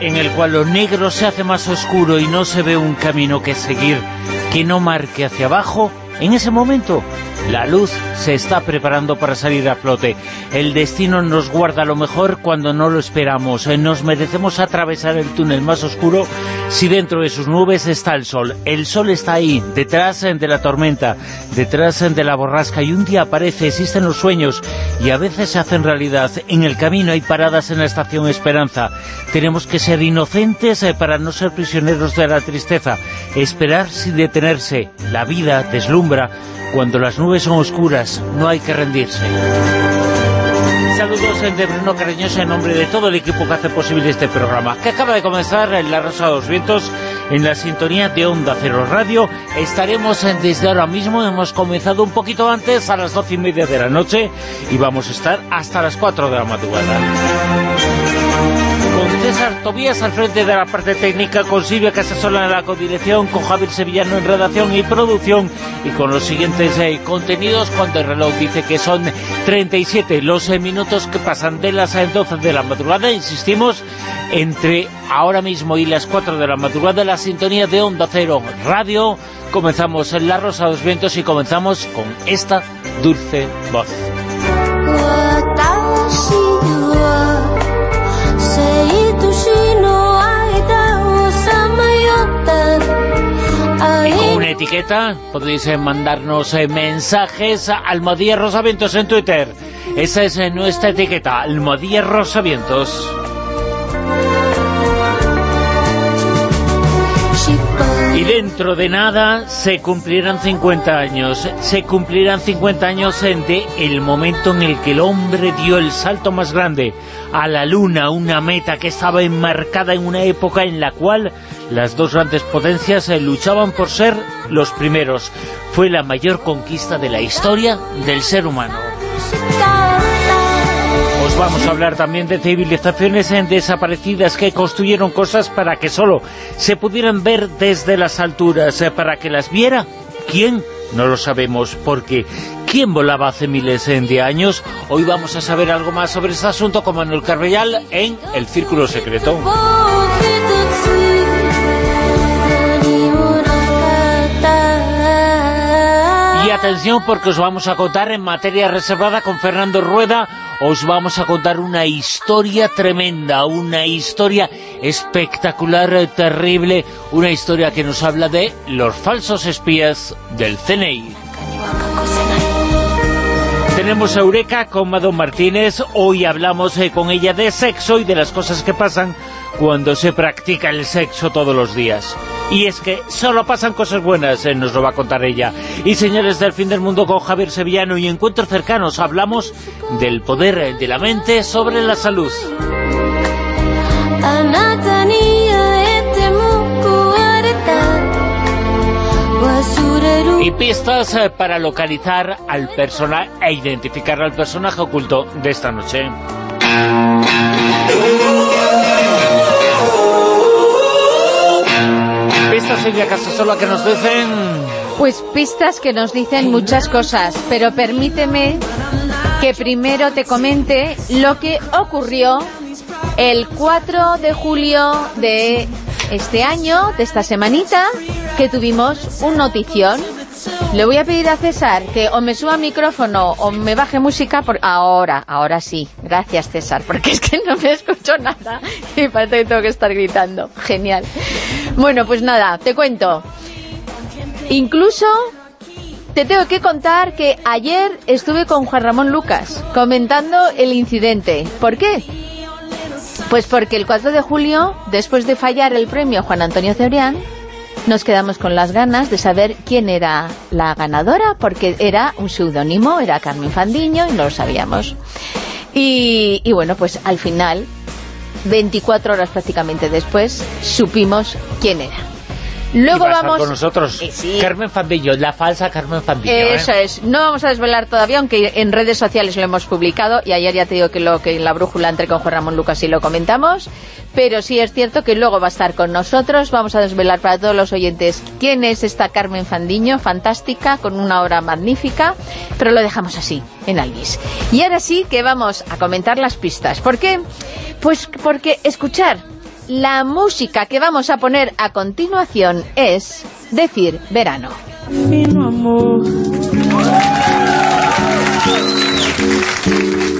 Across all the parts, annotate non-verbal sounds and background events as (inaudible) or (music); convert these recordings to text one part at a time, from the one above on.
En el cual lo negro se hace más oscuro y no se ve un camino que seguir que no marque hacia abajo, en ese momento la luz se está preparando para salir a flote. El destino nos guarda lo mejor cuando no lo esperamos. Nos merecemos atravesar el túnel más oscuro si dentro de sus nubes está el sol. El sol está ahí, detrás de la tormenta, detrás de la borrasca, y un día aparece, existen los sueños, y a veces se hacen realidad. En el camino hay paradas en la estación Esperanza. Tenemos que ser inocentes eh, para no ser prisioneros de la tristeza. Esperar sin detenerse. La vida deslumbra cuando las nubes son oscuras, no hay que rendirse. Saludos de Bruno en nombre de todo el equipo que hace posible este programa, que acaba de comenzar en La Rosa de los Vientos, en la sintonía de Onda Cero Radio. Estaremos desde ahora mismo, hemos comenzado un poquito antes, a las doce y media de la noche, y vamos a estar hasta las cuatro de la madrugada. César Tobías al frente de la parte técnica, con Silvia Casasola en la codirección, con Javier Sevillano en redacción y producción, y con los siguientes eh, contenidos, cuando el reloj dice que son 37 los eh, minutos que pasan de las 12 de la madrugada, insistimos, entre ahora mismo y las 4 de la madrugada, la sintonía de Onda Cero Radio, comenzamos en La Rosa de los Vientos y comenzamos con esta dulce voz. Etiqueta, podéis eh, mandarnos eh, mensajes a Almodía Rosavientos en Twitter. Esa es eh, nuestra etiqueta, Almodía Rosavientos. Y dentro de nada se cumplirán 50 años, se cumplirán 50 años de el momento en el que el hombre dio el salto más grande a la luna, una meta que estaba enmarcada en una época en la cual las dos grandes potencias eh, luchaban por ser los primeros. Fue la mayor conquista de la historia del ser humano. Os vamos a hablar también de civilizaciones desaparecidas que construyeron cosas para que solo se pudieran ver desde las alturas, eh, para que las viera. ¿Quién? No lo sabemos, porque ¿quién volaba hace miles de años? Hoy vamos a saber algo más sobre este asunto con Manuel Carvellal en El Círculo Secreto. Atención porque os vamos a contar en materia reservada con Fernando Rueda, os vamos a contar una historia tremenda, una historia espectacular, terrible, una historia que nos habla de los falsos espías del CNI. Tenemos a Eureka con Mado Martínez, hoy hablamos eh, con ella de sexo y de las cosas que pasan cuando se practica el sexo todos los días. Y es que solo pasan cosas buenas, eh, nos lo va a contar ella. Y señores del fin del mundo con Javier Sevillano y Encuentros Cercanos hablamos del poder de la mente sobre la salud. Y pistas eh, para localizar al personaje e identificar al personaje oculto de esta noche. Pistas, Silvia Casasola, que nos dicen...? Pues pistas que nos dicen muchas cosas, pero permíteme que primero te comente lo que ocurrió el 4 de julio de este año, de esta semanita, que tuvimos un notición. Le voy a pedir a César que o me suba micrófono o me baje música por ahora, ahora sí. Gracias César, porque es que no me escucho nada y parece que tengo que estar gritando. Genial. Bueno, pues nada, te cuento. Incluso te tengo que contar que ayer estuve con Juan Ramón Lucas comentando el incidente. ¿Por qué? Pues porque el 4 de julio, después de fallar el premio Juan Antonio Cebrián, nos quedamos con las ganas de saber quién era la ganadora, porque era un seudónimo, era Carmen Fandiño, y no lo sabíamos. Y, y bueno, pues al final, 24 horas prácticamente después, supimos quién era. Luego y va vamos... con nosotros Eh, sí. Carmen Fandiño, la falsa Carmen Fandiño. ¿eh? Eso es, no vamos a desvelar todavía, aunque en redes sociales lo hemos publicado y ayer ya te digo que lo que en la brújula entre con Juan Ramón Lucas y lo comentamos, pero sí es cierto que luego va a estar con nosotros, vamos a desvelar para todos los oyentes quién es esta Carmen Fandiño, fantástica, con una obra magnífica, pero lo dejamos así, en Alvis. Y ahora sí que vamos a comentar las pistas. ¿Por qué? Pues porque escuchar la música que vamos a poner a continuación es decir verano. fino amor.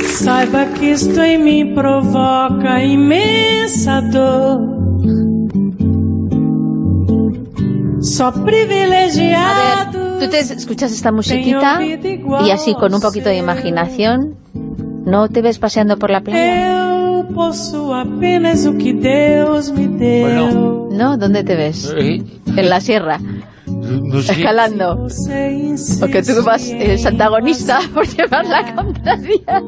Saiba que isto em mim provoca imensa dor. Só A ver, privilegiado. tú te escuchas esta musiquita y así con un poquito de imaginación, ¿no te ves paseando por la playa? Eu possuo apenas o que Deus me deu. Bueno. ¿No? ¿Dónde te ves? Eh, En la sierra, no sé. escalando. Porque tú vas eh, antagonista (laughs) por llevar la contraria.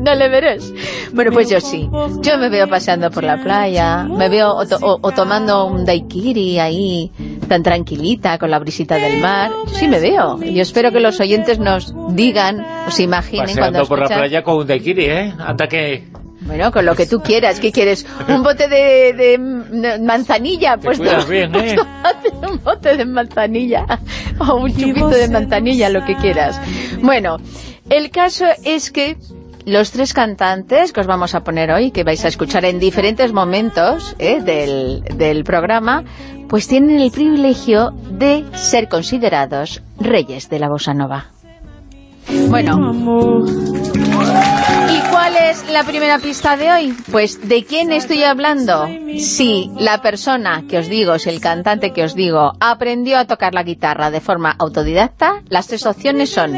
no le verás. Bueno, pues yo sí. Yo me veo paseando por la playa, me veo o, to- o- o tomando un daiquiri ahí, tan tranquilita, con la brisita del mar. Yo sí me veo. Yo espero que los oyentes nos digan, o se imaginen cuando Paseando por la escuchan- playa con un daiquiri, ¿eh? Hasta que... Bueno, con lo que tú quieras. ¿Qué quieres? ¿Un bote de, de manzanilla? Pues cuidas no. bien, (laughs) ¿eh? un bote de manzanilla. O un chupito de manzanilla, lo que quieras. Bueno, el caso es que los tres cantantes que os vamos a poner hoy, que vais a escuchar en diferentes momentos ¿eh? del, del programa, pues tienen el privilegio de ser considerados reyes de la bossa nova. Bueno. ¿Y cuál es la primera pista de hoy? Pues ¿de quién estoy hablando? Si la persona que os digo, si el cantante que os digo, aprendió a tocar la guitarra de forma autodidacta, las tres opciones son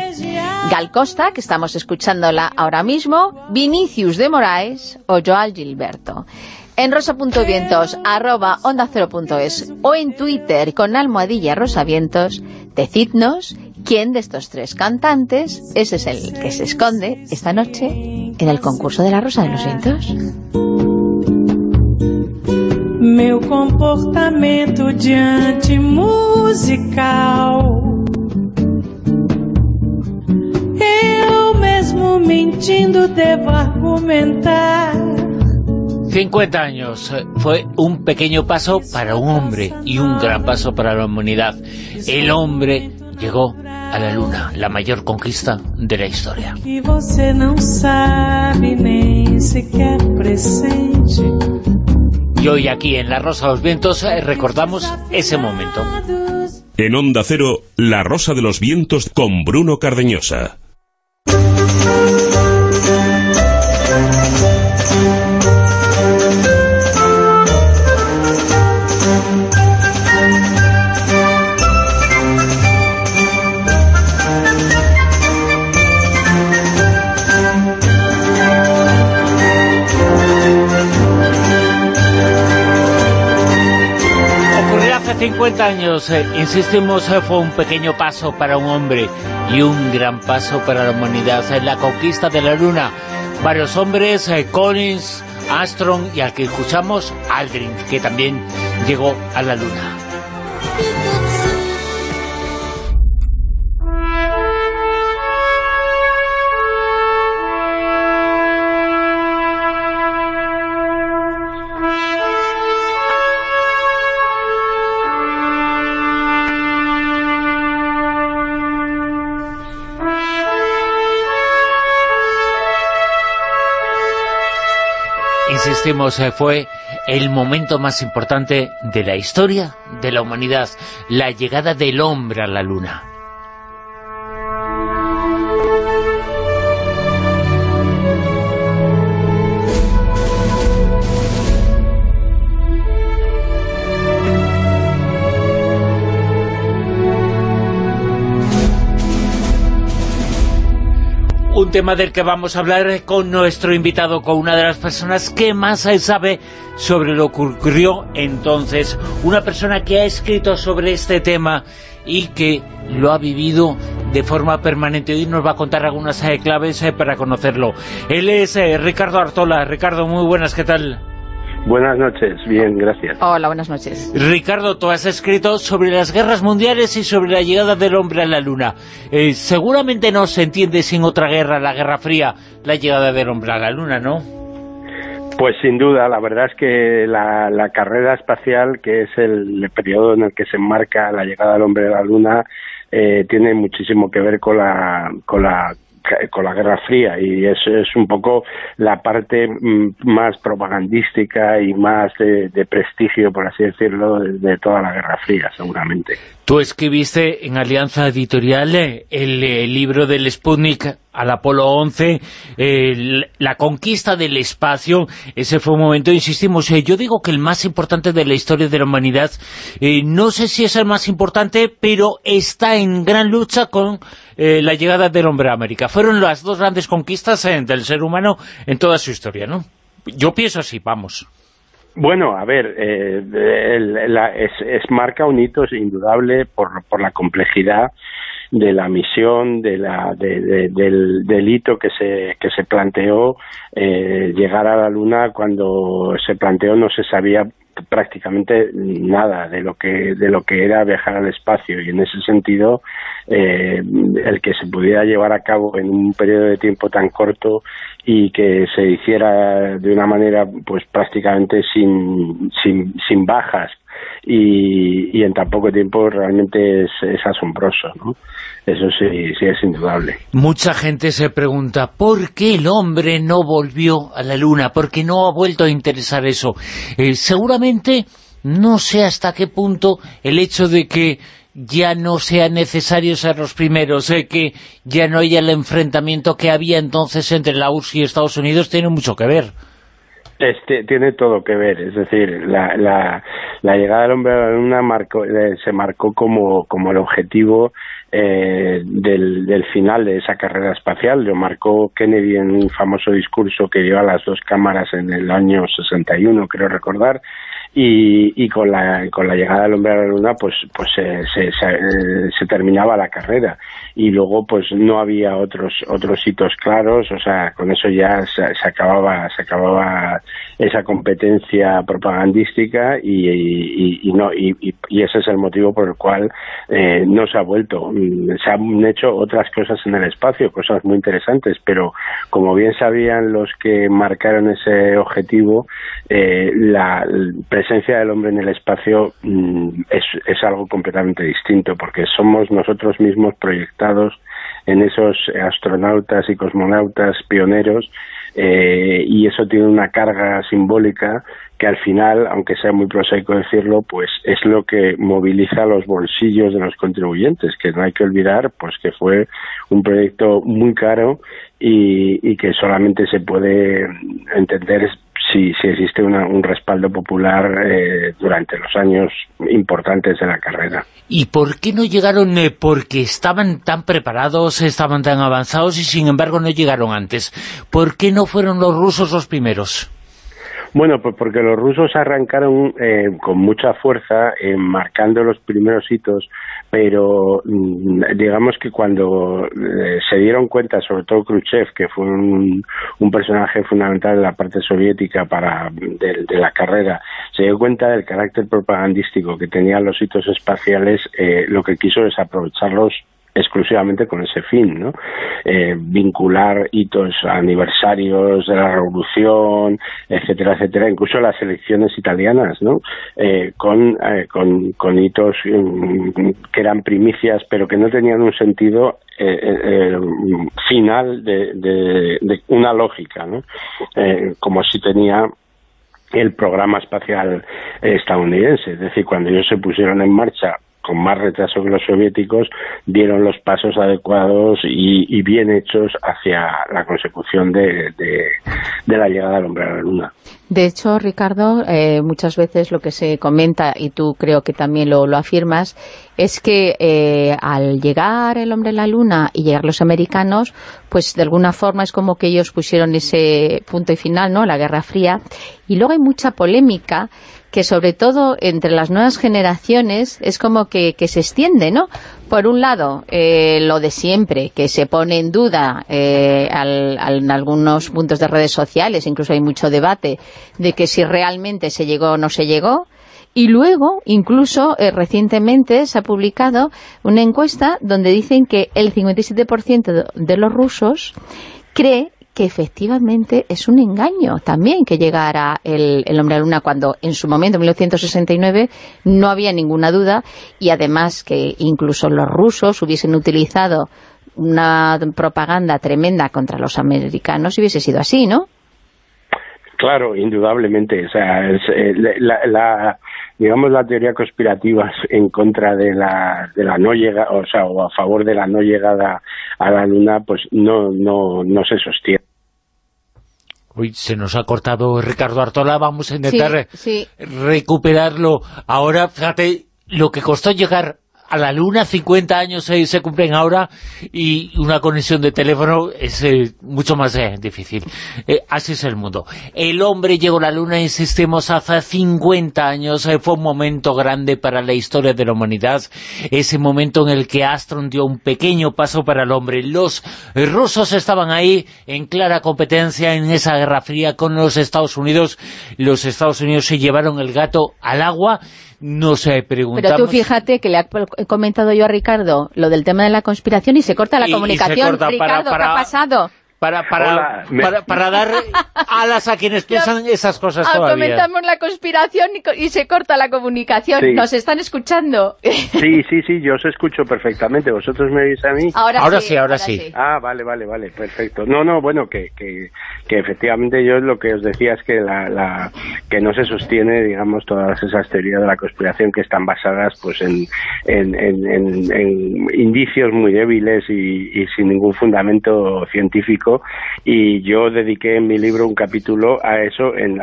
Gal Costa, que estamos escuchándola ahora mismo, Vinicius de Moraes o Joal Gilberto. En rosa.vientos, arroba onda cero punto es, o en Twitter con almohadilla rosavientos, decidnos quién de estos tres cantantes ese es el que se esconde esta noche en el concurso de la Rosa de los Vientos. Meu comportamento diante musical. Eu mesmo mentindo devo argumentar. 50 años eh, fue un pequeño paso para un hombre y un gran paso para la humanidad. El hombre llegó a la luna, la mayor conquista de la historia. Que você não sabe nem sequer presente. Y hoy aquí en La Rosa de los Vientos eh, recordamos ese momento. En Onda Cero, La Rosa de los Vientos con Bruno Cardeñosa. 50 años, eh, insistimos, eh, fue un pequeño paso para un hombre y un gran paso para la humanidad, eh, la conquista de la luna. Varios hombres, eh, Collins, Armstrong y al que escuchamos, Aldrin, que también llegó a la luna. Eh, fue el momento más importante de la historia de la humanidad, la llegada del hombre a la luna. Un tema del que vamos a hablar con nuestro invitado, con una de las personas que más sabe sobre lo que ocurrió entonces. Una persona que ha escrito sobre este tema y que lo ha vivido de forma permanente. Hoy nos va a contar algunas eh, claves eh, para conocerlo. Él es eh, Ricardo Artola. Ricardo, muy buenas, ¿qué tal? Buenas noches, bien, gracias. Hola, buenas noches. Ricardo, tú has escrito sobre las guerras mundiales y sobre la llegada del hombre a la luna. seguramente no se entiende sin otra guerra, la Guerra Fría, la llegada del hombre a la luna, ¿no? Pues sin duda, la verdad es que la, la carrera espacial, que es el periodo en el que se enmarca la llegada del hombre a la luna, eh, tiene muchísimo que ver con la, con la con la Guerra Fría y es, es un poco la parte mm, más propagandística y más de, prestigio, por así decirlo, de, toda la Guerra Fría, seguramente. Tú escribiste en Alianza Editorial eh, el, el libro del Sputnik al Apolo 11, la conquista del espacio, ese fue un momento, insistimos, eh, yo digo que el más importante de la historia de la humanidad, eh, no sé si es el más importante, pero está en gran lucha con eh, la llegada del hombre a América. Fueron las dos grandes conquistas del ser humano en toda su historia, ¿no? Yo pienso así, vamos. Bueno, a ver, es, marca un hito indudable por, por la complejidad de la misión, de la, del, del, hito que se, que se planteó eh, llegar a la Luna cuando se planteó no se sabía prácticamente nada de lo que de lo que era viajar al espacio. Y en ese sentido eh, el que se pudiera llevar a cabo en un periodo de tiempo tan corto y que se hiciera de una manera pues prácticamente sin, sin, sin bajas y, en tan poco tiempo realmente es, asombroso, ¿no? Eso sí, sí es indudable. Mucha gente se pregunta, ¿por qué el hombre no volvió a la Luna? ¿Por qué no ha vuelto a interesar eso? Eh, seguramente no sé hasta qué punto el hecho de que ya no sea necesario ser los primeros, eh, que ya no haya el enfrentamiento que había entonces entre la URSS y Estados Unidos, tiene mucho que ver. Este, tiene todo que ver, es decir, la, la, la llegada del hombre a la luna marcó, eh, se marcó como, como el objetivo eh, del, del final de esa carrera espacial, lo marcó Kennedy en un famoso discurso que dio a las dos cámaras en el año 61, creo recordar, y, y con, la, con la llegada del hombre a la luna pues pues se, se, se, terminaba la carrera. Y luego pues no había otros otros hitos claros o sea con eso ya se, acababa se acababa esa competencia propagandística y, no y, y, ese es el motivo por el cual eh, no se ha vuelto. Se han hecho otras cosas en el espacio cosas muy interesantes pero como bien sabían los que marcaron ese objetivo eh, la presencia del hombre en el espacio mm, es, es algo completamente distinto, porque somos nosotros mismos proyectados en esos astronautas y cosmonautas pioneros eh, y eso tiene una carga simbólica que al final, aunque sea muy prosaico decirlo, pues es lo que moviliza los bolsillos de los contribuyentes, que no hay que olvidar pues que fue un proyecto muy caro y, y que solamente se puede entender si, si existe un respaldo popular eh, durante los años importantes de la carrera. ¿Y por qué no llegaron? Eh, porque estaban tan preparados, estaban tan avanzados y sin embargo no llegaron antes. ¿Por qué no fueron los rusos los primeros? Bueno, pues porque los rusos arrancaron eh, con mucha fuerza, marcando los primeros hitos, pero mm, digamos que cuando eh, se dieron cuenta, sobre todo Khrushchev, que fue un, personaje fundamental de la parte soviética para de, la carrera, se dio cuenta del carácter propagandístico que tenían los hitos espaciales, eh, lo que quiso es aprovecharlos exclusivamente con ese fin, ¿no? Eh, vincular hitos aniversarios de la revolución, etcétera, etcétera, incluso las elecciones italianas, ¿no? Eh, con, eh, con, hitos mm, que eran primicias, pero que no tenían un sentido final de, de, de, una lógica, ¿no? como si tenía el programa espacial estadounidense. Es decir, cuando ellos se pusieron en marcha con más retraso que los soviéticos, dieron los pasos adecuados y, bien hechos hacia la consecución de, la llegada del hombre a la Luna. De hecho, Ricardo, eh, muchas veces lo que se comenta, y tú creo que también lo, afirmas, es que eh, al llegar el hombre a la Luna y llegar los americanos, pues de alguna forma es como que ellos pusieron ese punto y final, ¿no?, la Guerra Fría, y luego hay mucha polémica que sobre todo entre las nuevas generaciones es como que, se extiende, ¿no? Por un lado, eh, lo de siempre, que se pone en duda eh, en algunos puntos de redes sociales, incluso hay mucho debate, de que si realmente se llegó o no se llegó, y luego, incluso eh, recientemente se ha publicado una encuesta donde dicen que el 57% de los rusos cree que efectivamente es un engaño también que llegara el, hombre a la luna cuando en su momento, en 1969, no había ninguna duda y además que incluso los rusos hubiesen utilizado una propaganda tremenda contra los americanos y hubiese sido así, ¿no? Claro, indudablemente. O sea, eh, la, digamos la teoría conspirativa en contra de la, de la no llegada, o sea, o a favor de la no llegada a la Luna, pues no, no, no se sostiene. Uy, se nos ha cortado Ricardo Artola, vamos a intentar recuperarlo. Ahora, fíjate, lo que costó llegar a la Luna, 50 años se, cumplen ahora y una conexión de teléfono es eh, mucho más eh, difícil. Eh, así es el mundo. El hombre llegó a la Luna, insistimos, hace 50 años. fue un momento grande para la historia de la humanidad. Ese momento en el que Astron dio un pequeño paso para el hombre. Los rusos estaban ahí en clara competencia en esa guerra fría con los Estados Unidos. Los Estados Unidos se llevaron el gato al agua no sé, preguntamos... Pero tú fíjate que le he comentado yo a Ricardo lo del tema de la conspiración y se corta la comunicación. Ricardo, ¿qué ha pasado? para, para, para, dar (laughs) alas a quienes piensan esas cosas todavía. Comentamos la conspiración y, se corta la comunicación. ¿Nos están escuchando? Sí, sí, sí, yo os escucho perfectamente. ¿Vosotros me oís a mí? Ahora, sí, ahora, sí. Ah, vale, vale, vale, perfecto. No, no, bueno, que, que, que efectivamente yo lo que os decía es que, la, la, que no se sostiene, digamos, todas esas teorías de la conspiración que están basadas pues en, en, en, indicios muy débiles y, y sin ningún fundamento científico. Y yo dediqué en mi libro un capítulo a eso en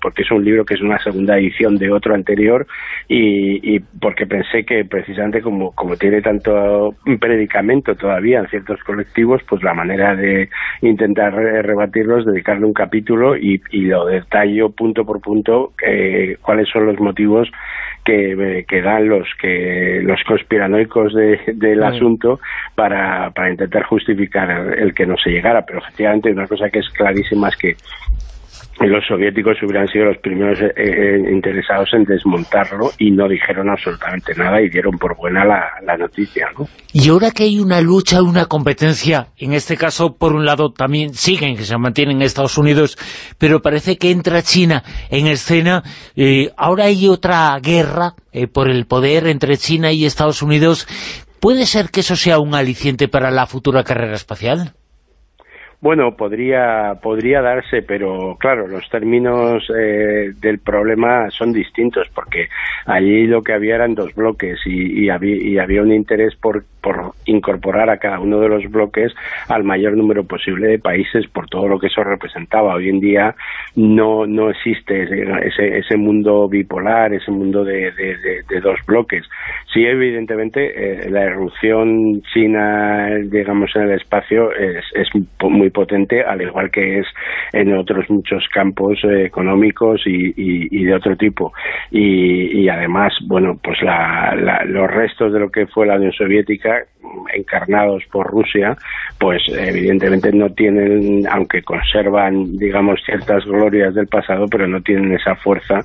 porque es un libro que es una segunda edición de otro anterior y, porque pensé que precisamente como, como tiene tanto predicamento todavía en ciertos colectivos, pues la manera de intentar rebatirlos, dedicarle un capítulo y, lo detallo punto por punto eh, cuáles son los motivos que, que dan los que los conspiranoicos del asunto para, para intentar justificar el, que no se llegara. Pero efectivamente una cosa que es clarísima es que los soviéticos hubieran sido los primeros eh, eh, interesados en desmontarlo y no dijeron absolutamente nada y dieron por buena la, noticia. ¿no? Y ahora que hay una lucha, una competencia, en este caso, por un lado, también siguen, que se mantienen en Estados Unidos, pero parece que entra China en escena. Eh, ahora hay otra guerra por el poder entre China y Estados Unidos. ¿Puede ser que eso sea un aliciente para la futura carrera espacial? Bueno, podría, podría darse, pero claro, los términos eh, del problema son distintos, porque allí lo que había eran dos bloques y, y, había, y había un interés por, por incorporar a cada uno de los bloques al mayor número posible de países por todo lo que eso representaba. Hoy en día no, no existe ese, ese mundo bipolar, ese mundo de, de, dos bloques. Sí, evidentemente, eh, la erupción china, digamos, en el espacio es, es muy potente, al igual que es en otros muchos campos eh, económicos y, y, de otro tipo. Y, y además, bueno, pues la, los restos de lo que fue la Unión Soviética encarnados por Rusia, pues evidentemente no tienen, aunque conservan, digamos, ciertas glorias del pasado, pero no tienen esa fuerza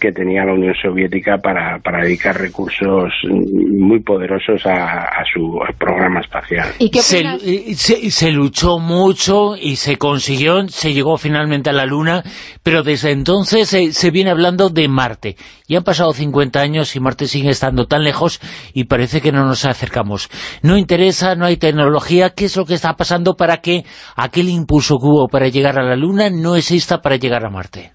que tenía la Unión Soviética para, para dedicar recursos muy poderosos a, su programa espacial. ¿Y se, se, luchó mucho y se consiguió, se llegó finalmente a la Luna, pero desde entonces se viene hablando de Marte. Y han pasado 50 años y Marte sigue estando tan lejos y parece que no nos acercamos no interesa, no hay tecnología, ¿qué es lo que está pasando para que aquel impulso que hubo para llegar a la Luna no exista para llegar a Marte?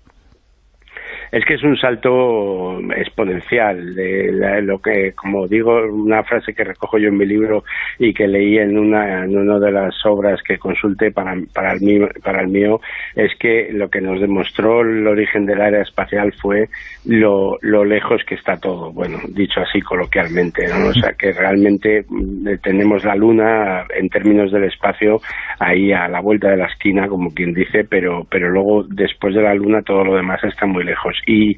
Es que es un salto exponencial de, lo que, como digo, una frase que recojo yo en mi libro y que leí en una, en una de las obras que consulté para, para, el mío, para el mío, es que lo que nos demostró el origen del área espacial fue lo, lo lejos que está todo, bueno, dicho así coloquialmente, ¿no? O sea, que realmente mm, tenemos la Luna en términos del espacio ahí a la vuelta de la esquina, como quien dice, pero, pero luego después de la Luna todo lo demás está muy lejos y,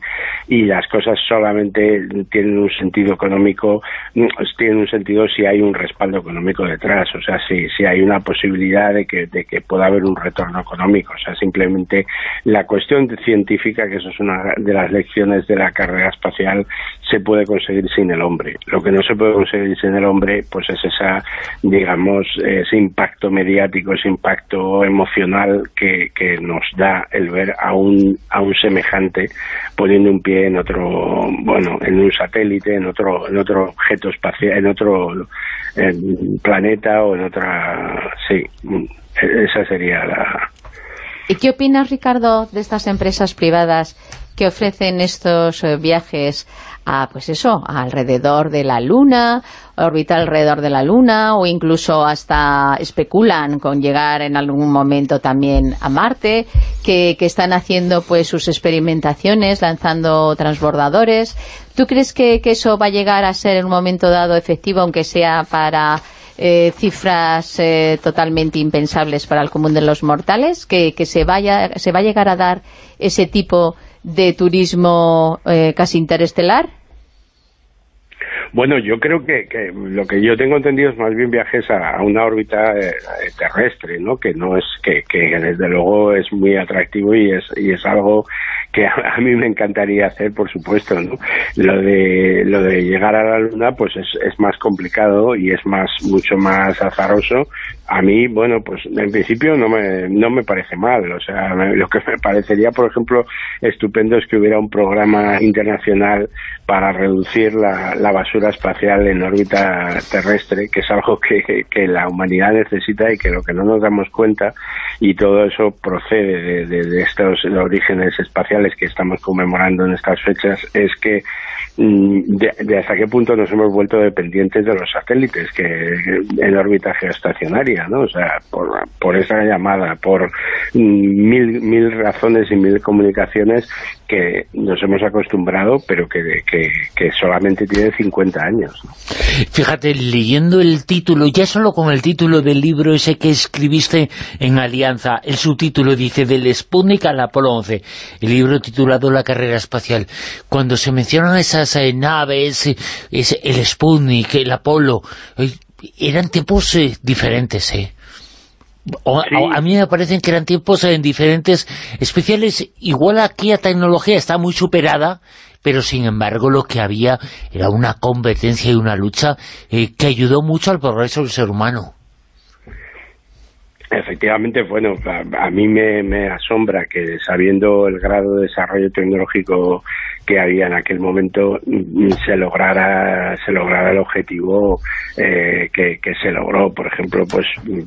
las cosas solamente tienen un sentido económico, mm, tienen un sentido si hay un respaldo económico detrás, o sea, si, si hay una posibilidad de que, de que pueda haber un retorno económico, o sea, simplemente la cuestión científica, que eso es una de las lecciones de la carrera espacial, se puede conseguir sin el hombre. Lo que no se puede conseguir sin el hombre, pues es esa, digamos, ese impacto mediático, ese impacto emocional que, que nos da el ver a un, a un semejante poniendo un pie en otro, bueno, en un satélite, en otro, en otro objeto espacial, en otro planeta o en otra, sí, esa sería la. ¿Y qué opinas, Ricardo, de estas empresas privadas que ofrecen estos eh, viajes a, pues eso, alrededor de la Luna, orbitar alrededor de la Luna, o incluso hasta especulan con llegar en algún momento también a Marte, que, están haciendo pues sus experimentaciones, lanzando transbordadores. ¿Tú crees que, eso va a llegar a ser en un momento dado efectivo, aunque sea para eh, cifras eh, totalmente impensables para el común de los mortales? ¿Que, se, vaya, se va a llegar a dar ese tipo de turismo eh, casi interestelar? Bueno, yo creo que, lo que yo tengo entendido es más bien viajes a, una órbita eh, terrestre, ¿no? Que no es que, desde luego es muy atractivo y es y es algo que a, mí me encantaría hacer, por supuesto, ¿no? Lo de lo de llegar a la Luna, pues es, es más complicado y es más mucho más azaroso. A mí, bueno, pues en principio no me no me parece mal, o sea, lo que me parecería, por ejemplo, estupendo es que hubiera un programa internacional para reducir la, basura espacial en órbita terrestre, que es algo que, la humanidad necesita y que lo que no nos damos cuenta, y todo eso procede de, de, estos orígenes espaciales que estamos conmemorando en estas fechas, es que mm, de, hasta qué punto nos hemos vuelto dependientes de los satélites que en órbita geoestacionaria, ¿no? O sea, por, por esa llamada, por mm, mil, mil razones y mil comunicaciones que nos hemos acostumbrado, pero que, que, que solamente tiene 50 años. Fíjate, leyendo el título, ya solo con el título del libro ese que escribiste en Alianza, el subtítulo dice Del Sputnik al Apolo 11, el libro titulado La carrera espacial. Cuando se mencionan esas eh, naves, el Sputnik, el Apolo, eh, eran tiempos eh, diferentes, ¿eh? A, mí me parecen que eran tiempos en diferentes especiales. Igual aquí la tecnología está muy superada, pero sin embargo lo que había era una competencia y una lucha eh, que ayudó mucho al progreso del ser humano. Efectivamente, bueno, a, mí me, me, asombra que sabiendo el grado de desarrollo tecnológico que había en aquel momento mm, se lograra se lograra el objetivo eh, que, se logró. Por ejemplo pues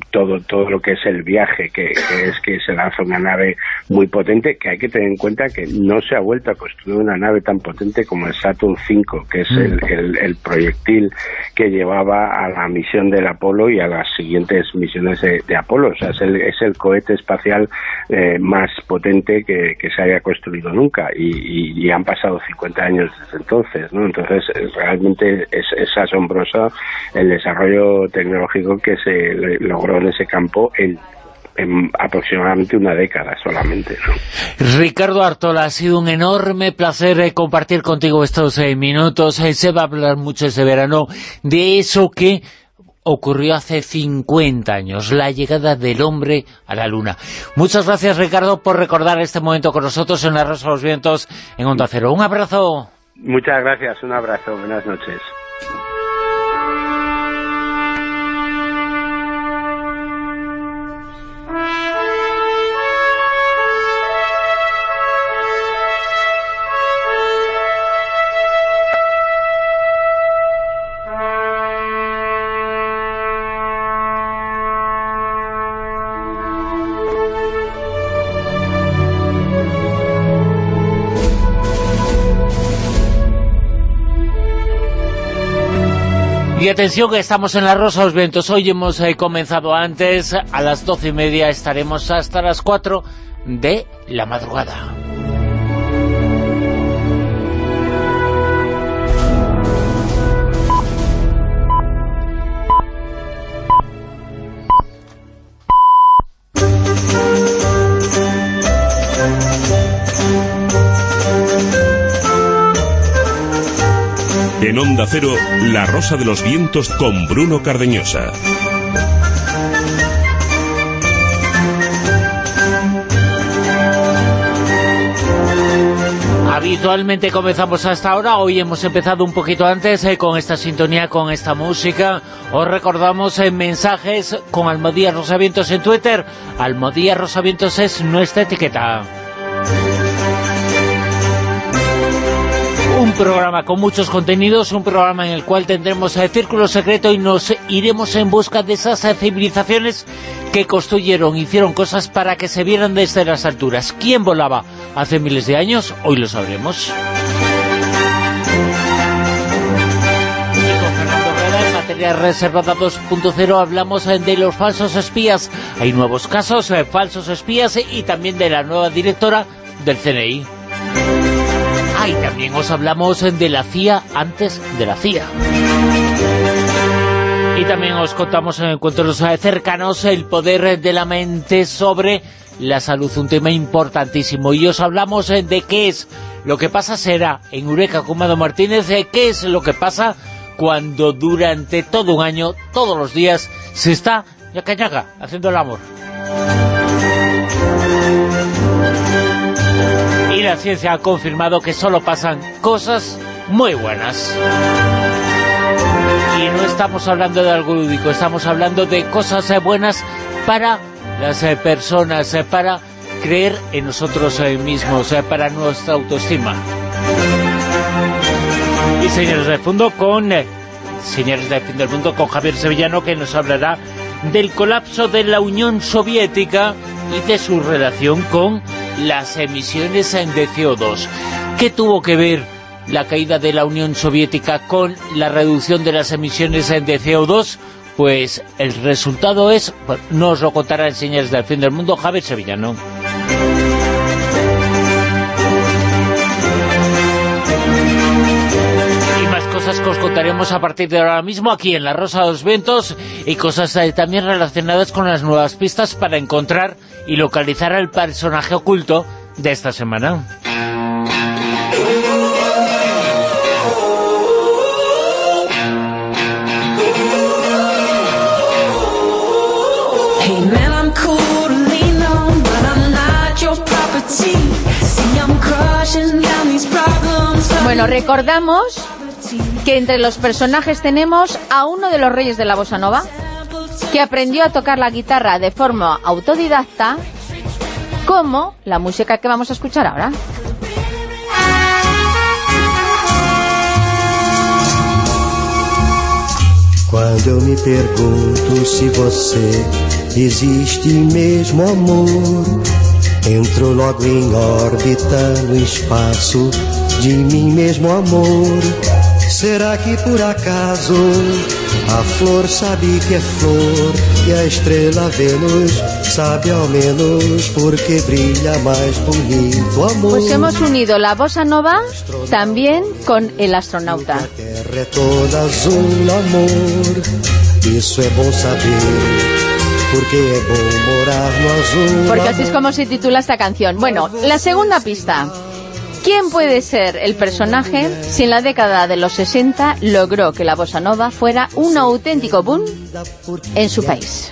todo todo lo que es el viaje que, es que se lanza una nave muy potente que hay que tener en cuenta que no se ha vuelto a construir una nave tan potente como el Saturn V que es el, mm. el, proyectil que llevaba a la misión del Apolo y a las siguientes misiones de, Apolo. O sea es el, es el cohete espacial eh, más potente que, se haya construido nunca. Y han pasado 50 años desde entonces, ¿no? Entonces, eh, realmente es, asombroso el desarrollo tecnológico que se logró en ese campo en aproximadamente una década solamente. Ricardo Artola, ha sido un enorme placer eh, compartir contigo estos eh, minutos. se va a hablar mucho ese verano de eso que ocurrió hace 50 años, la llegada del hombre a la luna. Muchas gracias, Ricardo, por recordar este momento con nosotros en La Rosa de los Vientos en Onda Cero. Un abrazo. Muchas gracias, un abrazo, buenas noches. Atención que estamos en la Rosa los Vientos. Hoy hemos eh, comenzado antes, a las doce y media estaremos hasta las cuatro de la madrugada. En Onda Cero, La Rosa de los Vientos con Bruno Cardeñosa. Habitualmente comenzamos hasta ahora, hoy hemos empezado un poquito antes eh, con esta sintonía, con esta música. Os recordamos en mensajes con Almodía Rosavientos en Twitter. Almodía Rosavientos es nuestra etiqueta. Un programa con muchos contenidos, un programa en el cual tendremos el círculo secreto y nos iremos en busca de esas civilizaciones que construyeron, hicieron cosas para que se vieran desde las alturas. ¿Quién volaba hace miles de años? Hoy lo sabremos. Reservada 2.0 hablamos eh, de los falsos espías. Hay nuevos casos, eh, falsos espías y también de la nueva directora del CNI. Ah, y también os hablamos de la CIA antes de la CIA. Y también os contamos en encuentros cercanos el poder de la mente sobre la salud, un tema importantísimo. Y os hablamos de qué es lo que pasa, será en Eureka Cumado Martínez, de qué es lo que pasa cuando durante todo un año, todos los días, se está, yaca yaca, haciendo el amor. Y la ciencia ha confirmado que solo pasan cosas muy buenas. Y no estamos hablando de algo lúdico, estamos hablando de cosas eh, buenas para las eh, personas, eh, para creer en nosotros mismos, para nuestra autoestima. Y señores del fondo con señores del fin del mundo con Javier Sevillano que nos hablará del colapso de la Unión Soviética y de su relación con las emisiones de CO2. ¿Qué tuvo que ver la caída de la Unión Soviética con la reducción de las emisiones de CO2? Pues el resultado es, no os lo contará en Señales del Fin del Mundo, Javier Sevillano. Que os contaremos a partir de ahora mismo aquí en La Rosa de los Vientos y cosas eh, también relacionadas con las nuevas pistas para encontrar y localizar al personaje oculto de esta semana. Bueno, recordamos que entre los personajes tenemos a uno de los reyes de la bossa nova, que aprendió a tocar la guitarra de forma autodidacta, como la música que vamos a escuchar ahora. Quando eu me pergunto se você existe mesmo amor, entro logo em órbita no espaço de mim mesmo amor. Será que por acaso a flor sabe que é flor e a estrela Vênus sabe ao menos porque brilha mais bonito amor? Pues hemos unido la bossa nova también con el astronauta. Terra é toda azul, amor. Isso é bom saber. Porque é bom morar no azul. Porque así es como se titula esta canción. Bueno, la segunda pista. ¿Quién puede ser el personaje si en la década de los 60 logró que la bossa nova fuera un auténtico boom en su país?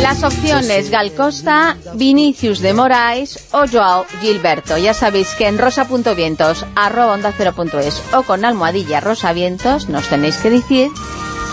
Las opciones Gal Costa, Vinicius de Moraes o Joao Gilberto. Ya sabéis que en rosa.vientos, arroba onda cero punto es, o con almohadilla rosavientos nos tenéis que decir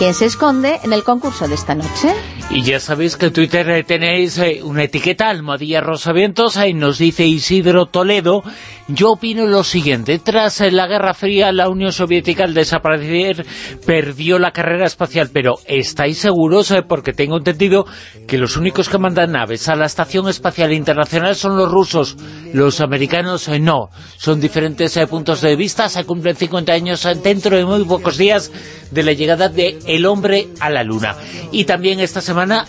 quién se esconde en el concurso de esta noche. Y ya sabéis que en Twitter tenéis eh, una etiqueta, Almohadilla Rosavientos, ahí nos dice Isidro Toledo, yo opino lo siguiente, tras la Guerra Fría la Unión Soviética al desaparecer perdió la carrera espacial, pero ¿estáis seguros? Eh, porque tengo entendido que los únicos que mandan naves a la Estación Espacial Internacional son los rusos, los americanos eh, no, son diferentes puntos de vista, se cumplen 50 años dentro de muy pocos días de la llegada de el hombre a la luna. Y también esta semana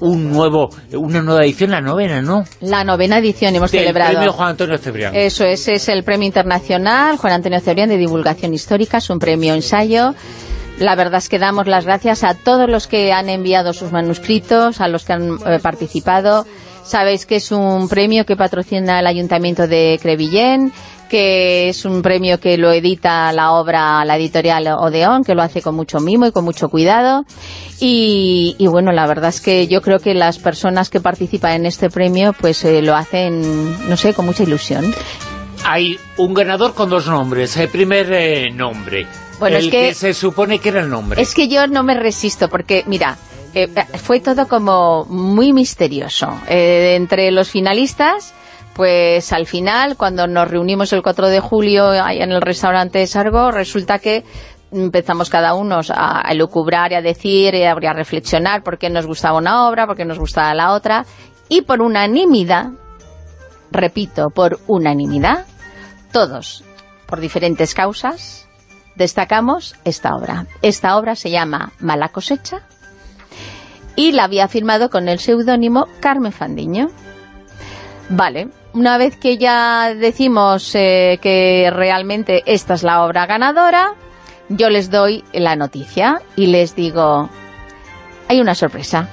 un nuevo, una nueva edición, la novena, ¿no? La novena edición hemos Del celebrado. premio Juan Antonio Cebrián. Eso es, es el premio internacional Juan Antonio Cebrián de Divulgación Histórica, es un premio ensayo. La verdad es que damos las gracias a todos los que han enviado sus manuscritos, a los que han eh, participado. Sabéis que es un premio que patrocina el Ayuntamiento de Crevillén, que es un premio que lo edita la obra, la editorial Odeón, que lo hace con mucho mimo y con mucho cuidado. Y, y bueno, la verdad es que yo creo que las personas que participan en este premio, pues eh, lo hacen, no sé, con mucha ilusión. Hay un ganador con dos nombres. El primer eh, nombre. Bueno, el es que- se supone que era el nombre. Es que yo no me resisto, porque, mira, eh, fue todo como muy misterioso. Eh, entre los finalistas, pues al final, cuando nos reunimos el 4 de julio en el restaurante de Sargo, resulta que empezamos cada uno a, a elucubrar y a decir y a, a reflexionar por qué nos gustaba una obra, por qué nos gustaba la otra, y por unanimidad, repito, por unanimidad, todos, por diferentes causas, destacamos esta obra. Esta obra se llama Mala cosecha y la había firmado con el seudónimo Carmen Fandiño. Vale, una vez que ya decimos eh, que realmente esta es la obra ganadora, yo les doy la noticia y les digo, hay una sorpresa.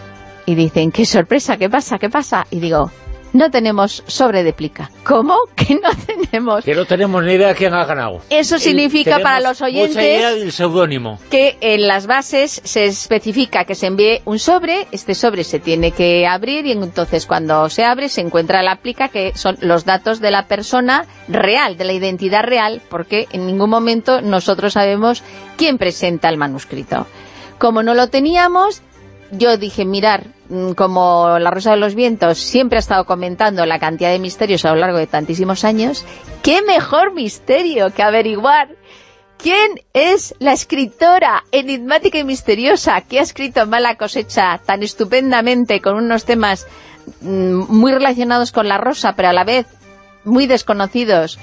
Y dicen, ¿qué sorpresa? ¿Qué pasa? ¿Qué pasa? Y digo, no tenemos sobre de plica. ¿Cómo? (laughs) Que no tenemos. Que no tenemos ni idea de quién ha ganado. Eso significa para los mucha idea oyentes del seudónimo. que en las bases se especifica que se envíe un sobre, este sobre se tiene que abrir y entonces cuando se abre se encuentra la plica que son los datos de la persona real, de la identidad real, porque en ningún momento nosotros sabemos quién presenta el manuscrito. Como no lo teníamos, yo dije, mirar, mm, como La Rosa de los Vientos siempre ha estado comentando la cantidad de misterios a lo largo de tantísimos años, ¿qué mejor misterio que averiguar quién es la escritora enigmática y misteriosa que ha escrito Mala Cosecha tan estupendamente con unos temas mm, muy relacionados con la rosa, pero a la vez muy desconocidos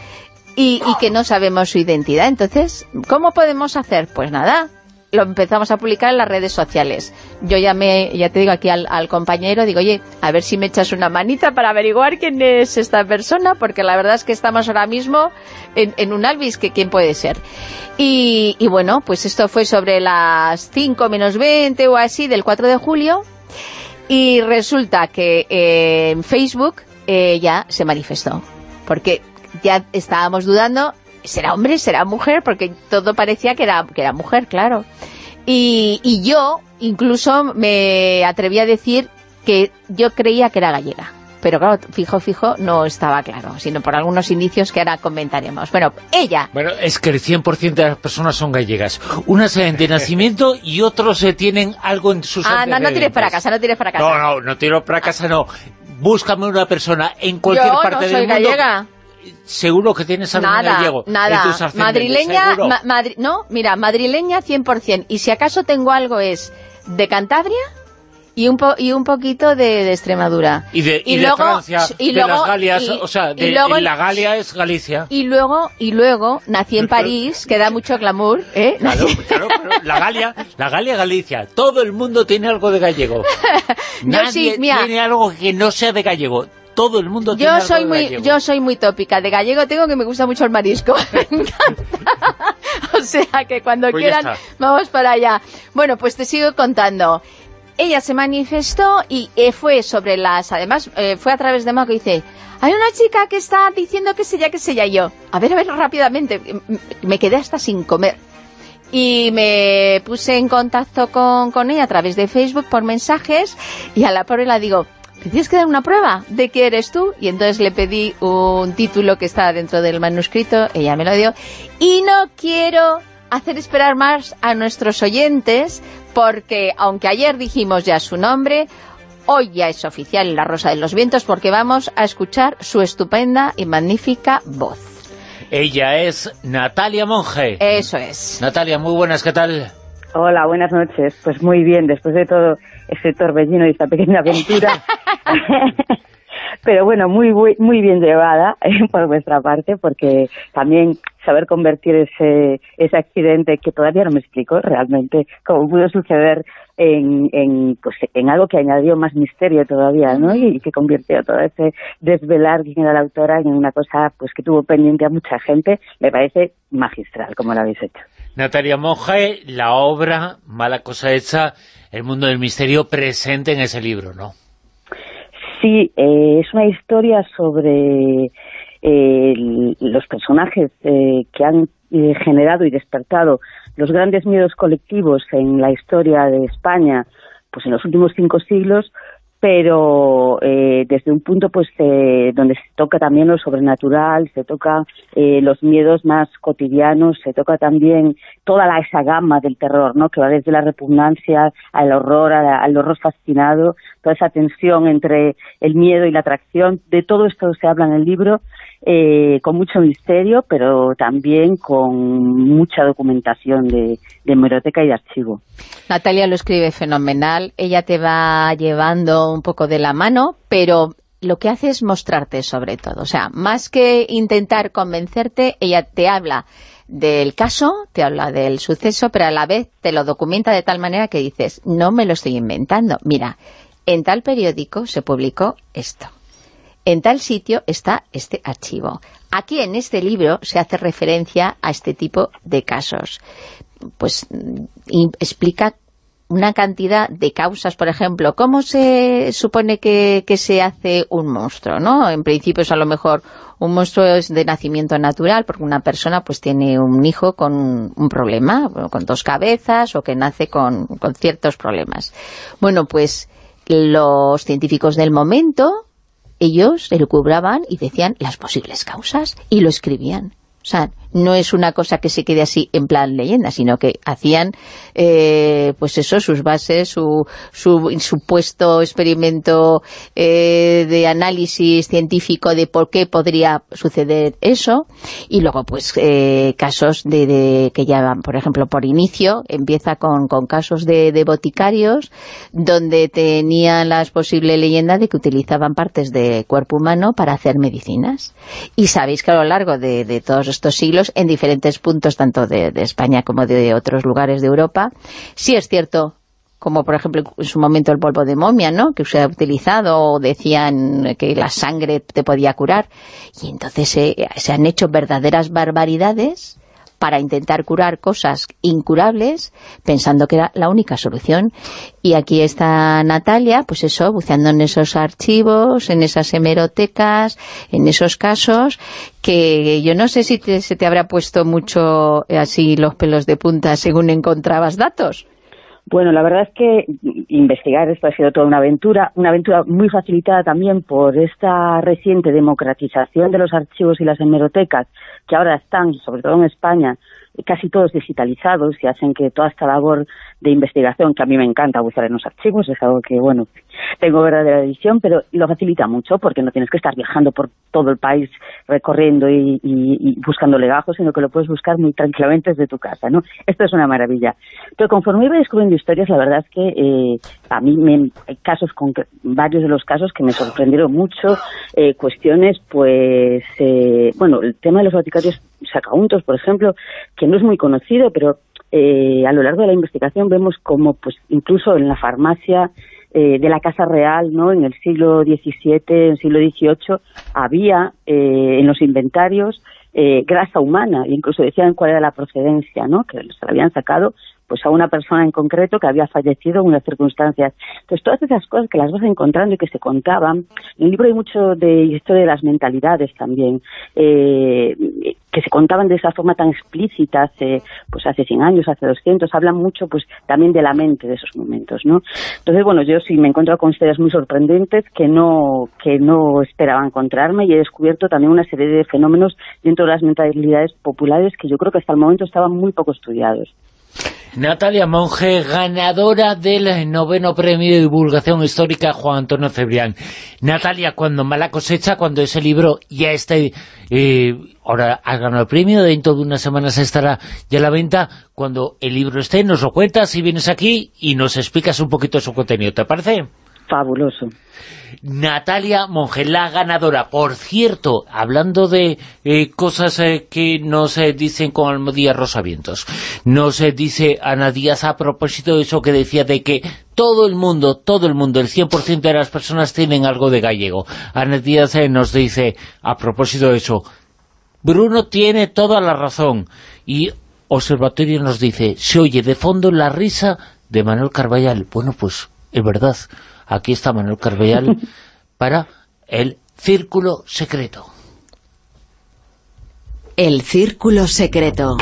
y, y que no sabemos su identidad. Entonces, ¿cómo podemos hacer? Pues nada, lo empezamos a publicar en las redes sociales. Yo llamé, ya te digo aquí al, compañero, digo, oye, a ver si me echas una manita para averiguar quién es esta persona, porque la verdad es que estamos ahora mismo en, un albis, que quién puede ser. Y, y bueno, pues esto fue sobre las 5 menos 20 o así del 4 de julio, y resulta que eh, en Facebook eh, ya se manifestó, porque ya estábamos dudando, ¿será hombre, será mujer? Porque todo parecía que era, que era mujer, claro. Y, y yo incluso me atreví a decir que yo creía que era gallega. Pero claro, fijo, fijo, no estaba claro, sino por algunos indicios que ahora comentaremos. Bueno, ella, Bueno, es que el 100% de las personas son gallegas. Unas de nacimiento y otros eh, tienen algo en sus ah, no, no tires para casa, no tires para casa. No, no, no tiro para casa, no. Búscame una persona en cualquier yo parte no soy del mundo. gallega. Seguro que tienes algún Nada, gallego nada. Madrileña, seguro. ma- madri- no, mira, madrileña 100%. Y si acaso tengo algo es de Cantabria y un, po- y un poquito de, de Extremadura. Y de, y de luego- Francia, y de luego- las Galias, y- o sea, y de, luego- en la Galia es Galicia. Y luego, y luego nací en (laughs) París, que da mucho glamour, ¿eh? Claro, claro, pero la Galia, la Galia Galicia, todo el mundo tiene algo de gallego. (laughs) Nadie sí, mira. tiene algo que no sea de gallego. Todo el mundo tiene Yo algo soy de muy, gallego. yo soy muy tópica. De gallego tengo que me gusta mucho el marisco. (laughs) Me encanta. (laughs) o sea que cuando Pues quieran, vamos para allá. Bueno, pues te sigo contando. Ella se manifestó y eh, fue sobre las, además, eh, fue a través de Maco y dice, hay una chica que está diciendo que sé ya, que sé ya yo. A ver, a ver, rápidamente. M- m- Me quedé hasta sin comer. Y me puse en contacto con, con ella a través de Facebook por mensajes y a la pobre la digo, ¿me tienes que dar una prueba de que eres tú? Y entonces le pedí un título que estaba dentro del manuscrito, ella me lo dio, y no quiero hacer esperar más a nuestros oyentes, porque aunque ayer dijimos ya su nombre, hoy ya es oficial en La Rosa de los Vientos, porque vamos a escuchar su estupenda y magnífica voz. Ella es Natalia Monge. Eso es. Natalia, muy buenas, ¿qué tal? Hola, buenas noches. Pues muy bien, después de todo ese torbellino y esta pequeña aventura. (laughs) Pero bueno, muy muy muy bien llevada eh, por vuestra parte, porque también saber convertir ese, ese accidente que todavía no me explico realmente cómo pudo suceder en, en, pues, en algo que añadió más misterio todavía, ¿no? Y, que convirtió todo ese desvelar quién era la autora en una cosa pues que tuvo pendiente a mucha gente, me parece magistral como lo habéis hecho. Natalia Monge, la obra Mala cosa hecha, el mundo del misterio presente en ese libro, ¿no? Sí, eh, es una historia sobre eh, los personajes eh, que han generado y despertado los grandes miedos colectivos en la historia de España pues en los últimos cinco siglos pero eh, desde un punto pues eh, donde se toca también lo sobrenatural, se toca eh, los miedos más cotidianos, se toca también toda la, esa gama del terror, ¿no? que va desde la repugnancia al horror, al horror fascinado, toda esa tensión entre el miedo y la atracción, de todo esto se habla en el libro, eh, con mucho misterio, pero también con mucha documentación de, de hemeroteca y de archivo. Natalia lo escribe fenomenal, ella te va llevando un poco de la mano, pero lo que hace es mostrarte sobre todo. O sea, más que intentar convencerte, ella te habla del caso, te habla del suceso, pero a la vez te lo documenta de tal manera que dices, no me lo estoy inventando. Mira, en tal periódico se publicó esto en tal sitio está este archivo. Aquí en este libro se hace referencia a este tipo de casos. Pues explica una cantidad de causas, por ejemplo, ¿cómo se supone que, se hace un monstruo? ¿no? En principio es a lo mejor un monstruo es de nacimiento natural, porque una persona pues tiene un hijo con un problema, con dos cabezas o que nace con, con ciertos problemas. Bueno, pues los científicos del momento ellos elucubraban y decían las posibles causas y lo escribían. O sea, no es una cosa que se quede así en plan leyenda, sino que hacían, eh, pues eso, sus bases, su, su supuesto experimento eh, de análisis científico de por qué podría suceder eso, y luego pues eh, casos de, que ya van, por ejemplo, por inicio, empieza con, con casos de, de boticarios, donde tenían las posibles leyendas de que utilizaban partes de cuerpo humano para hacer medicinas. Y sabéis que a lo largo de, de todos estos siglos en diferentes puntos, tanto de, España como de otros lugares de Europa. Sí es cierto como por ejemplo en su momento el polvo de momia, ¿no? que se ha utilizado, o decían que la sangre te podía curar, y entonces se han hecho verdaderas barbaridades para intentar curar cosas incurables, pensando que era la única solución. Y aquí está Natalia, pues eso, buceando en esos archivos, en esas hemerotecas, en esos casos, que yo no sé si se te habrá puesto mucho así los pelos de punta según encontrabas datos. Bueno, la verdad es que investigar esto ha sido toda una aventura, una aventura muy facilitada también por esta reciente democratización de los archivos y las hemerotecas, que ahora están, sobre todo en España, casi todos digitalizados y hacen que toda esta labor de investigación, que a mí me encanta buscar en los archivos, es algo que, bueno, tengo verdadera edición, pero lo facilita mucho porque no tienes que estar viajando por todo el país recorriendo y, buscando legajos, sino que lo puedes buscar muy tranquilamente desde tu casa, ¿no? Esto es una maravilla. Pero conforme iba descubriendo historias, la verdad es que eh, a mí me, hay casos, con varios de los casos que me sorprendieron mucho, eh, cuestiones, pues, eh, bueno, el tema de los boticarios sacauntos, por ejemplo, que no es muy conocido, pero eh, a lo largo de la investigación vemos como pues incluso en la farmacia eh, de la Casa Real, ¿no? En el siglo XVII, en el siglo XVIII, había eh, en los inventarios grasa humana, e incluso decían cuál era la procedencia, ¿no? Que se la habían sacado pues a una persona en concreto que había fallecido en unas circunstancias. Entonces, todas esas cosas que las vas encontrando y que se contaban, en el libro hay mucho de historia de las mentalidades también, eh, que se contaban de esa forma tan explícita hace, pues hace 100 años, hace 200, hablan mucho pues también de la mente de esos momentos, ¿no? Entonces, bueno, yo sí me encuentro con historias muy sorprendentes que no, que no esperaba encontrarme y he descubierto también una serie de fenómenos dentro de las mentalidades populares que yo creo que hasta el momento estaban muy poco estudiados. Natalia Monge, ganadora del noveno premio de divulgación histórica Juan Antonio Cebrián. Natalia, cuando mala cosecha, cuando ese libro ya esté, eh, ahora has ganado el premio, dentro de unas semanas estará ya a la venta, cuando el libro esté, nos lo cuentas y vienes aquí y nos explicas un poquito su contenido, ¿te parece? Fabuloso. Natalia Monge, la ganadora. Por cierto, hablando de eh, cosas eh, que nos eh, dicen con Almodía Rosavientos, nos dice Ana Díaz a propósito de eso que decía de que todo el mundo, todo el mundo, el 100% de las personas tienen algo de gallego. Ana Díaz nos dice, a propósito de eso, Bruno tiene toda la razón. Y Observatorio nos dice, se oye de fondo la risa de Manuel Carballal. Bueno, pues, es verdad. Aquí está Manuel Carballal (laughs) para el Círculo Secreto. El Círculo Secreto.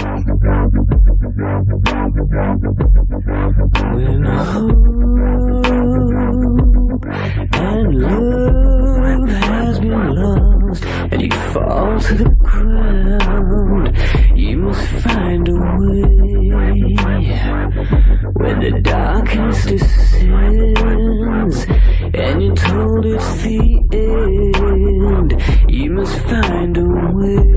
When the darkness descends and you're told it's the end, you must find a way.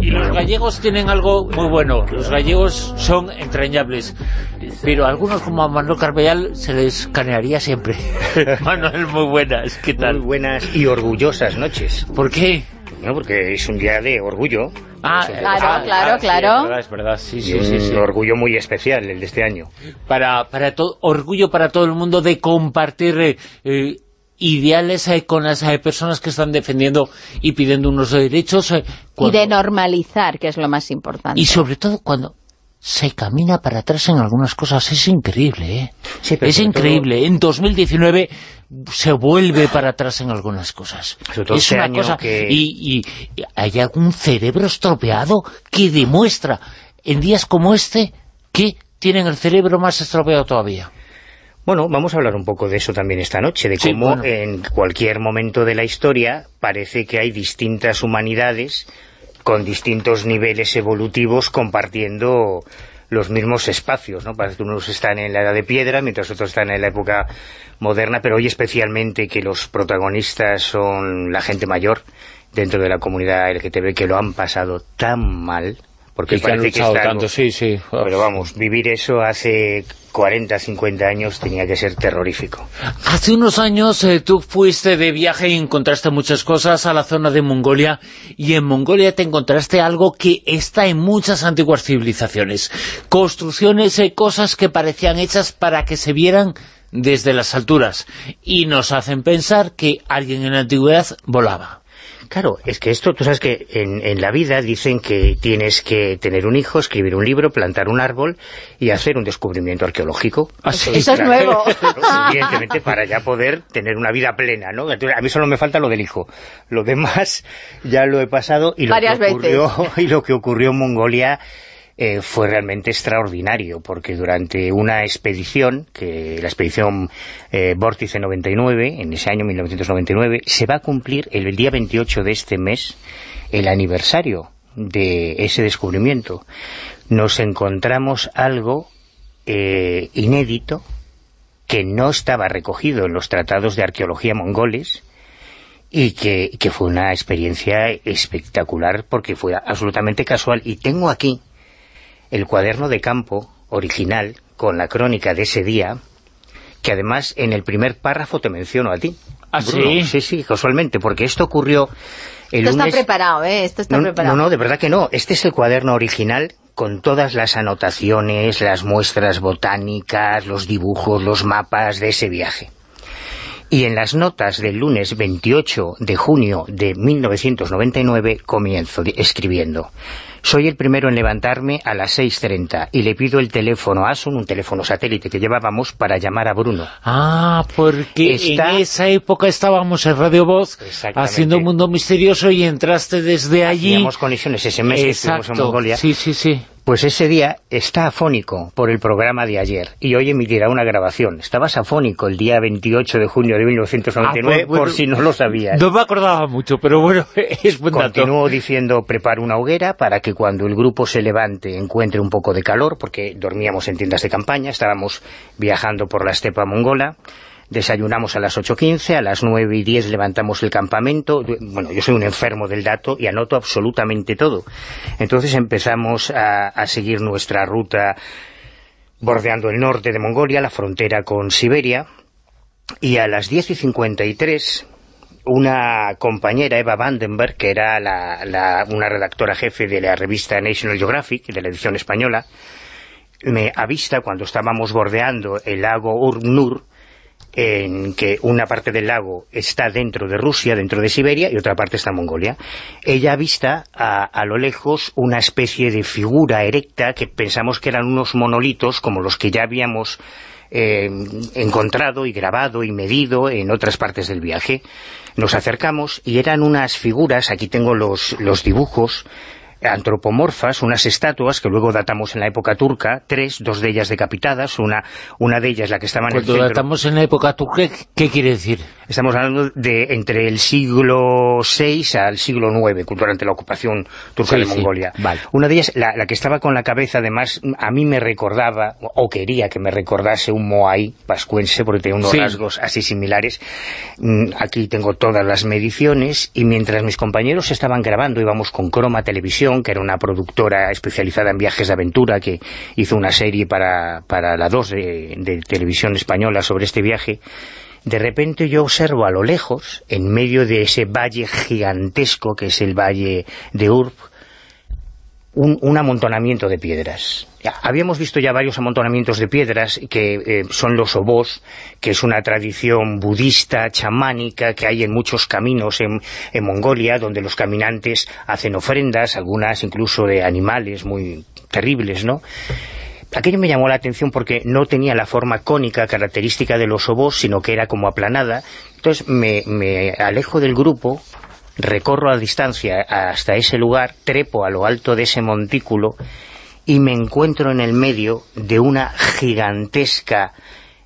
Y los gallegos tienen algo muy bueno. Los gallegos son entrañables. Pero a algunos como a Manuel Carballal se les canearía siempre. (laughs) Manuel, muy buenas. ¿Qué tal? Muy buenas y orgullosas noches. ¿Por qué? No, porque es un día de orgullo. Ah, un- Claro, ah, claro, ah, sí, claro. es verdad, es verdad. Sí, sí, un sí, sí. orgullo muy especial el de este año. Para, para to- orgullo para todo el mundo de compartir eh, eh, ideales eh, con las eh, personas que están defendiendo y pidiendo unos derechos. eh, Y de normalizar, que es lo más importante. y sobre todo cuando se camina para atrás en algunas cosas. Es increíble, ¿eh? Sí, pero es increíble. En 2019 se vuelve para atrás en algunas cosas. Sobre es este una cosa... que- Y, y hay algún cerebro estropeado que demuestra en días como este que tienen el cerebro más estropeado todavía. Bueno, vamos a hablar un poco de eso también esta noche, de Sí, cómo bueno. en cualquier momento de la historia parece que hay distintas humanidades con distintos niveles evolutivos compartiendo los mismos espacios, ¿no? Parece que unos están en la edad de piedra, mientras otros están en la época moderna, pero hoy especialmente que los protagonistas son la gente mayor dentro de la comunidad LGTB que lo han pasado tan mal, porque Y que han parece que tanto, sí, sí. Pero vamos, vivir eso hace 40, 50 años tenía que ser terrorífico. Hace unos años eh, tú fuiste de viaje y encontraste muchas cosas a la zona de Mongolia y en Mongolia te encontraste algo que está en muchas antiguas civilizaciones. Construcciones, eh, cosas que parecían hechas para que se vieran desde las alturas y nos hacen pensar que alguien en la antigüedad volaba. Claro, es que esto, tú sabes que en, en la vida dicen que tienes que tener un hijo, escribir un libro, plantar un árbol y hacer un descubrimiento arqueológico. Eso es nuevo. (laughs) Evidentemente para ya poder tener una vida plena, ¿no? A mí solo me falta lo del hijo. Lo demás ya lo he pasado y lo, Varias que, ocurrió, veces. (laughs) y lo que ocurrió en Mongolia eh, fue realmente extraordinario, porque durante una expedición, que la expedición eh, Vórtice 99, en ese año 1999, se va a cumplir el día 28 de este mes el aniversario de ese descubrimiento. Nos encontramos algo eh, inédito que no estaba recogido en los tratados de arqueología mongoles y que, que fue una experiencia espectacular porque fue absolutamente casual. Y tengo aquí el cuaderno de campo original con la crónica de ese día, que además en el primer párrafo te menciono a ti. ¿Ah, Bruno. sí? Sí, sí, casualmente, porque esto ocurrió el Esto está preparado, ¿eh? Esto está no, preparado. no, no, de verdad que no. Este es el cuaderno original con todas las anotaciones, las muestras botánicas, los dibujos, los mapas de ese viaje. Y en las notas del lunes 28 de junio de 1999 comienzo escribiendo soy el primero en levantarme a las 6.30 y le pido el teléfono a Asun, un teléfono satélite que llevábamos para llamar a Bruno. Ah, porque Está- en esa época estábamos en Radio Voz haciendo Mundo Misterioso y entraste desde allí. Hacíamos conexiones ese mes que estuvimos en Exacto, Mongolia. sí, sí, sí. Pues ese día está afónico por el programa de ayer y hoy emitirá una grabación. Estabas afónico el día 28 de junio de 1999, Ah, pues, bueno. por si no lo sabías. No me acordaba mucho, pero bueno, (laughs) es buen dato. Continúo diciendo, preparo una hoguera para que cuando el grupo se levante encuentre un poco de calor, porque dormíamos en tiendas de campaña, estábamos viajando por la estepa mongola, desayunamos a las 8.15, a las 9 y 10 levantamos el campamento, bueno, yo soy un enfermo del dato y anoto absolutamente todo. Entonces empezamos a, a seguir nuestra ruta bordeando el norte de Mongolia, la frontera con Siberia, y a las 10 y 53 una compañera, Eva Vandenberg, que era la- la- una redactora jefe de la revista National Geographic, de la edición española, me avista cuando estábamos bordeando el lago Urnur, en que una parte del lago está dentro de Rusia, dentro de Siberia, y otra parte está en Mongolia. Ella avista a, a lo lejos una especie de figura erecta que pensamos que eran unos monolitos como los que ya habíamos eh, encontrado y grabado y medido en otras partes del viaje. Nos acercamos y eran unas figuras, aquí tengo los, los dibujos, antropomorfas, unas estatuas que luego datamos en la época turca, tres, dos de ellas decapitadas, una, una de ellas la que estaba en el Cuando centro. datamos en la época turca, ¿qué quiere decir? Estamos hablando de entre el siglo VI al siglo IX, durante la ocupación turca Sí, de sí, Mongolia. vale. Una de ellas, la, la que estaba con la cabeza, además, a mí me recordaba, o quería que me recordase un Moai pascuense, porque tenía unos Sí. rasgos así similares. Mm, Aquí tengo todas las mediciones, y mientras mis compañeros estaban grabando, íbamos con Croma Televisión, que era una productora especializada en viajes de aventura, que hizo una serie para, para la 2 de, televisión española sobre este viaje, de repente yo observo a lo lejos, en medio de ese valle gigantesco que es el valle de Urb, un amontonamiento de piedras. Habíamos visto ya varios amontonamientos de piedras que eh, son los obós, que es una tradición budista, chamánica, que hay en muchos caminos en, Mongolia, donde los caminantes hacen ofrendas, algunas incluso de animales muy terribles, ¿no? Aquello me llamó la atención porque no tenía la forma cónica característica de los obós, sino que era como aplanada. Entonces me, me alejo del grupo, recorro a distancia hasta ese lugar, trepo a lo alto de ese montículo y me encuentro en el medio de una gigantesca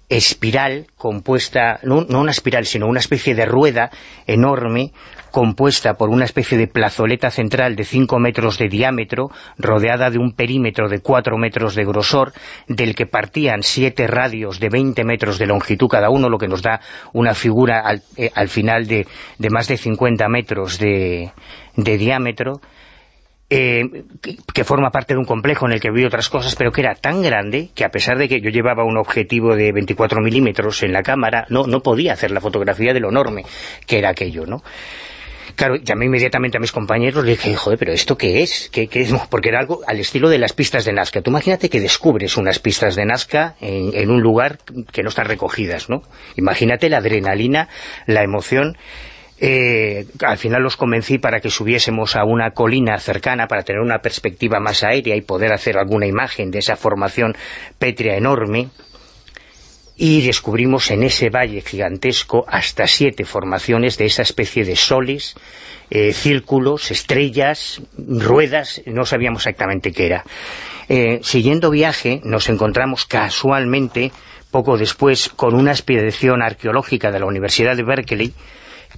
espiral compuesta, no, no una espiral, sino una especie de rueda enorme compuesta por una especie de plazoleta central de 5 metros de diámetro, rodeada de un perímetro de 4 metros de grosor, del que partían siete radios de 20 metros de longitud cada uno, lo que nos da una figura al, eh, al final de, de más de 50 metros de, de diámetro, eh, que, forma parte de un complejo en el que vi otras cosas, pero que era tan grande que a pesar de que yo llevaba un objetivo de 24 milímetros en la cámara, no, no podía hacer la fotografía de lo enorme que era aquello, ¿no? Claro, llamé inmediatamente a mis compañeros y dije, joder, pero ¿esto qué es? ¿Qué, qué es? (laughs) Porque era algo al estilo de las pistas de Nazca. Tú imagínate que descubres unas pistas de Nazca en, en un lugar que no están recogidas, ¿no? Imagínate la adrenalina, la emoción... Eh, al final los convencí para que subiésemos a una colina cercana para tener una perspectiva más aérea y poder hacer alguna imagen de esa formación pétrea enorme y descubrimos en ese valle gigantesco hasta siete formaciones de esa especie de soles, eh, círculos, estrellas, ruedas, no sabíamos exactamente qué era. Eh, siguiendo viaje nos encontramos casualmente poco después con una expedición arqueológica de la Universidad de Berkeley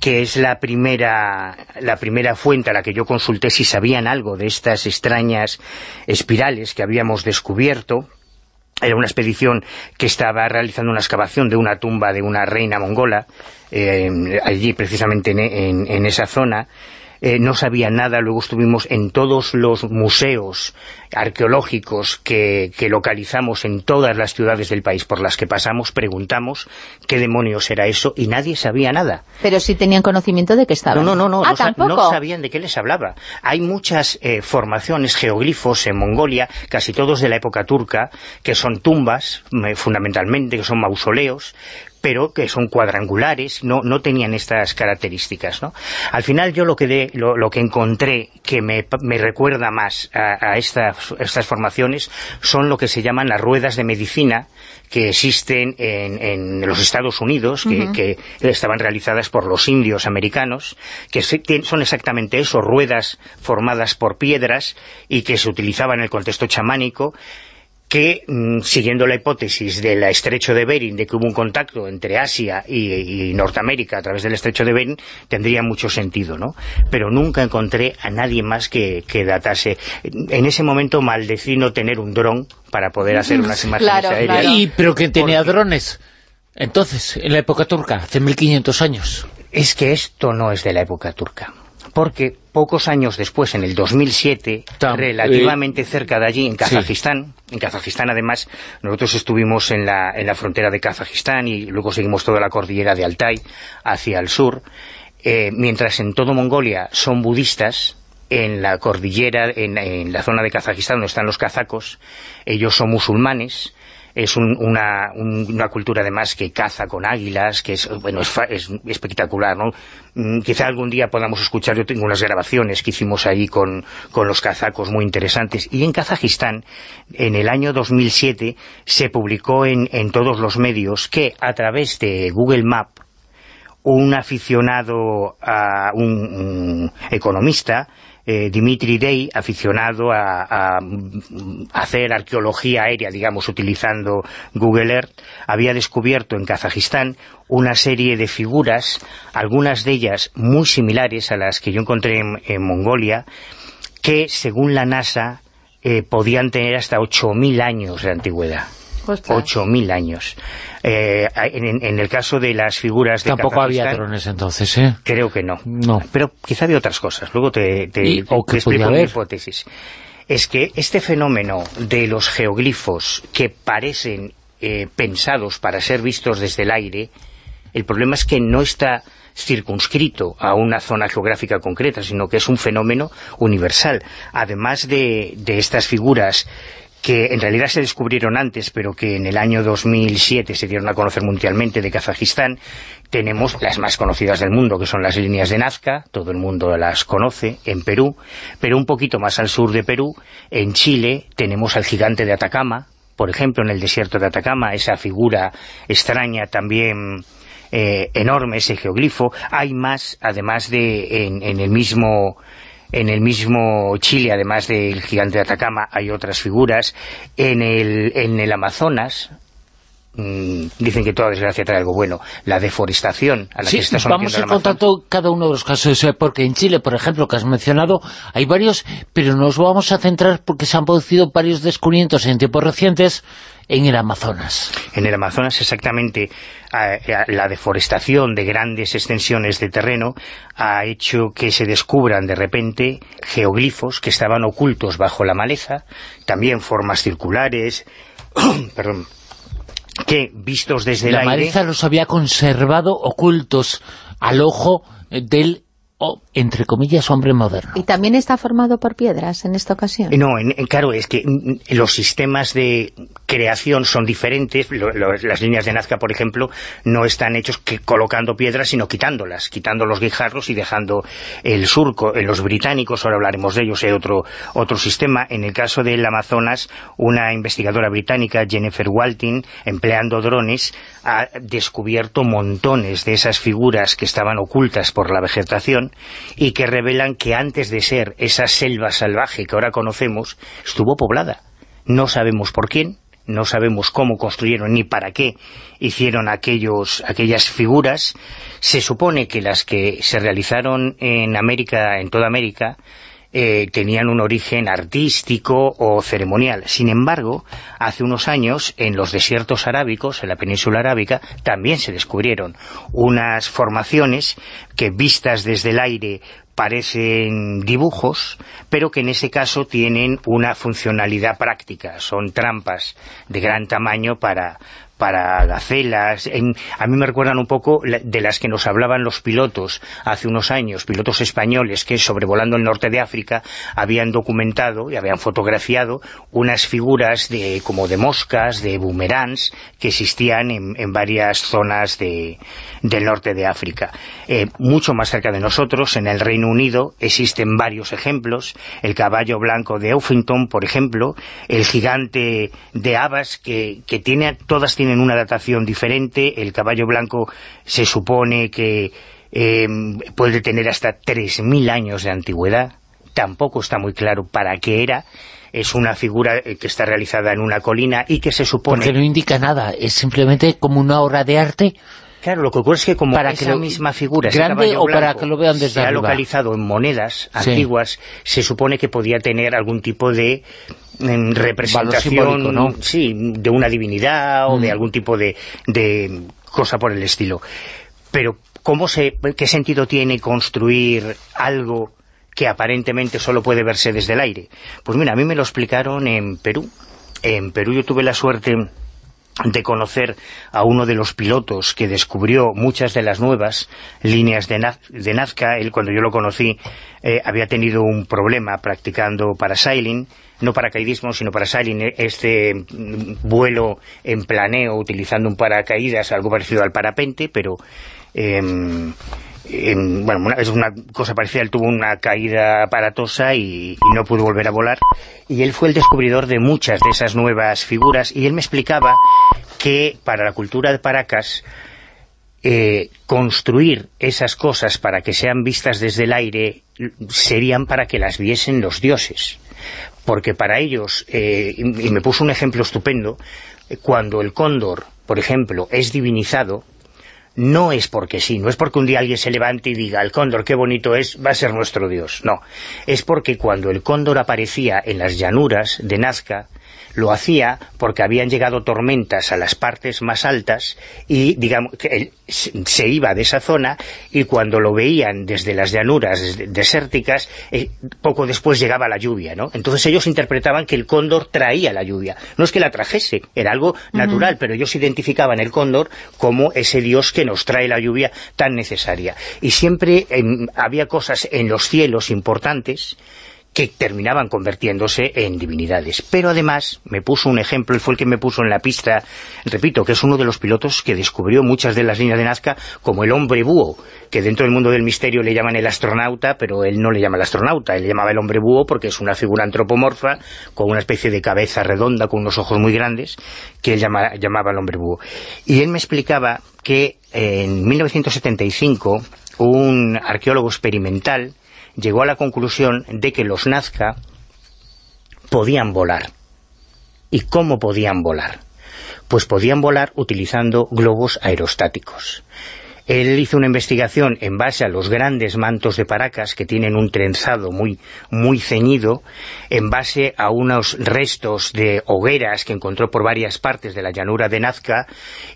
que es la primera, la primera fuente a la que yo consulté si sabían algo de estas extrañas espirales que habíamos descubierto. Era una expedición que estaba realizando una excavación de una tumba de una reina mongola, eh, allí precisamente en, en, en esa zona. Eh, no sabía nada, luego estuvimos en todos los museos arqueológicos que, que, localizamos en todas las ciudades del país por las que pasamos, preguntamos qué demonios era eso y nadie sabía nada. Pero sí tenían conocimiento de que estaban. No, no, no, no, ah, no, sabían de qué les hablaba. Hay muchas eh, formaciones, geoglifos en Mongolia, casi todos de la época turca, que son tumbas, fundamentalmente, que son mausoleos, pero que son cuadrangulares, no, no tenían estas características. ¿no? Al final yo lo que, de, lo, lo que encontré que me, me recuerda más a, a estas, estas formaciones son lo que se llaman las ruedas de medicina, que existen en, en los Estados Unidos, que, que estaban realizadas por los indios americanos, que son exactamente eso, ruedas formadas por piedras y que se utilizaban en el contexto chamánico, que, mm, siguiendo la hipótesis del estrecho de Bering, de que hubo un contacto entre Asia y, y Norteamérica a través del estrecho de Bering, tendría mucho sentido, ¿no? Pero nunca encontré a nadie más que, que datase. En ese momento maldecí no tener un dron para poder hacer unas imágenes Claro, aéreas. claro. ¿Y pero quién tenía drones? Entonces, en la época turca, hace 1500 años. Es que esto no es de la época turca. Porque pocos años después, en el 2007, Tam- relativamente cerca de allí, en Kazajistán, en Kazajistán además, nosotros estuvimos en la, en la frontera de Kazajistán y luego seguimos toda la cordillera de Altai hacia el sur, eh, mientras en todo Mongolia son budistas, en la cordillera, en, en la zona de Kazajistán donde están los kazacos, ellos son musulmanes, es un- una, un- una cultura además que caza con águilas, que es, bueno, es, es espectacular, ¿no? Mm, Quizá algún día podamos escuchar, yo tengo unas grabaciones que hicimos allí con, con los kazacos muy interesantes. Y en Kazajistán, en el año 2007, se publicó en, en todos los medios que a través de Google Map, un aficionado, a un, un economista, eh, Dimitri Day, aficionado a, hacer arqueología aérea, digamos, utilizando Google Earth, había descubierto en Kazajistán una serie de figuras, algunas de ellas muy similares a las que yo encontré en, en Mongolia, que, según la NASA, eh, podían tener hasta 8.000 años de antigüedad. Ostras. 8.000 años. Eh, en, en el caso de las figuras de Tampoco había drones entonces, ¿eh? Creo que no. No. Pero quizá había otras cosas. Luego te, te, Y- o te que explico mi hipótesis. Es que este fenómeno de los geoglifos que parecen eh, pensados para ser vistos desde el aire, el problema es que no está circunscrito a una zona geográfica concreta, sino que es un fenómeno universal. Además de, de estas figuras que en realidad se descubrieron antes, pero que en el año 2007 se dieron a conocer mundialmente de Kazajistán, tenemos las más conocidas del mundo, que son las líneas de Nazca, todo el mundo las conoce, en Perú, pero un poquito más al sur de Perú, en Chile, tenemos al gigante de Atacama, por ejemplo, en el desierto de Atacama, esa figura extraña también eh, enorme, ese geoglifo. Hay más, además de en, en el mismo en el mismo Chile, además del gigante de Atacama, hay otras figuras. En el, en el Amazonas, mm, dicen que toda desgracia trae algo bueno, la deforestación a la Sí, que está vamos Amazonas. contando cada uno de los casos, eh, porque en Chile, por ejemplo, que has mencionado, hay varios, pero nos vamos a centrar porque se han producido varios descubrimientos en tiempos recientes en el Amazonas. En el Amazonas, exactamente, la deforestación de grandes extensiones de terreno ha hecho que se descubran de repente geoglifos que estaban ocultos bajo la maleza, también formas circulares, (coughs) perdón, que vistos desde la el aire... maleza los había conservado ocultos al ojo del, entre comillas, hombre moderno. ¿Y también está formado por piedras en esta ocasión? No, en- en- claro, es que mm, los sistemas de creación son diferentes. Lo- lo- las líneas de Nazca, por ejemplo, no están hechos que colocando piedras, sino quitándolas, quitando los guijarros y dejando el surco. En los británicos, ahora hablaremos de ellos, hay otro, otro sistema. En el caso del Amazonas, una investigadora británica, Jennifer Waltin, empleando drones, ha descubierto montones de esas figuras que estaban ocultas por la vegetación y que revelan que antes de ser esa selva salvaje que ahora conocemos, estuvo poblada. No sabemos por quién, no sabemos cómo construyeron ni para qué hicieron aquellos, aquellas figuras. Se supone que las que se realizaron en América, en toda América, eh, tenían un origen artístico o ceremonial. Sin embargo, hace unos años, en los desiertos arábicos, en la península arábica, también se descubrieron unas formaciones que vistas desde el aire parecen dibujos, pero que en ese caso tienen una funcionalidad práctica. Son trampas de gran tamaño para para gacelas. En, a mí me recuerdan un poco de las que nos hablaban los pilotos hace unos años, pilotos españoles que sobrevolando el norte de África habían documentado y habían fotografiado unas figuras de como de moscas, de boomerangs, que existían en, varias zonas de, del norte de África. Eh, mucho más cerca de nosotros, en el Reino Unido, existen varios ejemplos. El caballo blanco de Uffington, por ejemplo, el gigante de Abbas, que, que tiene, todas tienen una datación diferente. El caballo blanco se supone que eh, puede tener hasta 3.000 años de antigüedad. Tampoco está muy claro para qué era es una figura eh, que está realizada en una colina y que se supone... Porque no indica nada, es simplemente como una obra de arte Claro, lo que ocurre es que como para esa misma figura, grande o para que lo vean desde se ha localizado en monedas antiguas, se supone que podía tener algún tipo de em, representación ¿no? sí, de una divinidad o de mm. algún tipo de, de cosa por el estilo. Pero ¿cómo se, ¿qué sentido tiene construir algo que aparentemente solo puede verse desde el aire? Pues mira, a mí me lo explicaron en Perú. En Perú yo tuve la suerte de conocer a uno de los pilotos que descubrió muchas de las nuevas líneas de, Nazca. Él, cuando yo lo conocí, eh, había tenido un problema practicando parasailing, no paracaidismo, sino parasailing, eh, este mm, vuelo en planeo utilizando un paracaídas, algo parecido al parapente, pero... Em, bueno, es una cosa parecida, él tuvo una caída aparatosa y, no pudo volver a volar, y él fue el descubridor de muchas de esas nuevas figuras, y él me explicaba que para la cultura de Paracas, eh, construir esas cosas para que sean vistas desde el aire serían para que las viesen los dioses, porque para ellos, eh, y me puso un ejemplo estupendo, cuando el cóndor, por ejemplo, es divinizado, no es porque sí, no es porque un día alguien se levante y diga, el cóndor, qué bonito es, va a ser nuestro Dios. No, es porque cuando el cóndor aparecía en las llanuras de Nazca, lo hacía porque habían llegado tormentas a las partes más altas y digamos que él se iba de esa zona y cuando lo veían desde las llanuras desérticas, eh, poco después llegaba la lluvia, ¿no? Entonces ellos interpretaban que el cóndor traía la lluvia. No es que la trajese, era algo natural, pero ellos identificaban el cóndor como ese dios que nos trae la lluvia tan necesaria. Y siempre em, había cosas en los cielos importantes que terminaban convirtiéndose en divinidades. Pero además me puso un ejemplo, y fue el que me puso en la pista, repito, que es uno de los pilotos que descubrió muchas de las líneas de Nazca como el hombre búho, que dentro del mundo del misterio le llaman el astronauta, pero él no le llama el astronauta, él le llamaba el hombre búho porque es una figura antropomorfa, con una especie de cabeza redonda, con unos ojos muy grandes, que él llamaba el hombre búho. Y él me explicaba que en 1975 un arqueólogo experimental llegó a la conclusión de que los Nazca podían volar. ¿Y cómo podían volar? Pues podían volar utilizando globos aerostáticos. Él hizo una investigación en base a los grandes mantos de Paracas, que tienen un trenzado muy, muy ceñido, en base a unos restos de hogueras que encontró por varias partes de la llanura de Nazca,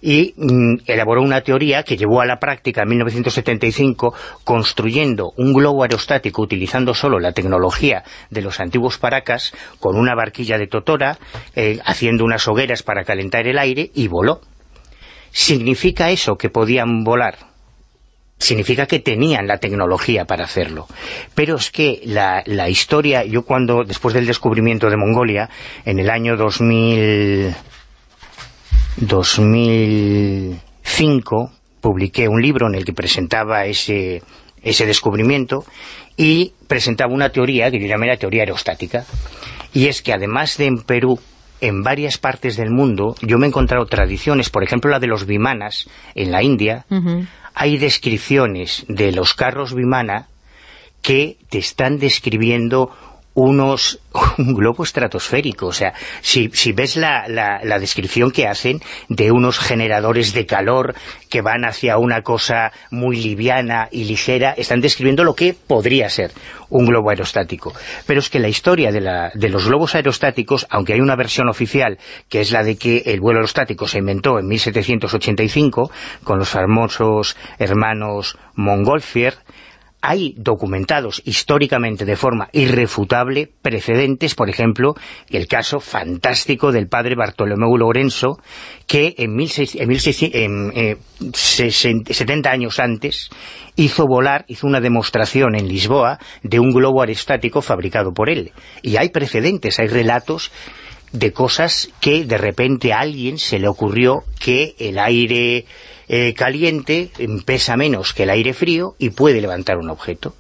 y mm, elaboró una teoría que llevó a la práctica en 1975, construyendo un globo aerostático utilizando solo la tecnología de los antiguos Paracas, con una barquilla de totora, eh, haciendo unas hogueras para calentar el aire, y voló. ¿Significa eso que podían volar? significa que tenían la tecnología para hacerlo. Pero es que la, historia, yo cuando, después del descubrimiento de Mongolia, en el año 2000, 2005, publiqué un libro en el que presentaba ese, ese descubrimiento y presentaba una teoría que yo llamé la teoría aerostática. Y es que además de en Perú en varias partes del mundo yo me he encontrado tradiciones, por ejemplo la de los vimanas en la India, hay descripciones de los carros vimana que te están describiendo unos (laughs) un globo estratosférico, o sea, si, si ves la, la, descripción que hacen de unos generadores de calor que van hacia una cosa muy liviana y ligera, están describiendo lo que podría ser un globo aerostático. Pero es que la historia de, la, de los globos aerostáticos, aunque hay una versión oficial, que es la de que el vuelo aerostático se inventó en 1785, con los famosos hermanos Montgolfier, hay documentados históricamente de forma irrefutable precedentes, por ejemplo, el caso fantástico del padre Bartolomeu Lorenzo, que en, 1600, en, en, 70 años antes hizo volar, hizo una demostración en Lisboa de un globo aerostático fabricado por él. Y hay precedentes, hay relatos de cosas que de repente a alguien se le ocurrió que el aire eh, caliente pesa menos que el aire frío y puede levantar un objeto.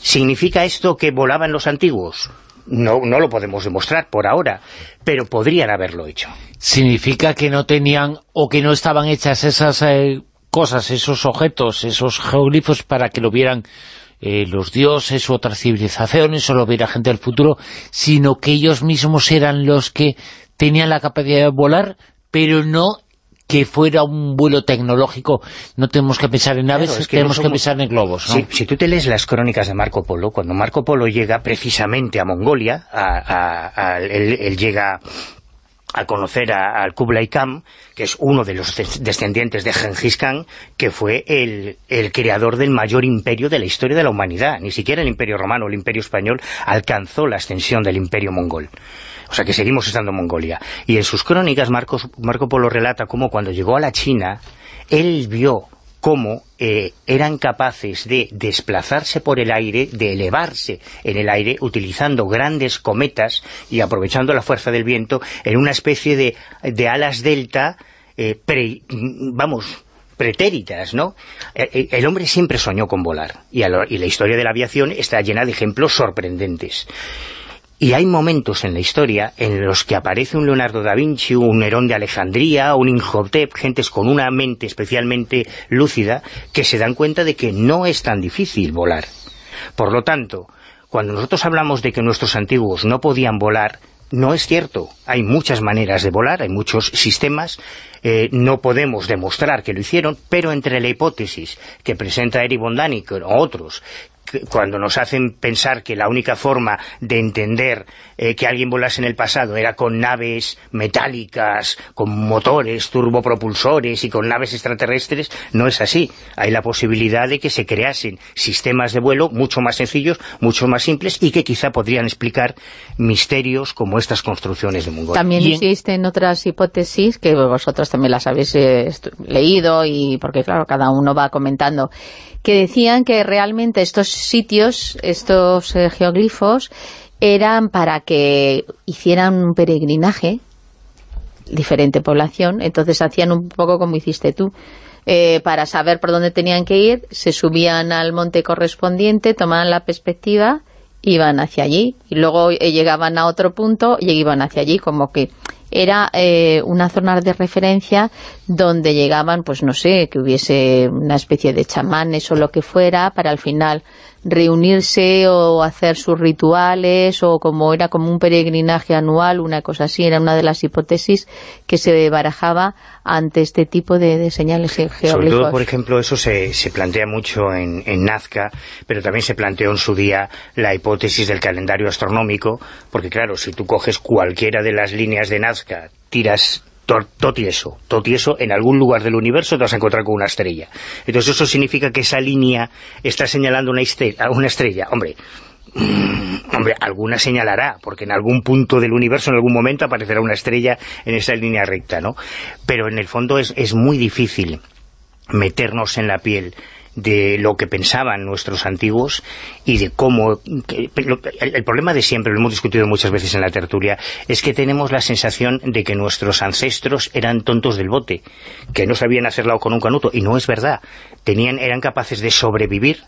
¿Significa esto que volaban los antiguos? No, no lo podemos demostrar por ahora, pero podrían haberlo hecho. ¿Significa que no tenían o que no estaban hechas esas eh, cosas, esos objetos, esos geoglifos para que lo vieran eh, los dioses u otras civilizaciones o lo viera gente del futuro, sino que ellos mismos eran los que tenían la capacidad de volar, pero no que fuera un vuelo tecnológico, no tenemos que pensar en aves, tenemos que pensar en globos. Si, tú te lees las crónicas de Marco Polo, cuando Marco Polo llega precisamente a Mongolia, él, llega a conocer al Kublai Khan, que es uno de los descendientes de Genghis Khan, que fue el, el, creador del mayor imperio de la historia de la humanidad. Ni siquiera el imperio romano o el imperio español alcanzó la extensión del imperio mongol. O sea que seguimos estando en Mongolia. Y en sus crónicas Marco Polo relata cómo cuando llegó a la China, él vio cómo eh, eran capaces de desplazarse por el aire, de elevarse en el aire, utilizando grandes cometas y aprovechando la fuerza del viento en una especie de, alas delta, eh, vamos, pretéritas, ¿no? Eh, el hombre siempre soñó con volar, y la historia de la aviación está llena de ejemplos sorprendentes. Y hay momentos en la historia en los que aparece un Leonardo da Vinci, un Nerón de Alejandría, un Inhotep, gentes con una mente especialmente lúcida, que se dan cuenta de que no es tan difícil volar. Por lo tanto, cuando nosotros hablamos de que nuestros antiguos no podían volar, no es cierto. Hay muchas maneras de volar, hay muchos sistemas, eh, no podemos demostrar que lo hicieron, pero entre la hipótesis que presenta Eric von Daniken o otros, cuando nos hacen pensar que la única forma de entender eh, que alguien volase en el pasado era con naves metálicas, con motores, turbopropulsores y con naves extraterrestres, no es así. Hay la posibilidad de que se creasen sistemas de vuelo mucho más sencillos, mucho más simples y que quizá podrían explicar misterios como estas construcciones de Mongolia. También existen otras hipótesis que vosotros también las habéis eh, leído y porque claro, cada uno va comentando que decían que realmente estos sitios, estos eh, geoglifos, eran para que hicieran un peregrinaje, diferente población, entonces hacían un poco como hiciste tú, eh, para saber por dónde tenían que ir, se subían al monte correspondiente, tomaban la perspectiva, iban hacia allí, y luego eh, llegaban a otro punto y iban hacia allí, como que era eh, una zona de referencia donde llegaban, pues no sé, que hubiese una especie de chamanes o lo que fuera, para al final reunirse o hacer sus rituales o como era como un peregrinaje anual, una cosa así, era una de las hipótesis que se barajaba ante este tipo de, señales geográficas. Sobre todo, por ejemplo, eso se, se plantea mucho en, en, Nazca, pero también se planteó en su día la hipótesis del calendario astronómico, porque claro, si tú coges cualquiera de las líneas de Nazca, tiras totieso, totieso, en algún lugar del universo te vas a encontrar con una estrella. Entonces eso significa que esa línea está señalando una estrella, una estrella. hombre, (clears throat) hombre, alguna señalará, porque en algún punto del universo, en algún momento, aparecerá una estrella en esa línea recta, ¿no? Pero en el fondo es, es muy difícil meternos en la piel de lo que pensaban nuestros antiguos y de cómo... el, problema de siempre, lo hemos discutido muchas veces en la tertulia, es que tenemos la sensación de que nuestros ancestros eran tontos del bote, que no sabían hacerlo con un canuto, y no es verdad. Tenían, eran capaces de sobrevivir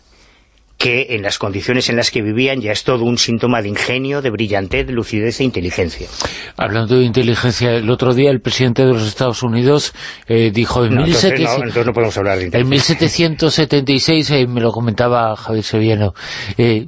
que en las condiciones en las que vivían ya es todo un síntoma de ingenio, de brillantez, de lucidez e inteligencia. Hablando de inteligencia, el otro día el presidente de los Estados Unidos eh, dijo en, 1776, eh, me lo comentaba Javier Sevillano, eh,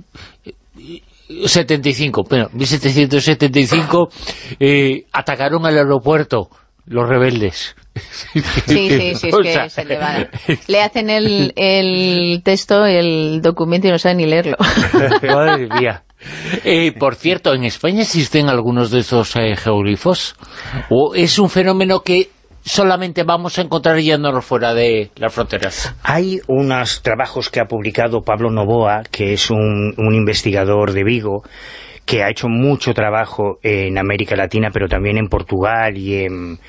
75, bueno, 1775 eh, atacaron al aeropuerto los rebeldes (laughs) Sí, sí, sí, es que se le va. Le hacen el, el texto, el documento y no saben ni leerlo. (laughs) Madre mía. Eh, por cierto, ¿en España existen algunos de esos eh, geoglifos? ¿O es un fenómeno que solamente vamos a encontrar yéndonos fuera de las fronteras? Hay unos trabajos que ha publicado Pablo Novoa, que es un, un investigador de Vigo, que ha hecho mucho trabajo en América Latina, pero también en Portugal y en,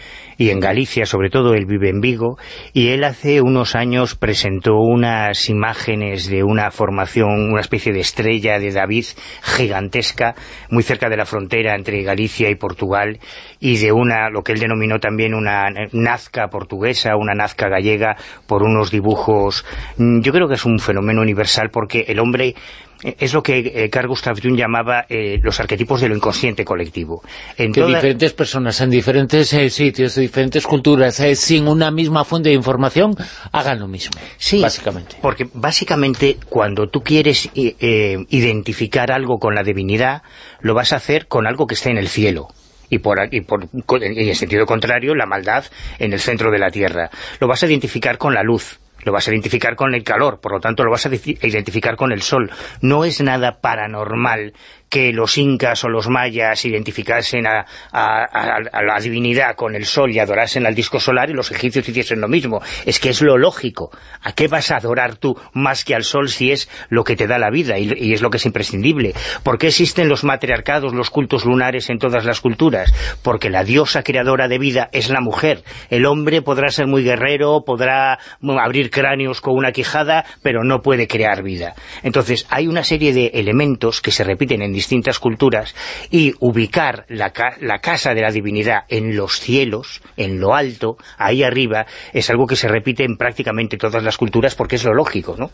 y en Galicia, sobre todo, él vive en Vigo, y él hace unos años presentó unas imágenes de una formación, una especie de estrella de David gigantesca, muy cerca de la frontera entre Galicia y Portugal, y de una, lo que él denominó también una nazca portuguesa, una nazca gallega, por unos dibujos. Yo creo que es un fenómeno universal porque el hombre es lo que eh, Carl Gustav Jung llamaba eh, los arquetipos de lo inconsciente colectivo. En que diferentes personas en diferentes eh, sitios, de diferentes culturas, eh, sin una misma fuente de información, hagan lo mismo, Sí, básicamente. porque básicamente cuando tú quieres eh, identificar algo con la divinidad, lo vas a hacer con algo que esté en el cielo. Y, por, y, por, y en sentido contrario, la maldad en el centro de la tierra. Lo vas a identificar con la luz, lo vas a identificar con el calor, por lo tanto lo vas a identificar con el sol. No es nada paranormal que los incas o los mayas identificasen a, la divinidad con el sol y adorasen al disco solar y los egipcios hiciesen lo mismo. Es que es lo lógico. ¿A qué vas a adorar tú más que al sol si es lo que te da la vida y, y es lo que es imprescindible? ¿Por qué existen los matriarcados, los cultos lunares en todas las culturas? Porque la diosa creadora de vida es la mujer. El hombre podrá ser muy guerrero, podrá abrir cráneos con una quijada, pero no puede crear vida. Entonces, hay una serie de elementos que se repiten en distintas culturas y ubicar la, la, casa de la divinidad en los cielos, en lo alto, ahí arriba, es algo que se repite en prácticamente todas las culturas porque es lo lógico, ¿no?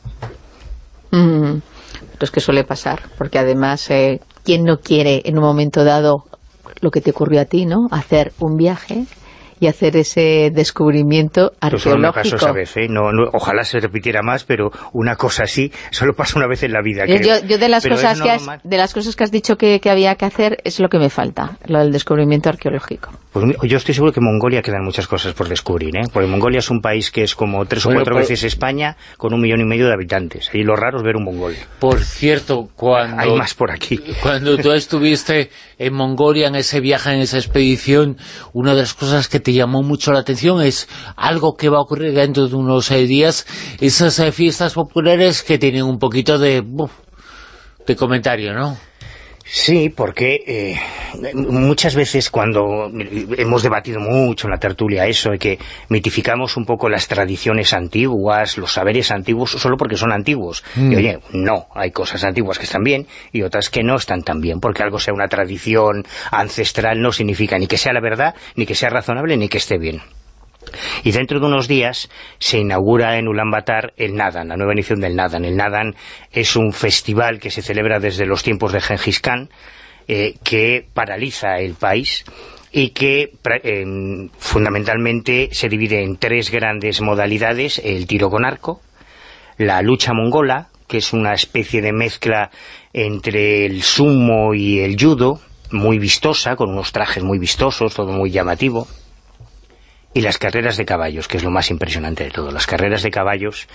Mm, es que suele pasar, porque además, eh, ¿quién no quiere en un momento dado lo que te ocurrió a ti, ¿no? Hacer un viaje y hacer ese descubrimiento arqueológico. Pues casos a veces, ¿eh? no, no, ojalá se repitiera más, pero una cosa así solo pasa una vez en la vida. Yo, yo, yo de, las cosas que has, de las cosas que has dicho que, que, había que hacer es lo que me falta, lo del descubrimiento arqueológico. Pues yo estoy seguro que en Mongolia quedan muchas cosas por descubrir, ¿eh? porque Mongolia es un país que es como tres o bueno, cuatro por... veces España, con un millón y medio de habitantes, y lo raro es ver un mongol. Por cierto, cuando... Hay más por aquí. Cuando tú estuviste en Mongolia, en ese viaje, en esa expedición, una de las cosas que te llamó mucho la atención es algo que va a ocurrir dentro de unos eh, días, esas eh, fiestas populares que tienen un poquito de, de comentario, ¿no? Sí, porque eh, muchas veces cuando hemos debatido mucho en la tertulia eso, de que mitificamos un poco las tradiciones antiguas, los saberes antiguos, solo porque son antiguos. Mm. Y oye, no, hay cosas antiguas que están bien y otras que no están tan bien, porque algo sea una tradición ancestral no significa ni que sea la verdad, ni que sea razonable, ni que esté bien. Y dentro de unos días se inaugura en Ulaanbaatar el Nadan, la nueva edición del Nadan. El Nadan es un festival que se celebra desde los tiempos de Gengis Khan, eh, que paraliza el país y que eh, fundamentalmente se divide en tres grandes modalidades, el tiro con arco, la lucha mongola, que es una especie de mezcla entre el sumo y el judo, muy vistosa, con unos trajes muy vistosos, todo muy llamativo, y las carreras de caballos, que es lo más impresionante de todo. Las carreras de caballos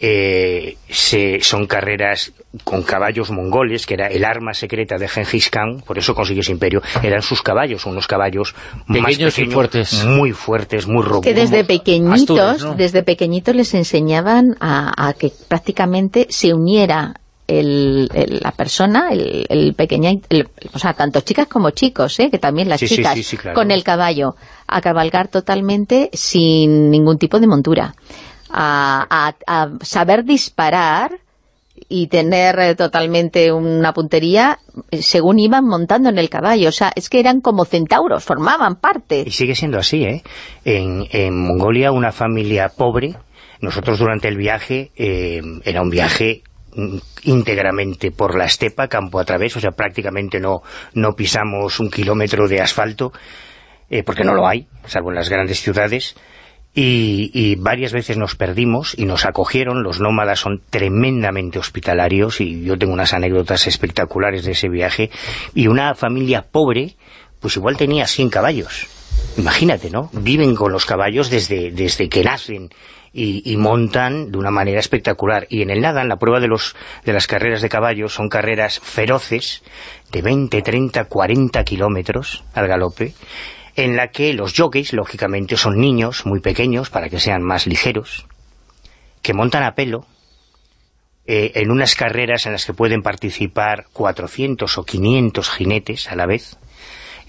eh, se, son carreras con caballos mongoles, que era el arma secreta de Genghis Khan, por eso consiguió su imperio, eran sus caballos, unos caballos pequeños, más pequeños, y fuertes. muy fuertes, muy robustos. que desde pequeñitos, desde pequeñitos les enseñaban a, a que prácticamente se uniera el, el, la persona, el, el pequeña, o sea, tanto chicas como chicos, ¿eh? que también las sí, chicas, sí, sí, claro. con el caballo, a cabalgar totalmente sin ningún tipo de montura, a, a, a saber disparar y tener eh, totalmente una puntería según iban montando en el caballo. O sea, es que eran como centauros, formaban parte. Y sigue siendo así, ¿eh? En, en Mongolia, una familia pobre, nosotros durante el viaje, eh, era un viaje íntegramente por la estepa, campo a través, o sea, prácticamente no, no pisamos un kilómetro de asfalto, eh, porque no lo hay, salvo en las grandes ciudades, y, y, varias veces nos perdimos y nos acogieron, los nómadas son tremendamente hospitalarios, y yo tengo unas anécdotas espectaculares de ese viaje, y una familia pobre, pues igual tenía 100 caballos, imagínate, ¿no? Viven con los caballos desde, desde que nacen, y, y, montan de una manera espectacular. Y en el Nadan, la prueba de, los, de las carreras de caballos son carreras feroces, de 20, 30, 40 kilómetros al galope, en la que los jockeys, lógicamente, son niños muy pequeños para que sean más ligeros, que montan a pelo eh, en unas carreras en las que pueden participar 400 o 500 jinetes a la vez.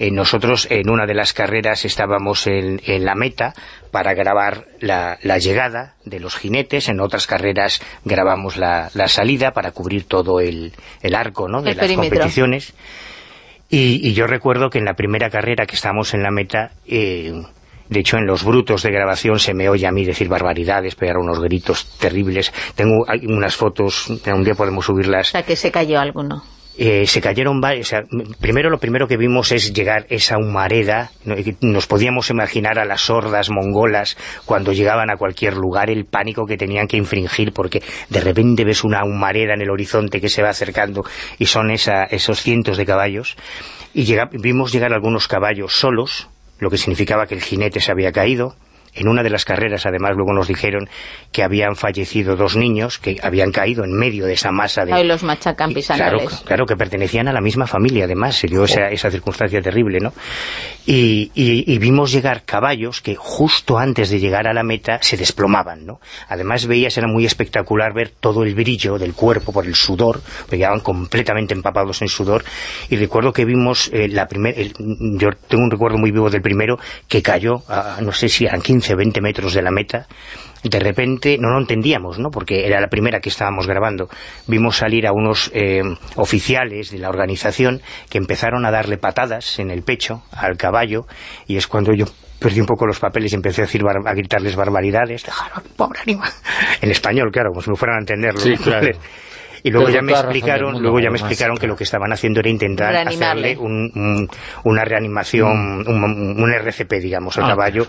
Eh, nosotros en una de las carreras estábamos en, en la meta para grabar la, la llegada de los jinetes, en otras carreras grabamos la, la salida para cubrir todo el, el arco ¿no? de El las perímetro. competiciones. Y, y yo recuerdo que en la primera carrera que estábamos en la meta, eh, de hecho en los brutos de grabación se me oye a mí decir barbaridades, pegar unos gritos terribles. Tengo unas fotos, un día podemos O subirlas, sea, que se cayó alguno. Eh, se cayeron varios, o sea, primero lo primero que vimos es llegar esa humareda, nos podíamos imaginar a las hordas mongolas cuando llegaban a cualquier lugar, el pánico que tenían que infringir, porque de repente ves una humareda en el horizonte que se va acercando y son esa, esos cientos de caballos, y vimos llegar algunos caballos solos, lo que significaba que el jinete se había caído, en una de las carreras, además, luego nos dijeron que habían fallecido dos niños que habían caído en medio de esa masa de, Ahí los machacan y Claro, claro, que pertenecían a la misma familia, además, se dio esa, esa circunstancia terrible, ¿no? Y, y- y vimos llegar caballos que justo antes de llegar a la meta se desplomaban, ¿no? Además veías, era muy espectacular ver todo el brillo del cuerpo por el sudor, porque llegaban completamente empapados en sudor, y recuerdo que vimos eh, la primera, yo tengo un recuerdo muy vivo del primero, que cayó, a, no sé si eran 15 o 20 metros de la meta, de repente no lo entendíamos, ¿no? Porque era la primera que estábamos grabando. Vimos salir a unos eh, oficiales de la organización que empezaron a darle patadas en el pecho al caballo y es cuando yo perdí un poco los papeles y empecé a, decir bar- a gritarles barbaridades. Dejaron pobre animal. En español, claro, como si me fueran a entenderlo. Sí, claro. Y luego Pero ya me explicaron, mundo, luego ya me explicaron que lo que estaban haciendo era intentar Reanimarle. hacerle un, un- una reanimación, un, un RCP, digamos, al Ah. caballo,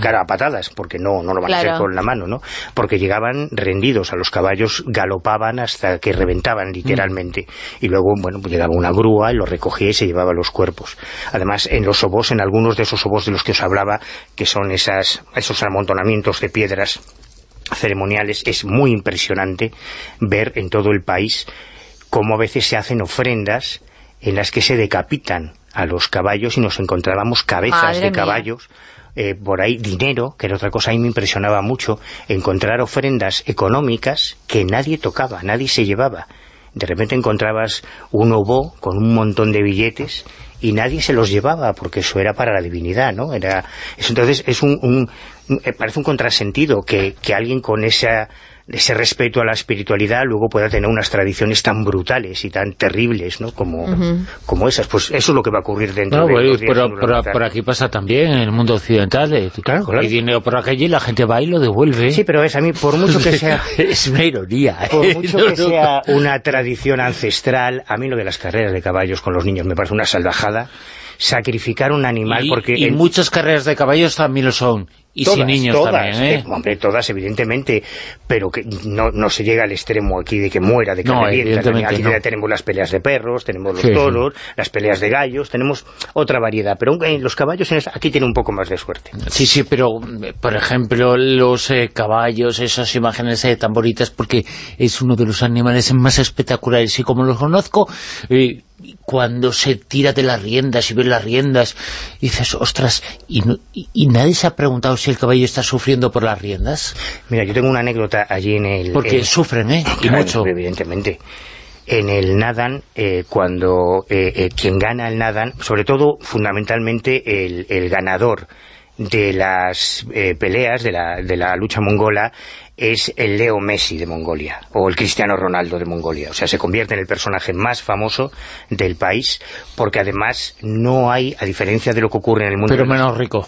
claro, a patadas, porque no, no lo van a hacer con la mano, ¿no? Porque llegaban rendidos, a los caballos galopaban hasta que reventaban literalmente. Y luego, bueno, pues llegaba una grúa, y los recogía y se llevaba los cuerpos. Además, en los obos, en algunos de esos obos de los que os hablaba, que son esas, esos amontonamientos de piedras ceremoniales, es muy impresionante ver en todo el país cómo a veces se hacen ofrendas en las que se decapitan a los caballos y nos encontrábamos cabezas Madre de mía. caballos eh, por ahí dinero, que era otra cosa, a mí me impresionaba mucho, encontrar ofrendas económicas que nadie tocaba, nadie se llevaba. De repente encontrabas un obo con un montón de billetes y nadie se los llevaba porque eso era para la divinidad, ¿no? Era, entonces es un, un- un- eh, parece un contrasentido que, que alguien con esa ese respeto a la espiritualidad luego pueda tener unas tradiciones tan brutales y tan terribles, ¿no? Como, como esas. Pues eso es lo que va a ocurrir dentro No, de bueno, dos días pero, en pero Ulaanbaatar. por aquí pasa también, en el mundo occidental. eh, Claro, claro. Hay dinero por aquello y la gente va y lo devuelve. Sí, pero es a mí, por mucho que (laughs) sea... es una ironía. (laughs) ¿eh? Por mucho No, que no. sea una tradición ancestral, a mí lo de las carreras de caballos con los niños me parece una salvajada. Sacrificar un animal Y, porque... y el- muchas carreras de caballos también lo son. Y todas, sin niños todas, también, ¿eh? Hombre, todas, evidentemente, pero que no, no se llega al extremo aquí de que muera de No, carne evidentemente Aquí no. ya tenemos las peleas de perros, tenemos los Sí, sí. toros, las peleas de gallos, tenemos otra variedad. Pero eh, los caballos en aquí tienen un poco más de suerte. Sí, sí, pero, eh, por ejemplo, los eh, caballos, esas imágenes eh, tan bonitas, porque es uno de los animales más espectaculares. Y como los conozco, eh, cuando se tira de las riendas y ves las riendas, dices, ostras, ¿y, no- y- y nadie se ha preguntado si el caballo está sufriendo por las riendas? Mira, yo tengo una anécdota allí en el... Porque en- sufren, ¿eh? Y Claro, mucho. Evidentemente. En el Nadan, eh, cuando eh, eh, quien gana el Nadan, sobre todo, fundamentalmente, el, el ganador de las eh, peleas, de la, de la lucha mongola, es el Leo Messi de Mongolia, o el Cristiano Ronaldo de Mongolia. O sea, se convierte en el personaje más famoso del país, porque además no hay, a diferencia de lo que ocurre en el mundo... Pero menos rico.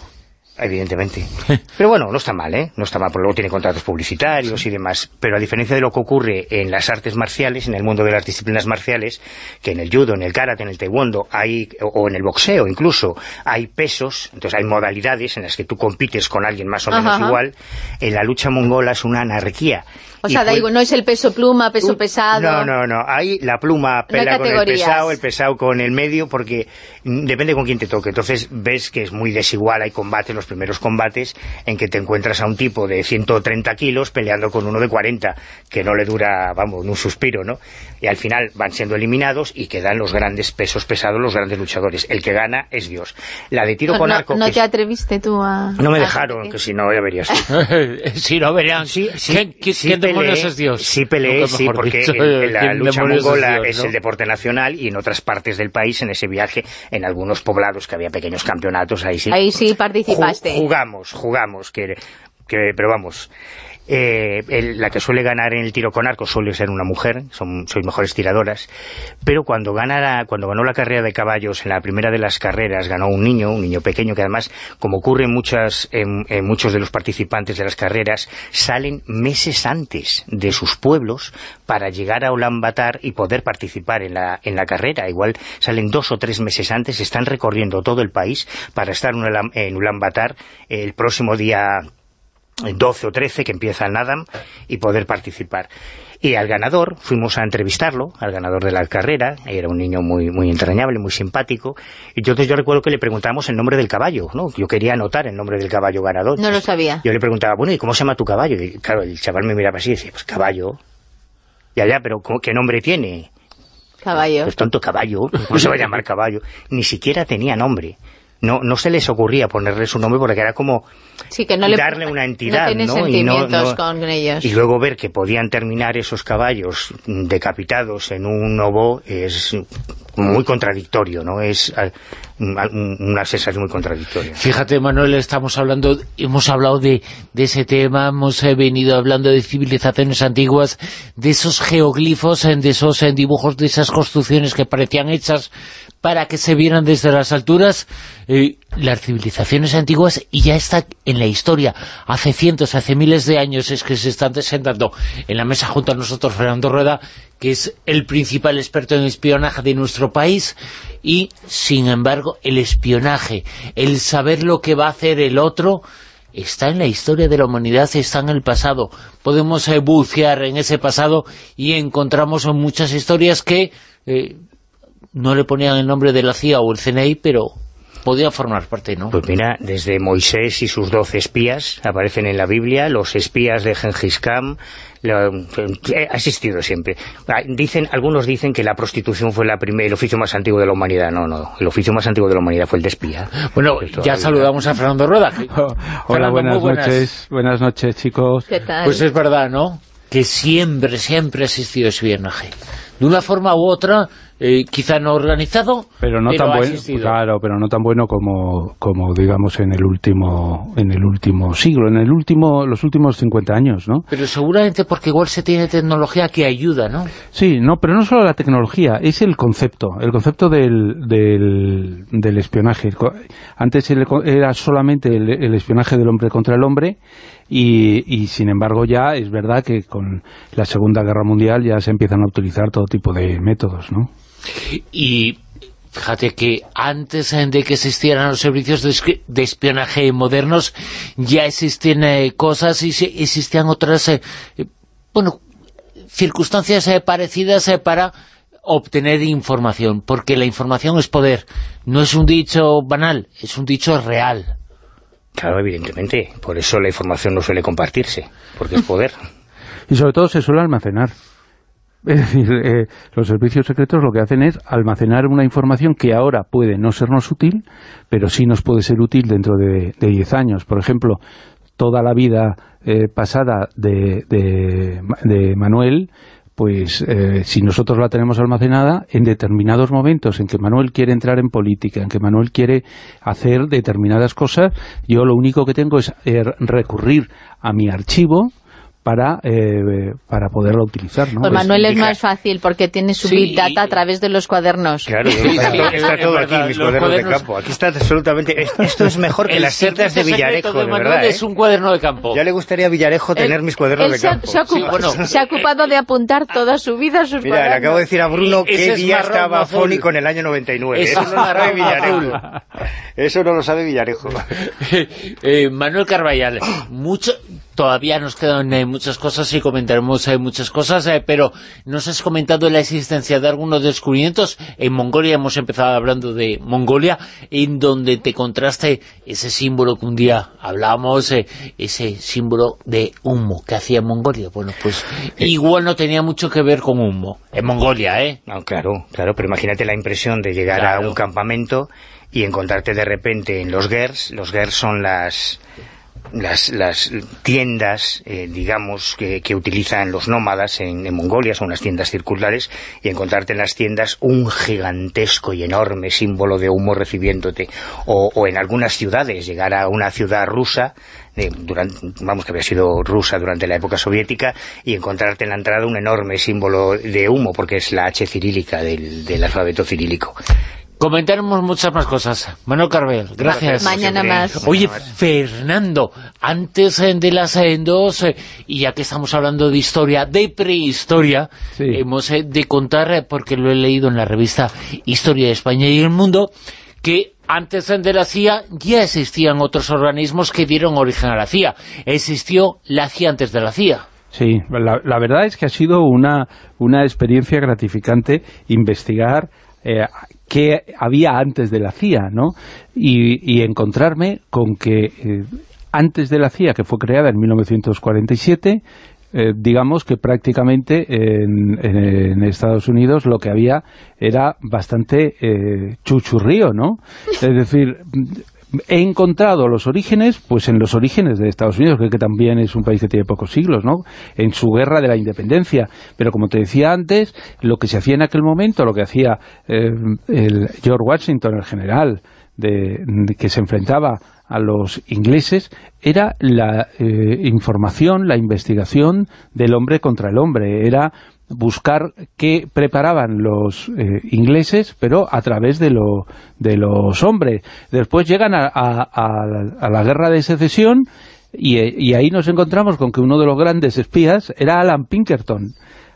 Evidentemente. (laughs) Pero bueno, no está mal, ¿eh? No está mal, porque luego tiene contratos publicitarios y demás. Pero a diferencia de lo que ocurre en las artes marciales, en el mundo de las disciplinas marciales, que en el judo, en el karate, en el taekwondo, hay, o en el boxeo incluso, hay pesos, entonces hay modalidades en las que tú compites con alguien más o menos Ajá. igual, en la lucha mongola es una anarquía. O sea, da fue- igual, no es el peso pluma, peso pesado. No, no, no. Ahí la pluma No pela con el pesado, el pesado con el medio, porque mm, depende con quién te toque. Entonces ves que es muy desigual. Hay combates, los primeros combates, en que te encuentras a un tipo de 130 kilos peleando con uno de 40, que no le dura, vamos, un suspiro, ¿no? Y al final van siendo eliminados y quedan los grandes pesos pesados, los grandes luchadores. El que gana es Dios. La de tiro No, con arco... no te es- atreviste tú a... no me a- dejaron, que si no, ya verías tú. (laughs) si no verían, Sí, sí, ¿quién, quién- sí quién demonios peleé, es Dios? Sí peleé, sí, porque dicho, la ¿quién lucha es mongola Dios, es no? el deporte nacional y en otras partes del país, en ese viaje, en algunos poblados que había pequeños campeonatos, ahí sí. Ahí sí participaste. Ju- jugamos, jugamos, que, que, pero vamos... eh, el- la que suele ganar en el tiro con arco suele ser una mujer, son, sois mejores tiradoras, pero cuando, gana la- cuando ganó la carrera de caballos, en la primera de las carreras, ganó un niño, un niño pequeño, que además, como ocurre en, muchas, en, en muchos de los participantes de las carreras, salen meses antes de sus pueblos para llegar a Ulaanbaatar y poder participar en la, en la carrera. Igual salen dos o tres meses antes, están recorriendo todo el país para estar en Ulan- Ulaanbaatar el próximo día 12 o 13 que empieza el Nadam y poder participar. Y al ganador, fuimos a entrevistarlo, al ganador de la carrera, era un niño muy muy entrañable, muy simpático, y entonces yo recuerdo que le preguntamos el nombre del caballo, ¿no? Yo quería anotar el nombre del caballo ganador. No lo sabía. Yo le preguntaba, bueno, ¿y cómo se llama tu caballo? Y claro, el chaval me miraba así y decía, pues caballo. Ya, ya, pero ¿cómo- ¿qué nombre tiene? Caballo. Pues tonto caballo, ¿cómo se va a llamar caballo? Ni siquiera tenía nombre. No, no se les ocurría ponerle su nombre porque era como Sí, que no le... darle una entidad, no tiene ¿no? Y no- sentimientos no- con ellos. y luego ver que podían terminar esos caballos decapitados en un obo es muy contradictorio, ¿no? Es ah, un- una sensación muy contradictoria. Fíjate, Manuel, estamos hablando, hemos hablado de, de ese tema, hemos eh, venido hablando de civilizaciones antiguas, de esos geoglifos, de esos dibujos, de esas construcciones que parecían hechas para que se vieran desde las alturas, eh, las civilizaciones antiguas, y ya está en la historia, hace cientos, hace miles de años, es que se están sentando en la mesa junto a nosotros Fernando Rueda, que es el principal experto en espionaje de nuestro país, y, sin embargo, el espionaje, el saber lo que va a hacer el otro, está en la historia de la humanidad, está en el pasado. Podemos bucear en ese pasado y encontramos muchas historias que eh, no le ponían el nombre de la CIA o el CNI, pero podían formar parte, ¿no? Pues mira, desde Moisés y sus doce espías aparecen en la Biblia, los espías de Gengis Khan, lo- eh, ha existido siempre. Ah, Dicen, algunos dicen que la prostitución fue la primer, el oficio más antiguo de la humanidad. No, no, el oficio más antiguo de la humanidad fue el de espía. Bueno, ya saludamos a Fernando Rueda. que- Hola, Fernando, buenas, noches. Buenas noches, chicos. ¿Qué tal? Pues es verdad, ¿no? Que siempre, siempre ha existido espionaje. De una forma u otra, eh, quizá no organizado, Pero no tan bueno, claro, pero no tan bueno como, como digamos en el último en el último siglo, en el último los últimos 50 años, ¿no? Pero seguramente porque igual se tiene tecnología que ayuda, ¿no? Sí, no, pero no solo la tecnología, es el concepto, el concepto del, del, del espionaje. Antes era solamente el, el espionaje del hombre contra el hombre y, y, sin embargo ya es verdad que con la Segunda Guerra Mundial ya se empiezan a utilizar todo tipo de métodos, ¿no? Y fíjate que antes de que existieran los servicios de, espionaje modernos, ya existían eh, cosas y se- existían otras, eh, eh, bueno, circunstancias eh, parecidas eh, para obtener información, porque la información es poder, no es un dicho banal, es un dicho real. Claro, evidentemente. Por eso la información no suele compartirse, porque es poder. (laughs) Y sobre todo se suele almacenar. (laughs) Es decir, eh, los servicios secretos lo que hacen es almacenar una información que ahora puede no sernos útil, pero sí nos puede ser útil dentro de de 10 años. Por ejemplo, toda la vida eh, pasada de, de, de Manuel, pues eh, si nosotros la tenemos almacenada, en determinados momentos en que Manuel quiere entrar en política, en que Manuel quiere hacer determinadas cosas, yo lo único que tengo es eh, recurrir a mi archivo para, eh, para poderla utilizar, ¿no? Pues Es- Manuel es más fácil porque tiene su Sí, Big Data y- a través de los cuadernos. Claro, Sí, está, sí, todo- es está todo verdad, aquí, mis los cuadernos de campo. Aquí está absolutamente... (laughs) Esto es mejor que El las citas de Villarejo, de, Manuel verdad, ¿eh? es un cuaderno de campo. Ya le gustaría a Villarejo tener Él- mis cuadernos de se, ha- campo. se ha ocupa- Sí, bueno. se ha ocupado de apuntar toda su vida sus Mira, le cuadernos. acabo de decir a Bruno Ese qué día marrón estaba azul. fónico en el año 99. Eso Eso es no lo sabe Villarejo. Eso no lo sabe Villarejo. (laughs) Eh, Manuel Carvallal, mucho, Todavía nos quedan eh, muchas cosas y comentaremos eh, muchas cosas, eh, pero nos has comentado la existencia de algunos descubrimientos. En Mongolia hemos empezado hablando de Mongolia, en donde te contraste ese símbolo que un día hablábamos, eh, ese símbolo de humo que hacía Mongolia. Bueno, pues igual no tenía mucho que ver con humo. En Mongolia, ¿eh? No, claro, claro, pero imagínate la impresión de llegar Claro. a un campamento y encontrarte de repente en los GERS, los GERS son las las, las tiendas, eh, digamos, que, que utilizan los nómadas en, en Mongolia, son unas tiendas circulares, y encontrarte en las tiendas un gigantesco y enorme símbolo de humo recibiéndote. O, o en algunas ciudades, llegar a una ciudad rusa, durante, vamos, que había sido rusa durante la época soviética, y encontrarte en la entrada un enorme símbolo de humo, porque es la H cirílica del, del alfabeto cirílico. Comentaremos muchas más cosas. Manuel Carvel, gracias. Mañana más. Oye, Fernando, antes eh, de las eh, dos, eh, y ya que estamos hablando de historia, de prehistoria, Sí. hemos de contar, porque lo he leído en la revista Historia de España y el Mundo, que antes de la CIA ya existían otros organismos que dieron origen a la CIA. Existió la CIA antes de la CIA. Sí, la, la verdad es que ha sido una, una experiencia gratificante investigar eh, qué había antes de la CIA, ¿no? Y, encontrarme con que eh, antes de la CIA, que fue creada en 1947, eh, digamos que prácticamente en, en- en Estados Unidos lo que había era bastante eh, chuchurrío, ¿no? Es decir, he encontrado los orígenes, pues en los orígenes de Estados Unidos, que, también es un país que tiene pocos siglos, ¿no? En su guerra de la independencia. Pero como te decía antes, lo que se hacía en aquel momento, lo que hacía eh, el George Washington, el general, de, de que se enfrentaba a los ingleses, era la eh, información, la investigación del hombre contra el hombre. Era buscar qué preparaban los eh, ingleses, pero a través de, lo, de los hombres. Después llegan a, a- la guerra de secesión y, eh, y ahí nos encontramos con que uno de los grandes espías era Alan Pinkerton.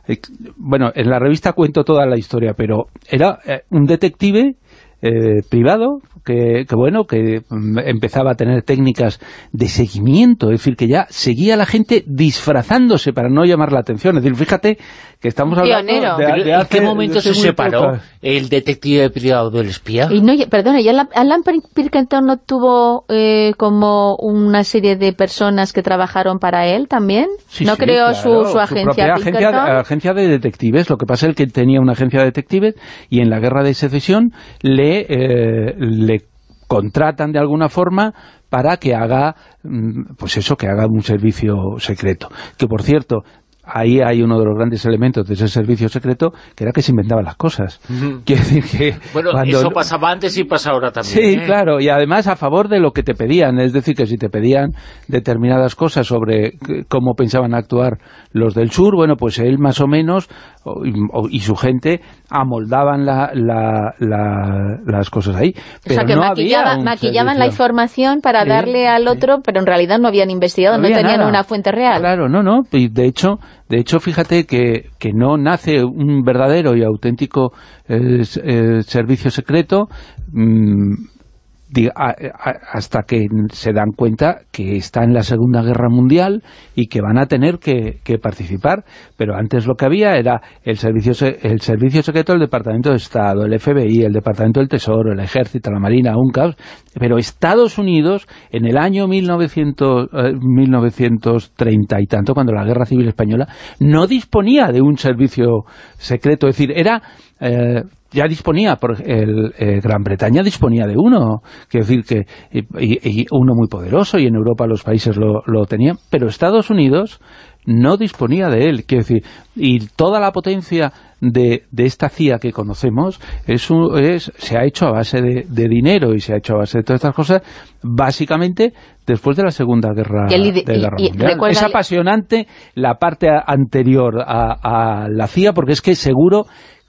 Eh, Bueno, en la revista cuento toda la historia, pero era eh, un detective eh, privado que, que, bueno, que mm, empezaba a tener técnicas de seguimiento, es decir, que ya seguía a la gente disfrazándose para no llamar la atención. Es decir, fíjate que estamos hablando Pionero. de, ¿En qué momento se separó el detective privado del espía? Y no, y- perdona, ¿y Alan, Alan Pir- Pilkington no tuvo eh, como una serie de personas que trabajaron para él también? Sí, ¿No sí, creó claro, su, su agencia propia agencia, agencia de detectives. Lo que pasa es que él tenía una agencia de detectives y en la guerra de secesión le, eh, le contratan de alguna forma para que haga, mm, pues eso, que haga un servicio secreto. Que por cierto, ahí hay uno de los grandes elementos de ese servicio secreto, que era que se inventaban las cosas. (laughs) Quiere decir que Bueno, cuando- eso pasaba antes y pasa ahora también. Sí, ¿eh? claro, y además a favor de lo que te pedían, es decir, que si te pedían determinadas cosas sobre cómo pensaban actuar los del sur, bueno, pues él más o menos y, su gente amoldaban la- la- la- las cosas ahí. O sea, Pero que no maquillaba- había maquillaban la información para darle al otro, pero en realidad no habían investigado, no, había tenían nada. una fuente real. Claro, no, no. Y de hecho, de hecho fíjate que, que no nace un verdadero y auténtico eh, eh, servicio secreto mm, hasta que se dan cuenta que está en la Segunda Guerra Mundial y que van a tener que, que participar. Pero antes lo que había era el servicio, se- el servicio secreto del Departamento de Estado, el FBI, el Departamento del Tesoro, el Ejército, la Marina, UNCAS, pero Estados Unidos en el año 1900, eh, 1930 y tanto, cuando la Guerra Civil Española, no disponía de un servicio secreto, es decir, era... eh, ya disponía, por el, eh, Gran Bretaña disponía de uno, quiero decir que y, uno muy poderoso y en Europa los países lo, lo tenían, pero Estados Unidos no disponía de él, quiero decir, y toda la potencia de, de esta CIA que conocemos es, un- es se ha hecho a base de, de dinero y se ha hecho a base de todas estas cosas, básicamente después de la Segunda Guerra, Y de y- Guerra y Mundial. Es apasionante la parte anterior a, a la CIA porque es que seguro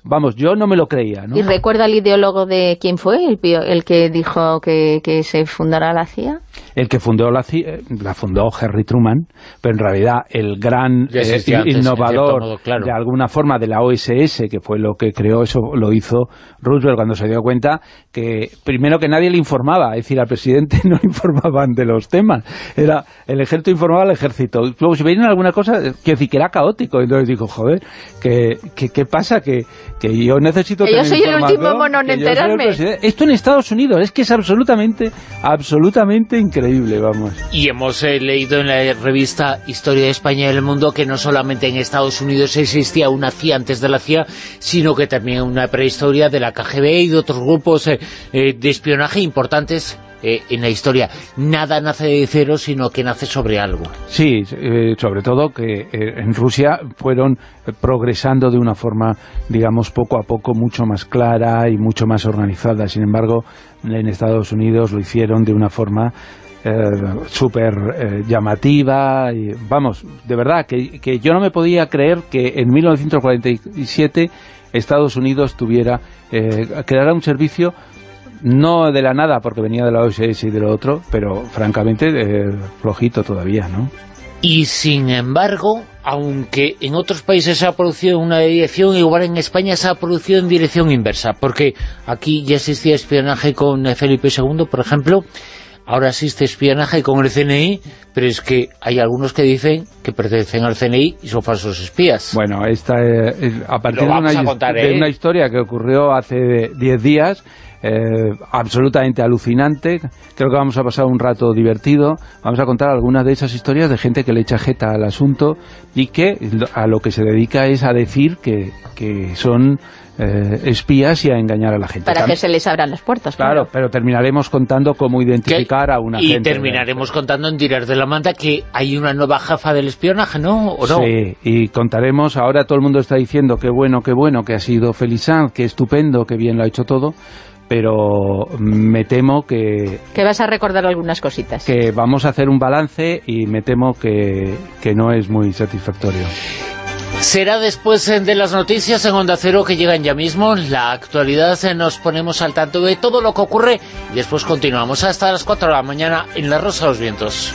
vamos, yo no me lo creía, ¿no? ¿Y recuerda el ideólogo de quién fue el, pio- el que dijo que, que se fundara la CIA? El que fundó la CIA, eh, la fundó Harry Truman, pero en realidad el gran eh, antes, innovador cierto modo, claro. de alguna forma de la OSS, que fue lo que creó eso, lo hizo Roosevelt cuando se dio cuenta que primero que nadie le informaba, es decir, al presidente (laughs) no le informaban de los temas, era el ejército informaba al ejército, luego si veían alguna cosa, que decir que era caótico, entonces dijo, joder, que, que- ¿qué pasa? Que, que yo necesito Que yo tener soy el último mono en enterarme. Esto en Estados Unidos, es que es absolutamente, absolutamente increíble, vamos. Y hemos eh, leído en la revista Historia de España y el Mundo que no solamente en Estados Unidos existía una CIA antes de la CIA, sino que también una prehistoria de la KGB y de otros grupos eh, eh, de espionaje importantes eh, en la historia. Nada nace de cero, sino que nace sobre algo. Sí, eh, sobre todo que eh, en Rusia fueron progresando de una forma, digamos, poco a poco mucho más clara y mucho más organizada. Sin embargo, en Estados Unidos lo hicieron de una forma eh, súper eh, llamativa. Vamos, de verdad, que, que yo no me podía creer que en 1947 Estados Unidos tuviera, eh, creara un servicio no de la nada, porque venía de la OSS y de lo otro, pero francamente eh, flojito todavía, ¿no? Y sin embargo, aunque en otros países se ha producido una dirección, igual en España se ha producido en dirección inversa, porque aquí ya existía espionaje con Felipe II, por ejemplo, ahora existe espionaje con el CNI, pero es que hay algunos que dicen que pertenecen al CNI y son falsos espías. Bueno, esta eh, a partir de una, a de ¿eh? una historia que ocurrió hace 10 días, eh, absolutamente alucinante. Creo que vamos a pasar un rato divertido. Vamos a contar algunas de esas historias de gente que le echa jeta al asunto y que a lo que se dedica es a decir que, que son eh, espías y a engañar a la gente. Para que se les abran las puertas. Claro, pero terminaremos contando cómo identificar a una y gente. terminaremos contando en Tirar de la Manta que hay una nueva jefa del espionaje, ¿no? ¿O no? Sí, y contaremos, ahora todo el mundo está diciendo qué bueno, qué bueno que ha sido Felizán, qué estupendo, qué bien lo ha hecho todo, pero me temo que, Que vas a recordar algunas cositas. que vamos a hacer un balance y me temo que, que no es muy satisfactorio. Será después eh, de las noticias en Onda Cero que llegan ya mismo. La actualidad eh, nos ponemos al tanto de todo lo que ocurre y después continuamos hasta las 4 de la mañana en La Rosa de los Vientos.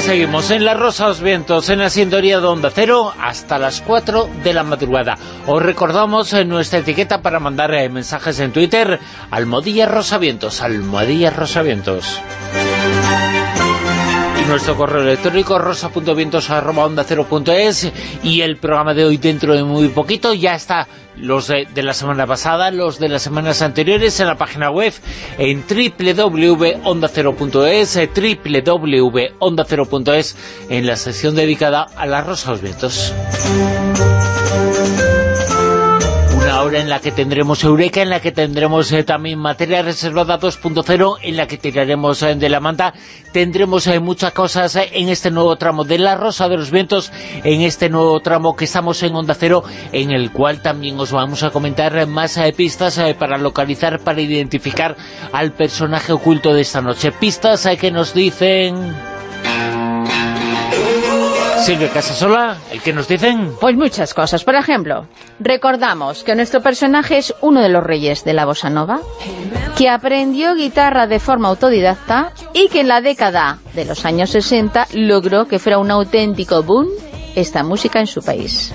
Seguimos en La Rosa Vientos, en la sintonía de Onda Cero, hasta las 4 de la madrugada. Os recordamos en nuestra etiqueta para mandar eh, mensajes en Twitter, Almohadilla Rosavientos, Almohadilla Rosavientos. Nuestro correo electrónico rosa.vientos.onda0.es y el programa de hoy dentro de muy poquito ya está los de, de la semana pasada, los de las semanas anteriores en la página web en www.onda0.es eh, www.onda0.es en la sección dedicada a la Rosa de los Vientos. Hora en la que tendremos Eureka, en la que tendremos eh, también materia reservada 2.0, en la que tiraremos eh, de la manta. Tendremos eh, muchas cosas eh, en este nuevo tramo de La Rosa de los Vientos, en este nuevo tramo que estamos en Onda Cero, en el cual también os vamos a comentar más pistas para localizar, para identificar al personaje oculto de esta noche. Pistas que nos dicen... Silvia Casasola, ¿el que nos dicen? Pues muchas cosas. Por ejemplo, recordamos que nuestro personaje es uno de los reyes de la bossa nova, que aprendió guitarra de forma autodidacta y que en la década de los años 60 logró que fuera un auténtico boom esta música en su país.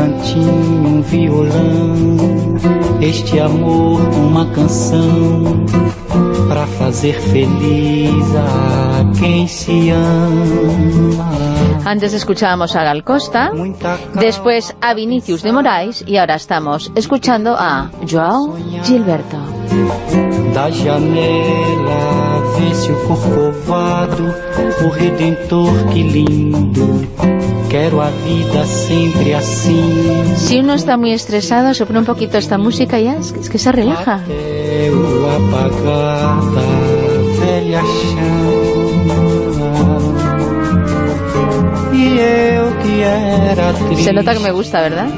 cantinho um violão, este amor uma canção para fazer feliz a quem se ama. Antes escuchábamos a Gal Costa, después a Vinicius de Moraes y ahora estamos escuchando a Joao Gilberto. Da janela vê-se o corcovado, o redentor que lindo. Quero a vida sempre assim. Si uno está muy estresado, pone un poquito esta música y es, es que se relaja. Até o apagar da velha chama. Se nota que me gusta, ¿verdad?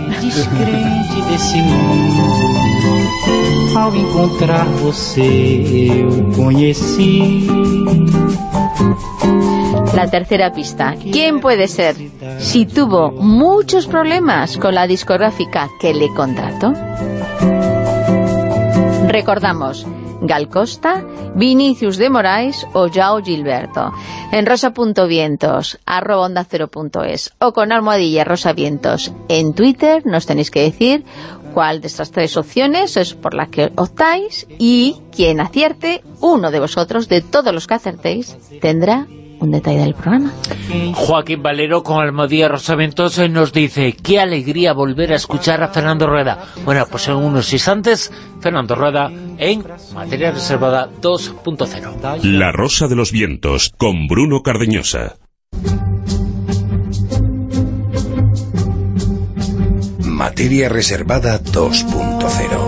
Ao encontrar você, eu conheci. La tercera pista. ¿Quién puede ser? Si tuvo muchos problemas con la discográfica que le contrató. Recordamos, Gal Costa, Vinicius de Moraes o Joao Gilberto. En rosa.vientos, arroba onda cero punto es, o con almohadilla rosavientos. En Twitter nos tenéis que decir cuál de estas tres opciones es por la que optáis y quien acierte, uno de vosotros, de todos los que acertéis, tendrá un detalle del programa. Joaquín Valero con Almodía Rosaventos eh, nos dice qué alegría volver a escuchar a Fernando Rueda. Bueno, pues en unos instantes, Fernando Rueda en Materia Reservada 2.0. La Rosa de los Vientos, con Bruno Cardeñosa. Materia Reservada 2.0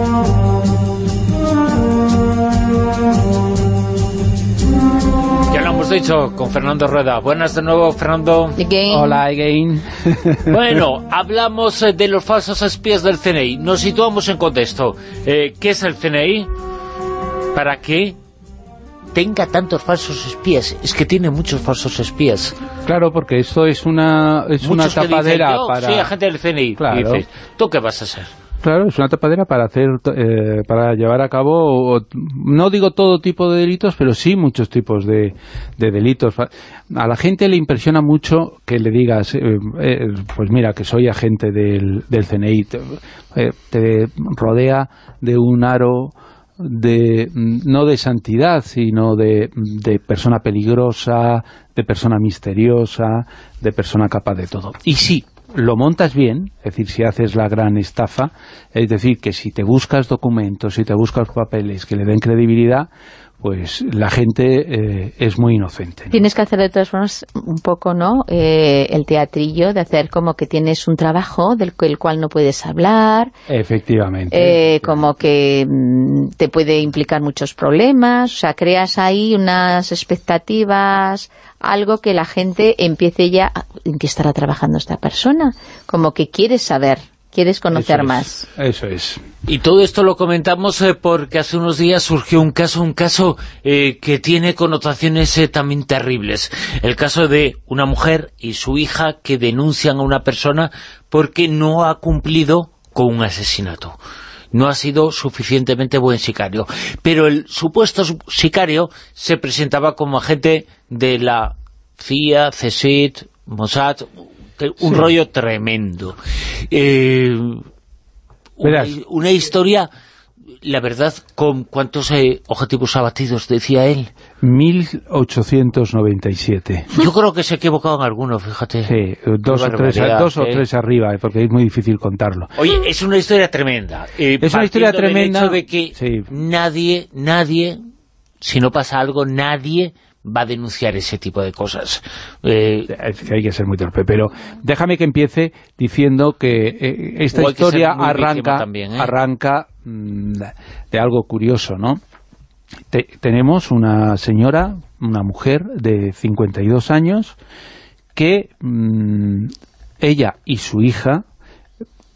dicho con Fernando Rueda. Buenas de nuevo, Fernando. Hola, again. (laughs) Bueno, hablamos eh, de los falsos espías del CNI. Nos situamos en contexto. Eh, ¿Qué es el CNI? ¿Para qué tenga tantos falsos espías? Es que tiene muchos falsos espías. Claro, porque esto es una, es una Muchos que dicen, tapadera "Yo para... soy agente del CNI. Y Claro. dices, ¿tú qué vas a ser? Claro, es una tapadera para hacer, eh, para llevar a cabo, no digo todo tipo de delitos, pero sí muchos tipos de, de delitos. A la gente le impresiona mucho que le digas, eh, eh, pues mira, que soy agente del, del CNI, te, eh, te rodea de un aro de no de santidad, sino de persona peligrosa, de persona misteriosa, de persona capaz de todo. Y sí, lo montas bien, es decir, si haces la gran estafa, es decir, que si te buscas documentos, si te buscas papeles que le den credibilidad, pues la gente eh, es muy inocente. ¿no? Tienes que hacer de todas formas un poco, ¿no? Eh, el teatrillo de hacer como que tienes un trabajo del cu- el cual no puedes hablar, Efectivamente. eh, como que mm, te puede implicar muchos problemas, o sea, creas ahí unas expectativas, algo que la gente empiece ya, ¿en qué estará trabajando esta persona? Como que quieres saber, quieres conocer Eso es, más. Eso es. Y todo esto lo comentamos eh, porque hace unos días surgió un caso, un caso eh, que tiene connotaciones eh, también terribles. El caso de una mujer y su hija que denuncian a una persona porque no ha cumplido con un asesinato. No ha sido suficientemente buen sicario. Pero el supuesto su- sicario se presentaba como agente de la CIA, CSIT, Mossad, un Sí. rollo tremendo. Eh, una, historia, la verdad, con cuántos eh, objetivos abatidos, decía él. 1897. Yo creo que se ha equivocado en alguno, fíjate. Sí, dos, o tres, dos o ¿eh? tres arriba, eh, porque es muy difícil contarlo. Oye, es una historia tremenda. Eh, Es una historia del tremenda, hecho de que sí. nadie, nadie, si no pasa algo, nadie va a denunciar ese tipo de cosas. Eh, hay que ser muy torpe, pero déjame que empiece diciendo que eh, esta que historia arranca, también, ¿eh? arranca mm, de algo curioso, ¿no? Te- tenemos una señora, una mujer de 52 años, que mm, ella y su hija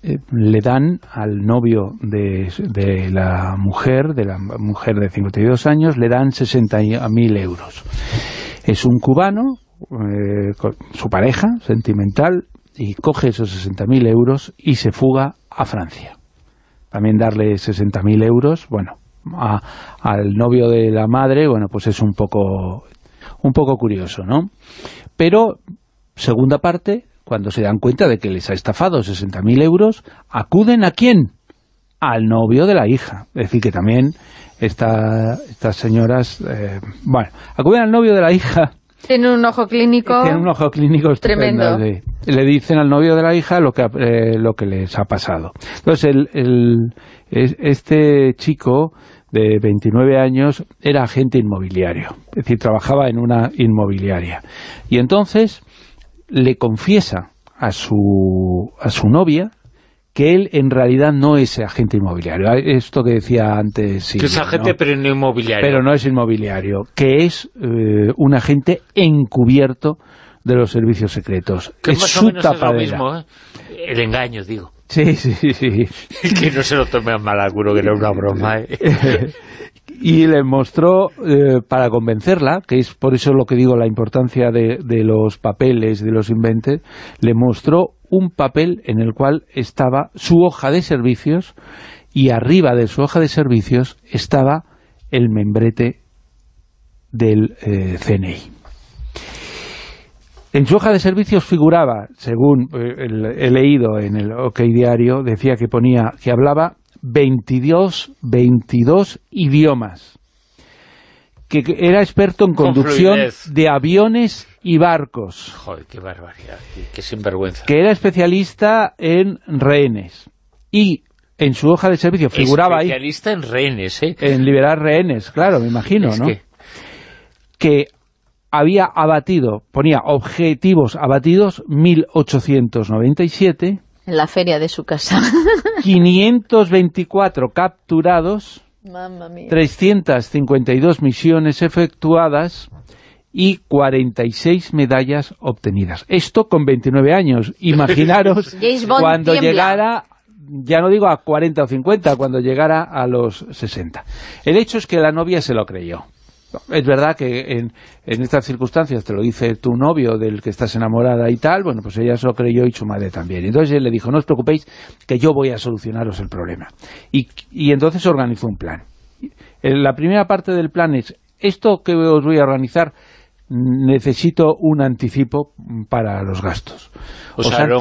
eh, le dan al novio de, de la mujer, de la mujer de 52 años, le dan 60.000 euros. Es un cubano, eh, con su pareja sentimental, y coge esos 60.000 euros y se fuga a Francia. También darle 60.000 euros, bueno, a- al novio de la madre, bueno, pues es un poco, un poco curioso, ¿no? Pero, segunda parte, cuando se dan cuenta de que les ha estafado 60.000 euros, acuden a quién? Al novio de la hija. Es decir, que también esta, estas señoras, eh, bueno, acuden al novio de la hija Tiene un ojo clínico. tienen un ojo clínico Tremendo. sí. Le dicen al novio de la hija lo que, eh, lo que les ha pasado. Entonces, el, el- es- este chico de 29 años era agente inmobiliario, es decir, trabajaba en una inmobiliaria. Y entonces le confiesa a su, a su novia que él en realidad no es agente inmobiliario. Esto que decía antes que es agente ¿no? pero no inmobiliario. pero no es inmobiliario, que es eh, un agente encubierto de los servicios secretos. que es más o su menos es lo mismo, ¿eh? El engaño, digo. Sí, sí, sí. (laughs) que no se lo tome a mal, alguno que era una broma. ¿eh? (laughs) y le mostró, eh, para convencerla, que es por eso lo que digo, la importancia de, los papeles, de los inventes, le mostró un papel en el cual estaba su hoja de servicios y arriba de su hoja de servicios estaba el membrete del eh, CNI. En su hoja de servicios figuraba, según eh, he leído en el OK Diario, decía que ponía que hablaba 22, 22 idiomas, que era experto en Con conducción de aviones y barcos, Joder, qué barbaridad, qué, sinvergüenza. que era especialista en rehenes y en su hoja de servicio figuraba ahí Especialista en rehenes, ¿eh? en liberar rehenes, claro, me imagino, Es ¿no? que- que había abatido, ponía objetivos abatidos 1897, En la feria de su casa. (laughs) 524 capturados, Mamma mía. 352 misiones efectuadas y 46 medallas obtenidas. Esto con 29 años. (laughs) Imaginaros (laughs) cuando tiembla. llegara, ya no digo a 40 o 50, cuando llegara a los 60. El hecho es que la novia se lo creyó. Es verdad que en, en estas circunstancias te lo dice tu novio del que estás enamorada y tal, bueno, pues ella se lo creyó y su madre también. Entonces él le dijo, no os preocupéis, que yo voy a solucionaros el problema. Y, y entonces organizó un plan. La primera parte del plan es, esto que os voy a organizar, necesito un anticipo para los gastos. O Os sea, han un.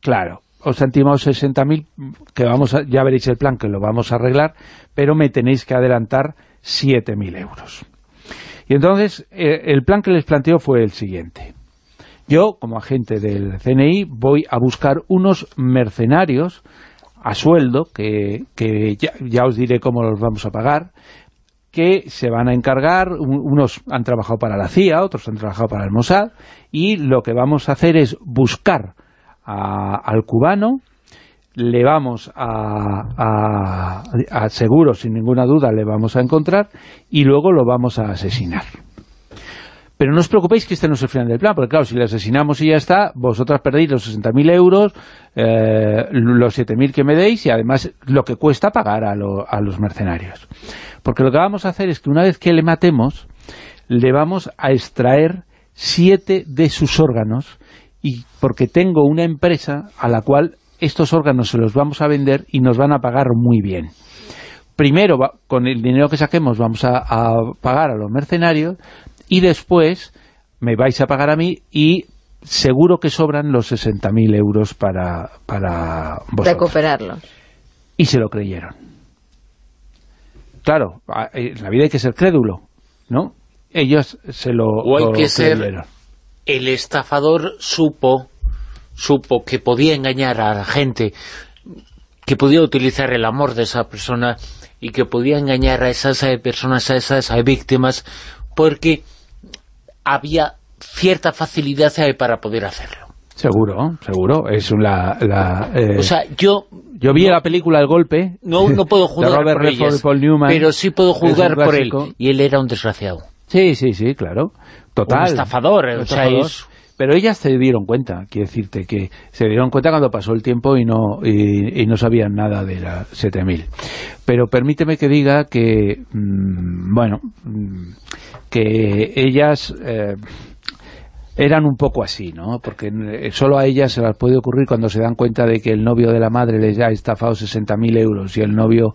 Claro, os han timado 60.000, que vamos a, ya veréis el plan que lo vamos a arreglar, pero me tenéis que adelantar 7.000 euros. Y entonces, eh, el plan que les planteo fue el siguiente. Yo, como agente del CNI, voy a buscar unos mercenarios a sueldo, que, que ya, ya os diré cómo los vamos a pagar, que se van a encargar, un- unos han trabajado para la CIA, otros han trabajado para el Mossad, y lo que vamos a hacer es buscar a- al cubano, le vamos a, a, a seguro, sin ninguna duda, le vamos a encontrar, y luego lo vamos a asesinar. Pero no os preocupéis que este no es el final del plan, porque claro, si le asesinamos y ya está, vosotras perdéis los 60.000 euros, eh, los 7.000 que me deis y además lo que cuesta pagar a, lo- a los mercenarios. Porque lo que vamos a hacer es que una vez que le matemos, le vamos a extraer siete de sus órganos y porque tengo una empresa a la cual estos órganos se los vamos a vender y nos van a pagar muy bien primero va- con el dinero que saquemos vamos a, a pagar a los mercenarios y después me vais a pagar a mí y seguro que sobran los 60.000 euros para, para vosotros. Recuperarlos. Y se lo creyeron. Claro, a- en la vida hay que ser crédulo, ¿no? Ellos se lo, O hay lo que ser el estafador supo supo que podía engañar a la gente, que podía utilizar el amor de esa persona y que podía engañar a esas eh, personas, a esas eh, víctimas, porque había cierta facilidad eh, para poder hacerlo. Seguro, seguro. Es la... la, eh, O sea, yo yo vi la película El Golpe. no, no puedo (laughs) juzgar por ellas, y Paul Newman, pero sí puedo un juzgar por él. Y él era un desgraciado. Sí, sí, sí, claro. Total. Un estafador, o sea, estafador. es- Pero ellas se dieron cuenta, quiero decirte, que se dieron cuenta cuando pasó el tiempo y no y, y no sabían nada de las 7.000. Pero permíteme que diga que, mm, bueno, mm, que ellas... eh, eran un poco así, ¿no? Porque eh, solo a ellas se las puede ocurrir cuando se dan cuenta de que el novio de la madre les ha estafado 60.000 euros y el novio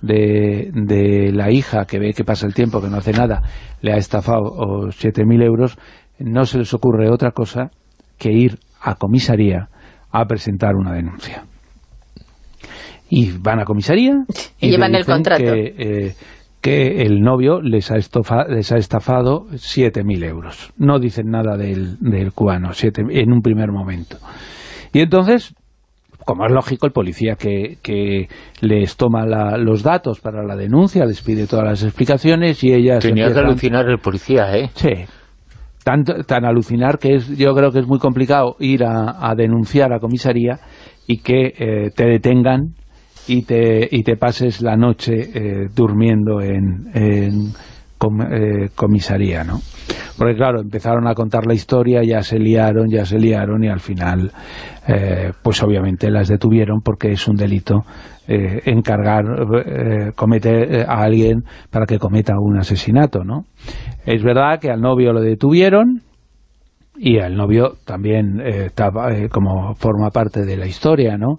de, de la hija, que ve que pasa el tiempo, que no hace nada, le ha estafado oh, 7.000 euros, no se les ocurre otra cosa que ir a comisaría a presentar una denuncia. Y van a comisaría (laughs) y, y le llevan el contrato. Que, eh, que el novio les ha, estofa- les ha estafado 7.000 euros. No dicen nada del, del cubano siete- en un primer momento. Y entonces, como es lógico, el policía que, que les toma la- los datos para la denuncia, les pide todas las explicaciones y ellas Tenía que alucinar el policía, ¿eh? Sí. Tan, tan alucinar que es, yo creo que es muy complicado ir a, denunciar a comisaría y que eh, te detengan y te, y te pases la noche eh, durmiendo en, eh, comisaría, ¿no? Porque claro, empezaron a contar la historia, ya se liaron, ya se liaron y al final, eh, pues obviamente las detuvieron porque es un delito encargar, cometer a alguien para que cometa un asesinato, ¿no? Es verdad que al novio lo detuvieron y al novio también eh, eh, como forma parte de la historia, ¿no?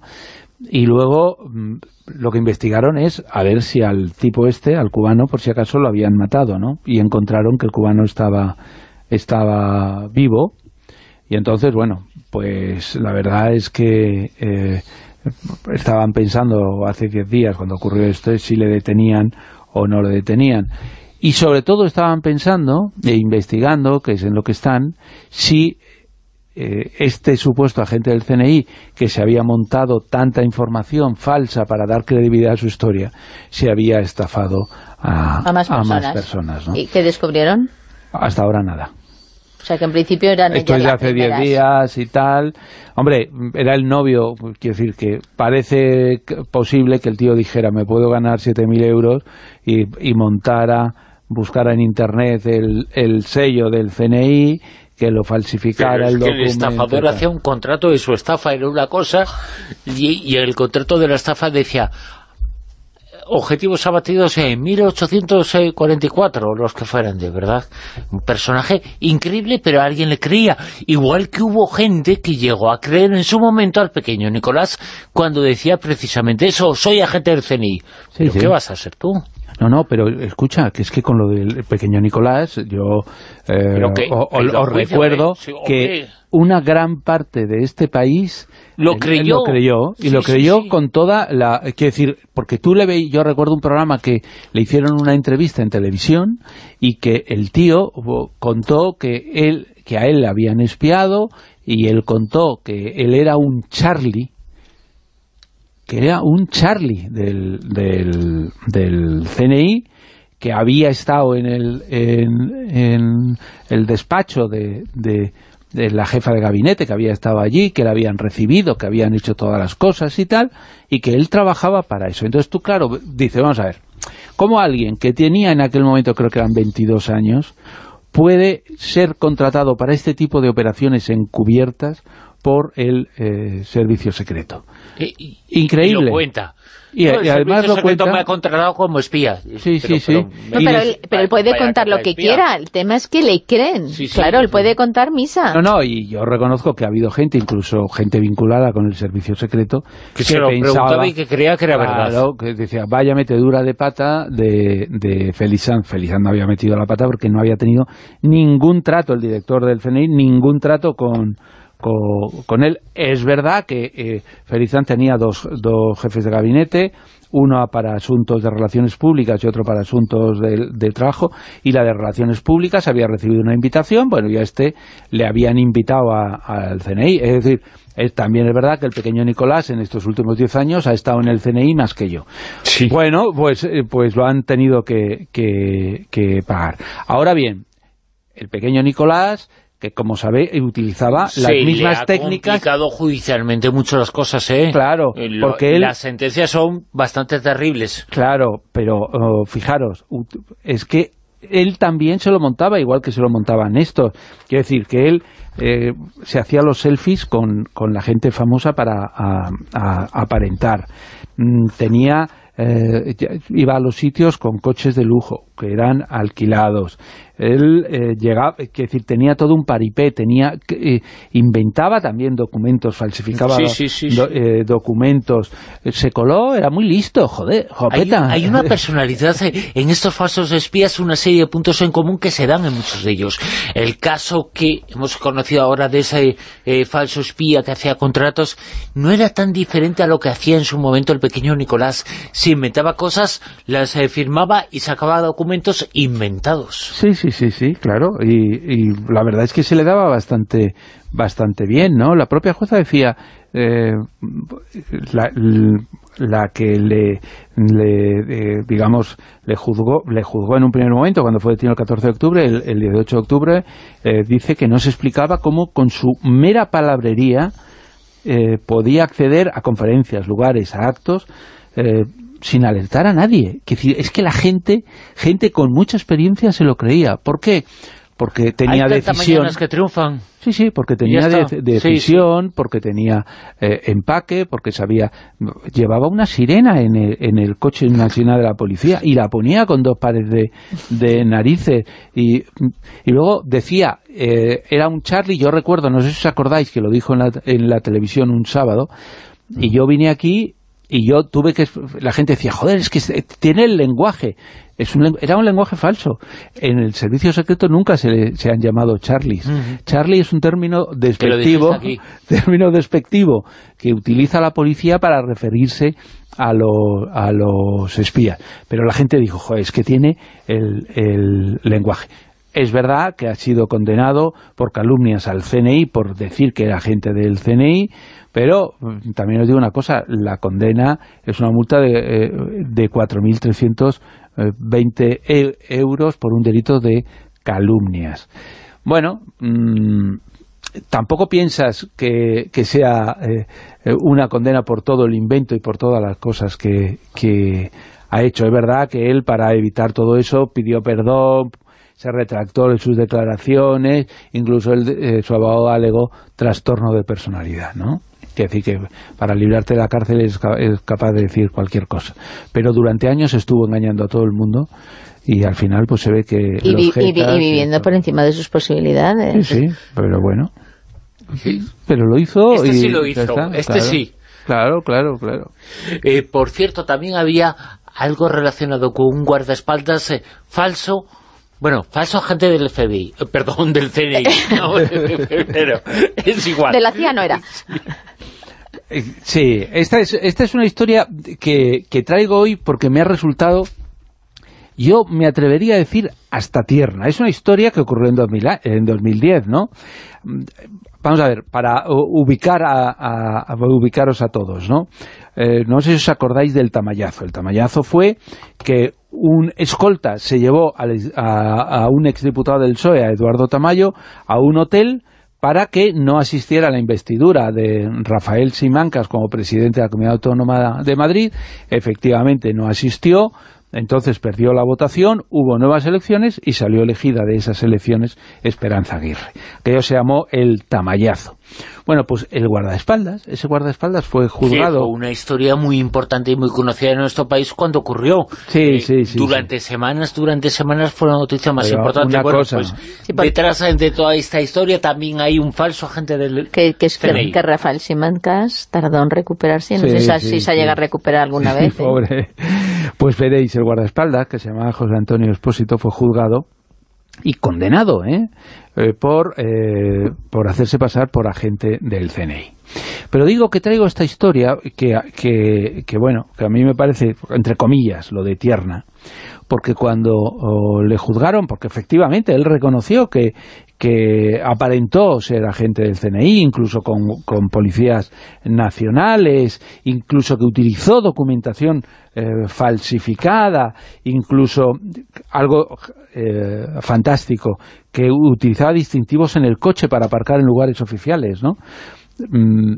Y luego mm, lo que investigaron es a ver si al tipo este, al cubano, por si acaso lo habían matado, ¿no? Y encontraron que el cubano estaba, estaba vivo y entonces, bueno, pues la verdad es que eh, estaban pensando hace 10 días cuando ocurrió esto si le detenían o no le detenían. Y sobre todo estaban pensando e investigando, que es en lo que están, si eh, este supuesto agente del CNI que se había montado tanta información falsa para dar credibilidad a su historia, se había estafado a, A más a personas. personas, ¿no? ¿Y qué descubrieron? Hasta ahora nada. O sea, que en principio eran Esto es de hace 10 primeras. días y tal. Hombre, era el novio, quiero decir que parece posible que el tío dijera me puedo ganar 7.000 euros y, y montara, buscara en internet el, el sello del CNI, que lo falsificara Pero el que el documento. estafador hacía un contrato de su estafa, era una cosa, y, y el contrato de la estafa decía objetivos abatidos en 1844, los que fueran, de verdad. Un personaje increíble, pero a alguien le creía. Igual que hubo gente que llegó a creer en su momento al pequeño Nicolás cuando decía precisamente eso, soy agente del CNI. ¿Pero sí. qué vas a ser tú? No, no, pero escucha, que es que con lo del pequeño Nicolás, yo eh, o- o- os recuerdo. Sí, que una gran parte de este país Lo creyó. lo creyó y Sí, lo creyó sí. con toda la... Quiero decir, porque tú le veis, yo recuerdo un programa que le hicieron una entrevista en televisión y que el tío contó que él que a él le habían espiado y él contó que él era un Charlie que era un Charlie del, del, del CNI que había estado en el, en, el despacho de, de, de la jefa de gabinete, que había estado allí, que la habían recibido, que habían hecho todas las cosas y tal, y que él trabajaba para eso. Entonces tú, claro, dices, vamos a ver, ¿cómo alguien que tenía en aquel momento, creo que eran 22 años, puede ser contratado para este tipo de operaciones encubiertas por el eh, servicio secreto? Y- y- Increíble. Y lo cuenta. Y- No, el además servicio lo secreto cuenta- me ha contratado como espía. Sí, sí, sí. No, pero, él, pero él puede contar lo que espía. quiera, el tema es que le creen. Sí, sí. claro, él puede contar misa. No, no, y yo reconozco que ha habido gente, incluso gente vinculada con el servicio secreto, Que se lo preguntaba y que creía que era verdad. Claro, que decía, vaya metedura de pata de, de Felizán. Felizán no había metido la pata porque no había tenido ningún trato, el director del FNI, ningún trato con, con, con él. Es verdad que eh, tenía dos, dos jefes de gabinete, uno para asuntos de relaciones públicas y otro para asuntos del, del trabajo, y la de relaciones públicas había recibido una invitación, bueno, y a este le habían invitado al CNI, es decir, es, también es verdad que el pequeño Nicolás en estos últimos 10 años ha estado en el CNI más que yo. Bueno, pues, eh, pues lo han tenido que, que, que pagar. Ahora bien, el pequeño Nicolás, que como sabe, utilizaba las le mismas ha técnicas complicado judicialmente mucho las cosas, ¿eh? Claro, Eh, lo- porque él- Las sentencias son bastante terribles. Claro, pero oh, fijaros, es que él también se lo montaba igual que se lo montaba Néstor. Quiero decir que él eh, se hacía los selfies con, con la gente famosa para a- a- aparentar. Mm, tenía... eh, iba a los sitios con coches de lujo que eran alquilados Él eh, llegaba, es decir, tenía todo un paripé, tenía, eh, inventaba también documentos, falsificaba Sí, sí, sí, do- sí. eh, documentos, eh, se coló, era muy listo, joder, jopeta. hay una (laughs) personalidad en estos falsos espías, una serie de puntos en común que se dan en muchos de ellos. El caso que hemos conocido ahora de ese falso espía que hacía contratos no era tan diferente a lo que hacía en su momento el pequeño Nicolás. Se inventaba cosas, las firmaba y sacaba documentos inventados. Sí, sí, sí, sí, claro. Y, la verdad es que se le daba bastante bastante bien, ¿no? La propia jueza decía, eh, la, la que le, le, eh, digamos, le juzgó, le juzgó en un primer momento, cuando fue detenido el 14 de octubre, el, el 18 de octubre, eh, dice que no se explicaba cómo con su mera palabrería eh, podía acceder a conferencias, lugares, a actos, eh, sin alertar a nadie. Es que la gente, gente con mucha experiencia se lo creía. ¿Por qué? Porque tenía Hay decisión. que triunfan. Sí, sí, porque tenía de-. Sí, decisión, porque tenía eh, empaque, porque sabía... Llevaba una sirena en el, en el coche, una sirena de la policía, y la ponía con dos pares de, de narices. Y, y luego decía, eh, era un Charlie, yo recuerdo, no sé si os acordáis, que lo dijo en la, en la televisión un sábado, y yo vine aquí y yo tuve que... La gente decía, joder, es que se- tiene el lenguaje. Es un, era un lenguaje falso. En el servicio secreto nunca se, le- se han llamado Charlies. Charlie es un término despectivo, (laughs) término despectivo que utiliza la policía para referirse a, lo- a los espías. Pero la gente dijo, joder, es que tiene el, el lenguaje. Es verdad que ha sido condenado por calumnias al CNI, por decir que era agente del CNI, pero mm, también os digo una cosa, la condena es una multa de, eh, de 4.320 e- euros por un delito de calumnias. Bueno, mm, tampoco piensas que, sea eh, eh, una condena por todo el invento y por todas las cosas que ha hecho. Es verdad que él, para evitar todo eso, pidió perdón, se retractó en sus declaraciones, incluso él, eh, su abogado alegó trastorno de personalidad, ¿no? Quiere decir que para librarte de la cárcel es, ca- es capaz de decir cualquier cosa. Pero durante años estuvo engañando a todo el mundo y al final pues se ve que Y, los vi- y vi- jetas y viviendo por encima de sus posibilidades. Sí, sí, pero bueno. Pero lo hizo Este y sí lo hizo, está, este claro. sí. Claro, claro, claro. Eh, por cierto, también había algo relacionado con un guardaespaldas eh, falso, bueno, falso agente del FBI, eh, perdón, del CNI, (laughs) no, pero es igual. De la CIA no era. Eh, Sí, esta es, esta es una historia que, que traigo hoy porque me ha resultado, yo me atrevería a decir, hasta tierna. Es una historia que ocurrió en, 2000 a- en 2010, ¿no? Vamos a ver, para ubicar a, a- a ubicaros a todos, ¿no? Eh, no sé si os acordáis del tamallazo. El tamallazo fue que un escolta se llevó ex- a, a un exdiputado del PSOE, a Eduardo Tamayo, a un hotel para que no asistiera a la investidura de Rafael Simancas como presidente de la Comunidad Autónoma de Madrid. Efectivamente no asistió, entonces perdió la votación, hubo nuevas elecciones y salió elegida de esas elecciones Esperanza Aguirre. Aquello se llamó el tamallazo. Bueno, pues el guardaespaldas, ese guardaespaldas fue Que juzgado... fue una historia muy importante y muy conocida en nuestro país cuando ocurrió. Sí, sí, sí. durante semanas, durante semanas fue la noticia más Pero importante. una Bueno, cosa- pues, Sí, detrás de toda esta historia también hay un falso agente del Que, que es que, CNI. que Rafael Simancas tardó en recuperarse. No Sí, sé si, sí, si se sí. llega a recuperar alguna (laughs) vez. ¿eh? Pues veréis, el guardaespaldas, que se llamaba José Antonio Espósito, fue juzgado y condenado ¿eh? Eh, por, eh, por hacerse pasar por agente del CNI. Pero digo que traigo esta historia que, que, que, bueno, que a mí me parece, entre comillas, lo de tierna, porque cuando oh, le juzgaron, porque efectivamente él reconoció que, que aparentó ser agente del CNI, incluso con, con policías nacionales, incluso que utilizó documentación eh, falsificada, incluso algo eh, fantástico, que utilizaba distintivos en el coche para aparcar en lugares oficiales, ¿no? Mm,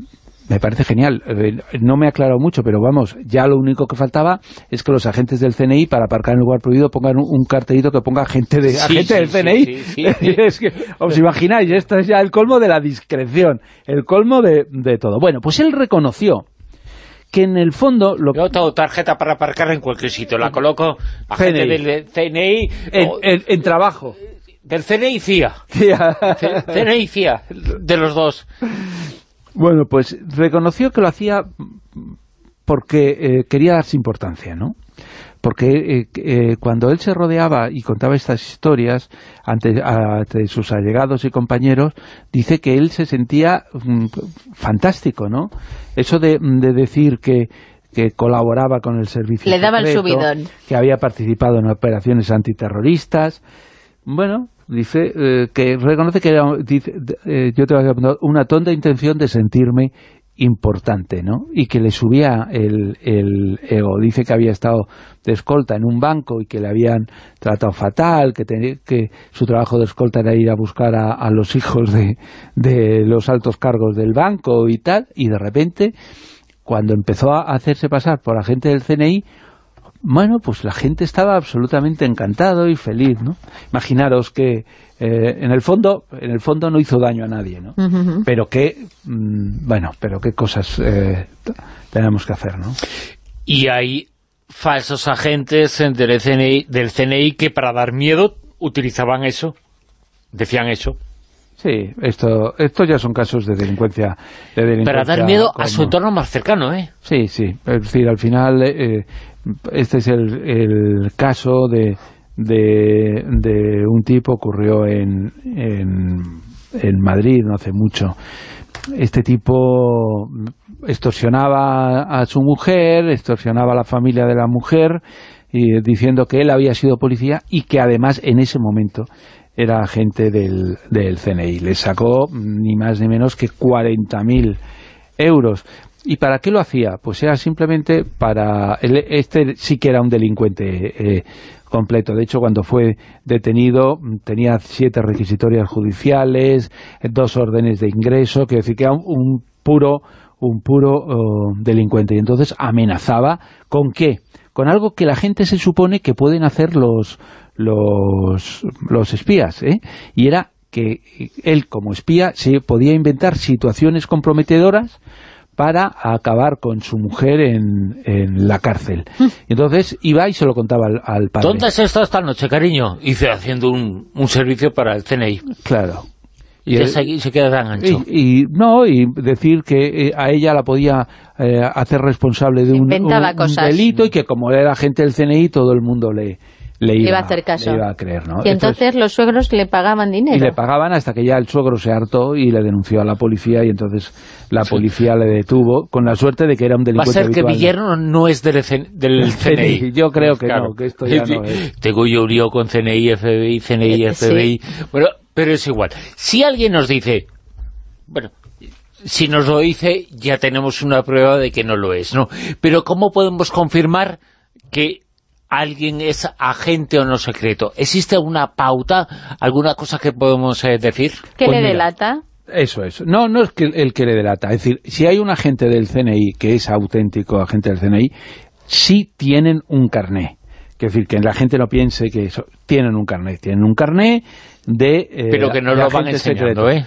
me parece genial. Eh, no me ha aclarado mucho, pero vamos, ya lo único que faltaba es que los agentes del CNI para aparcar en lugar prohibido pongan un, cartelito que ponga agente, de, Sí, agente sí, del CNI. sí, (laughs) sí. es que, os imagináis, esto es ya el colmo de la discreción, el colmo de, de todo. Bueno, pues él reconoció que en el fondo lo Yo tengo tarjeta para aparcar en cualquier sitio, la coloco agente CNI. del CNI en, o- en- en trabajo. Del CNI CIA. (laughs) CNI CIA, de los dos. Bueno, pues reconoció que lo hacía porque eh, quería darse importancia, ¿no? Porque eh, eh, cuando él se rodeaba y contaba estas historias ante, ante, sus allegados y compañeros, dice que él se sentía mm, fantástico, ¿no? Eso de, de decir que que colaboraba con el servicio Le daba secreto, el subidón. que había participado en operaciones antiterroristas. Bueno, dice eh, que reconoce que era dice, eh, yo te una tonta intención de sentirme importante, ¿no? Y que le subía el, el, ego. Dice que había estado de escolta en un banco y que le habían tratado fatal, que, tenía, que su trabajo de escolta era ir a buscar a, a los hijos de, de los altos cargos del banco y tal, y de repente cuando empezó a hacerse pasar por agente del CNI, bueno, pues la gente estaba absolutamente encantado y feliz, ¿no? Imaginaros que eh, en el fondo en el fondo no hizo daño a nadie, ¿no? Uh -huh. Pero qué, mmm, bueno, pero qué cosas eh, tenemos que hacer, ¿no? Y hay falsos agentes del CNI, del CNI que para dar miedo utilizaban eso, decían eso. Sí, esto, esto ya son casos de delincuencia. De delincuencia Para dar miedo como... a su entorno más cercano, ¿eh? Sí, sí. Es decir, al final, eh, este es el, caso de, de, un tipo, ocurrió en, en, en Madrid no hace mucho. Este tipo extorsionaba a su mujer, extorsionaba a la familia de la mujer, diciendo que él había sido policía y que además en ese momento era agente del CNI. Le sacó ni más ni menos que 40.000 euros. ¿Y para qué lo hacía? Pues era simplemente para... Este sí que era un delincuente eh, completo. De hecho, cuando fue detenido tenía siete requisitorias judiciales, dos órdenes de ingreso, quiero decir que era un, un puro un puro uh, delincuente. Y entonces amenazaba ¿con qué? Con algo que la gente se supone que pueden hacer los, los, los espías, ¿eh? Y era que él como espía se podía inventar situaciones comprometedoras para acabar con su mujer en, en la cárcel. Y entonces iba y se lo contaba al, al padre. ¿Dónde has estado esta noche, cariño? Hice haciendo un, un servicio para el CNI. Claro. Y, y se, se queda tan ancho. Y, y, no, y decir que eh, a ella la podía eh, hacer responsable de un, un, un, delito y que como era agente del CNI todo el mundo le, le iba, iba, a hacer caso. Le iba a creer, ¿no? Y entonces, entonces, los suegros le pagaban dinero. Y le pagaban hasta que ya el suegro se hartó y le denunció a la policía y entonces la sí. policía le detuvo con la suerte de que era un delincuente Va a ser habitual. que Villerno no es del, del (laughs) CNI. Yo creo que claro. no, que esto ya no es. Tengo yo un lío con CNI, FBI, CNI, FBI... Sí. Bueno, pero es igual. Si alguien nos dice... Bueno, si nos lo dice, ya tenemos una prueba de que no lo es, ¿no? Pero ¿cómo podemos confirmar que alguien es agente o no secreto? ¿Existe alguna pauta, alguna cosa que podemos eh, decir? ¿Qué pues le mira, delata? Eso es. No, no es que el que le delata. Es decir, si hay un agente del CNI que es auténtico agente del CNI, sí tienen un carné. Es decir, que la gente no piense que eso, tienen un carné. Tienen un carné de eh, Pero que no lo van enseñando, secreto. ¿eh?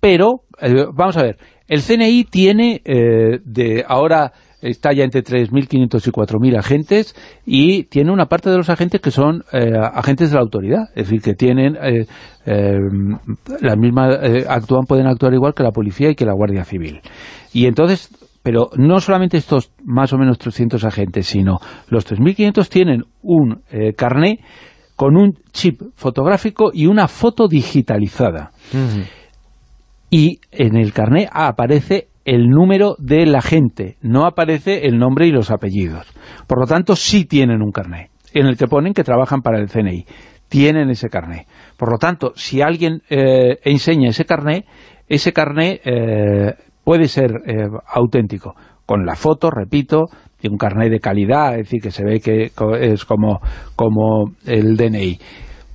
Pero, eh, vamos a ver, el CNI tiene eh, de ahora está ya entre 3.500 y 4.000 agentes y tiene una parte de los agentes que son eh, agentes de la autoridad, es decir, que tienen eh, eh, la misma actúan pueden actuar igual que la policía y que la Guardia Civil. Y entonces, pero no solamente estos más o menos 300 agentes, sino los 3.500 tienen un carné con un chip fotográfico y una foto digitalizada. Uh -huh. Y en el carné aparece el número de la gente, no aparece el nombre y los apellidos. Por lo tanto, sí tienen un carné, en el que ponen que trabajan para el CNI. Tienen ese carné. Por lo tanto, si alguien eh, enseña ese carné, ese carné eh, puede ser eh, auténtico. Con la foto, repito, de un carné de calidad, es decir, que se ve que es como, como el DNI.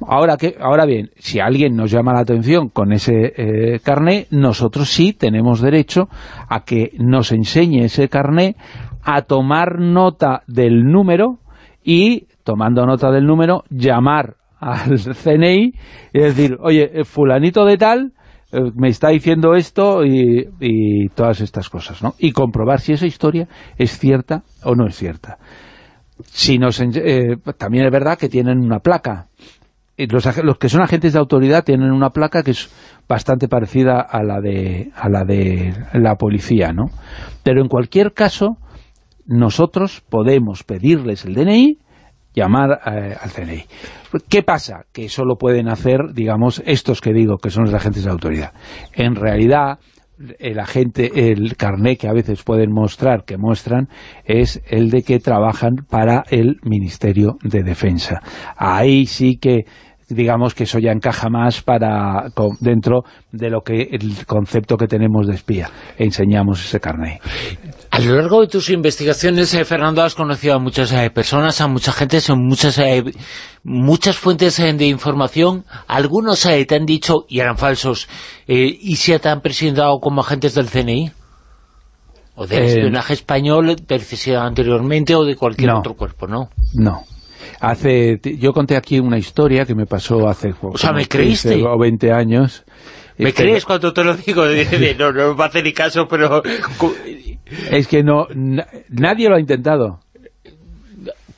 Ahora, que, ahora bien, si alguien nos llama la atención con ese eh, carné, nosotros sí tenemos derecho a que nos enseñe ese carné, a tomar nota del número y, tomando nota del número, llamar al (laughs) CNI y decir, oye, fulanito de tal eh, me está diciendo esto y, y, todas estas cosas, ¿no? Y comprobar si esa historia es cierta o no es cierta. Si nos, eh, también es verdad que tienen una placa eh, los, los que son agentes de autoridad tienen una placa que es bastante parecida a la de, a la, de la policía, ¿no? Pero en cualquier caso, nosotros podemos pedirles el DNI, llamar eh, al CNI. ¿Qué pasa? Que eso lo pueden hacer, digamos, estos que digo, que son los agentes de autoridad. En realidad, el agente, el carné que a veces pueden mostrar, que muestran, es el de que trabajan para el Ministerio de Defensa. Ahí sí que digamos que eso ya encaja más para con- dentro de lo que el concepto que tenemos de espía. Enseñamos ese carné. A lo largo de tus investigaciones, eh, Fernando, has conocido a muchas eh, personas, a mucha gente, son muchas eh, muchas fuentes eh, de información. Algunos eh, te han dicho, y eran falsos, eh, y se te han presentado como agentes del CNI. O del espionaje español, del anteriormente, o de cualquier No. otro cuerpo, ¿no? No. Hace, yo conté aquí una historia que me pasó hace O sea, ¿me creíste? 15 o 20 años. ¿Me Este, crees cuando te lo digo? (laughs) No, no me hace ni caso, pero... Es que no na- nadie lo ha intentado.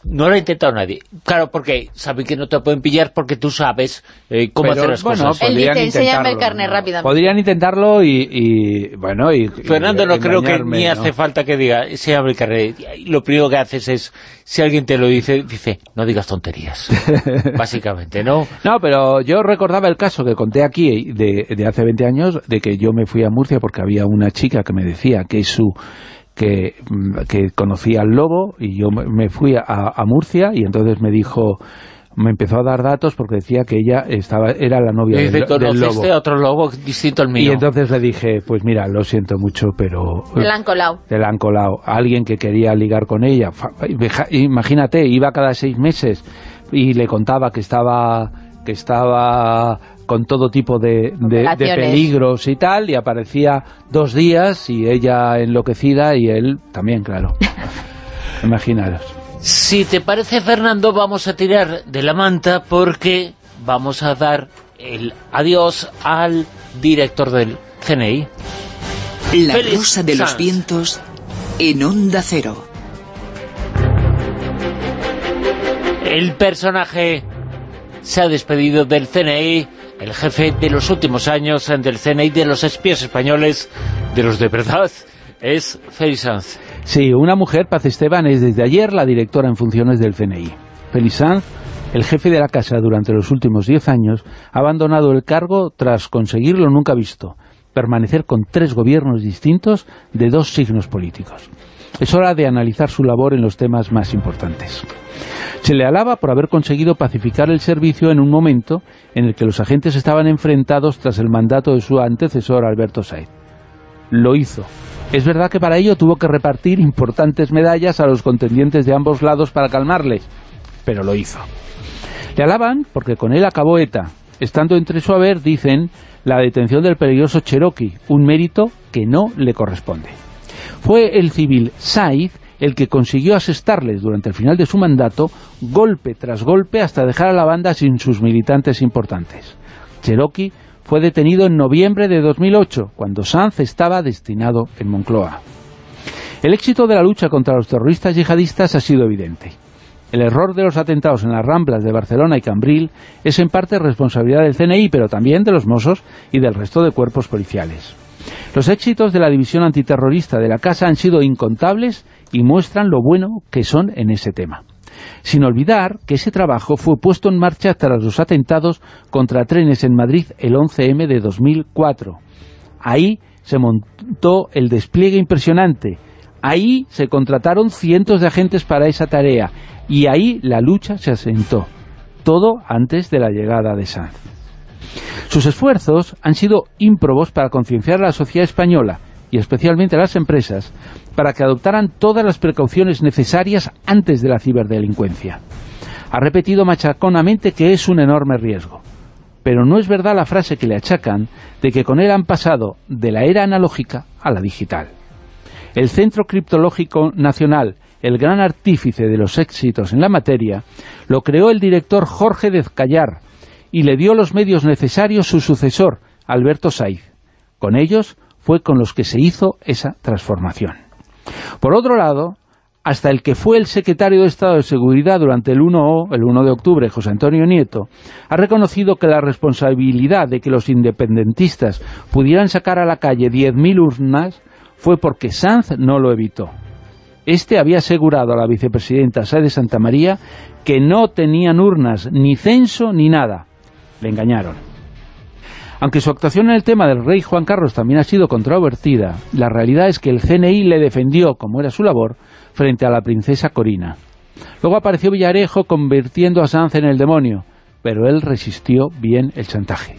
No lo ha intentado nadie. Claro, porque saben que no te pueden pillar porque tú sabes eh, cómo Pero, hacer las bueno, cosas. Él podrían dice, enséñame el intentarlo, carnet rápidamente. Podrían intentarlo y, y, bueno, y, y Fernando, no creo que ni ¿no? hace falta que diga, se abre el carnet. Y Lo primero que haces es, si alguien te lo dice, dice, no digas tonterías. (laughs) Básicamente, ¿no? No, pero yo recordaba el caso que conté aquí de, de hace 20 años, de que yo me fui a Murcia porque había una chica que me decía que su que, que conocía al lobo y yo me- me fui a, a Murcia y entonces me dijo me empezó a dar datos porque decía que ella estaba era la novia Y del, del lobo. ¿conociste a otro lobo distinto al Y mío? entonces le dije, pues mira, lo siento mucho, pero... Te la han colado. Te la han colado. Alguien que quería ligar con ella. Imagínate, iba cada seis meses y le contaba que estaba que estaba con todo tipo de, de- de Operaciones. peligros y tal, y aparecía dos días y ella enloquecida y él también, claro. (laughs) Imaginaros. Si te parece, Fernando, vamos a tirar de la manta porque vamos a dar el adiós al director del CNI. La Félix rosa de los vientos en onda cero. El personaje se ha despedido del CNI, el jefe de los últimos años del CNI, de los espías españoles, de los de verdad, es Félix Sanz. Sí, una mujer, Paz Esteban, es desde ayer la directora en funciones del CNI. Félix Sanz, el jefe de la casa durante los últimos diez años, ha abandonado el cargo tras conseguir lo nunca visto, permanecer con tres gobiernos distintos de dos signos políticos. Es hora de analizar su labor en los temas más importantes. Se le alaba por haber conseguido pacificar el servicio en un momento en el que los agentes estaban enfrentados tras el mandato de su antecesor Alberto Said. Lo hizo. Es verdad que para ello tuvo que repartir importantes medallas a los contendientes de ambos lados para calmarles, pero lo hizo. Le alaban porque con él acabó ETA, estando entre su haber, dicen, la detención del peligroso Cherokee, un mérito que no le corresponde. Fue el civil Said el que consiguió asestarles durante el final de su mandato golpe tras golpe hasta dejar a la banda sin sus militantes importantes. Cherokee fue detenido en noviembre de 2008, cuando Sanz estaba destinado en Moncloa. El éxito de la lucha contra los terroristas yihadistas ha sido evidente. El error de los atentados en las Ramblas de Barcelona y Cambril es en parte responsabilidad del CNI, pero también de los Mossos y del resto de cuerpos policiales. Los éxitos de la división antiterrorista de la Casa han sido incontables y muestran lo bueno que son en ese tema. Sin olvidar que ese trabajo fue puesto en marcha tras los atentados contra trenes en Madrid el 11M de 2004. Ahí se montó el despliegue impresionante. Ahí se contrataron cientos de agentes para esa tarea y ahí la lucha se asentó. Todo antes de la llegada de Sanz. Sus esfuerzos han sido ímprobos para concienciar a la sociedad española y especialmente a las empresas para que adoptaran todas las precauciones necesarias antes de la ciberdelincuencia. Ha repetido machaconamente que es un enorme riesgo. Pero no es verdad la frase que le achacan de que con él han pasado de la era analógica a la digital. El Centro Criptológico Nacional, el gran artífice de los éxitos en la materia, lo creó el director Jorge Dezcayar y le dio los medios necesarios su sucesor, Alberto Saiz. Con ellos fue con los que se hizo esa transformación. Por otro lado, hasta el que fue el secretario de Estado de Seguridad durante el 1 el 1 de octubre, José Antonio Nieto, ha reconocido que la responsabilidad de que los independentistas pudieran sacar a la calle 10.000 urnas fue porque Sanz no lo evitó. Este había asegurado a la vicepresidenta Sá Santa María que no tenían urnas, ni censo, ni nada. Le engañaron. Aunque su actuación en el tema del rey Juan Carlos también ha sido controvertida, la realidad es que el CNI le defendió, como era su labor, frente a la princesa Corina. Luego apareció Villarejo convirtiendo a Sanz en el demonio, pero él resistió bien el chantaje.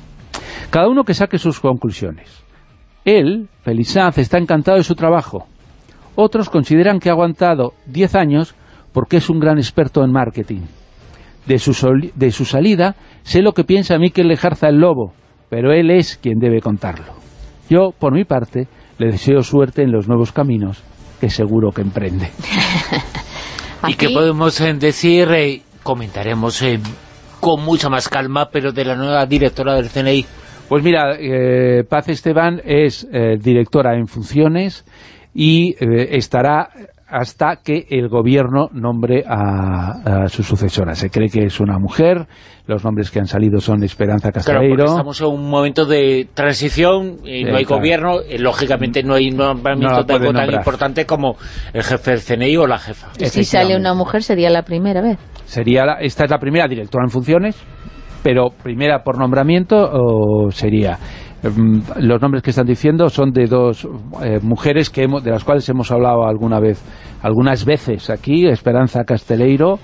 Cada uno que saque sus conclusiones. Él, Félix Sanz, está encantado de su trabajo. Otros consideran que ha aguantado 10 años porque es un gran experto en marketing. De su, de su salida sé lo que piensa Miquel Lejarza el Lobo, pero él es quien debe contarlo. Yo, por mi parte, le deseo suerte en los nuevos caminos que seguro que emprende. (laughs) y que podemos eh, decir, eh, comentaremos eh, con mucha más calma, pero de la nueva directora del CNI. Pues mira, Paz Esteban es directora en funciones y estará hasta que el gobierno nombre a, su sucesora. Se cree que es una mujer, los nombres que han salido son Esperanza Casteleiro. Claro, estamos en un momento de transición, y no hay gobierno, y lógicamente no hay nombramiento tan importante como el jefe del CNI o la jefa. Si sale una mujer sería la primera vez. Sería esta es la primera directora en funciones, pero primera por nombramiento o sería los nombres que están diciendo son de dos eh, mujeres que de las cuales hemos hablado alguna vez, algunas veces aquí, Esperanza Casteleiro,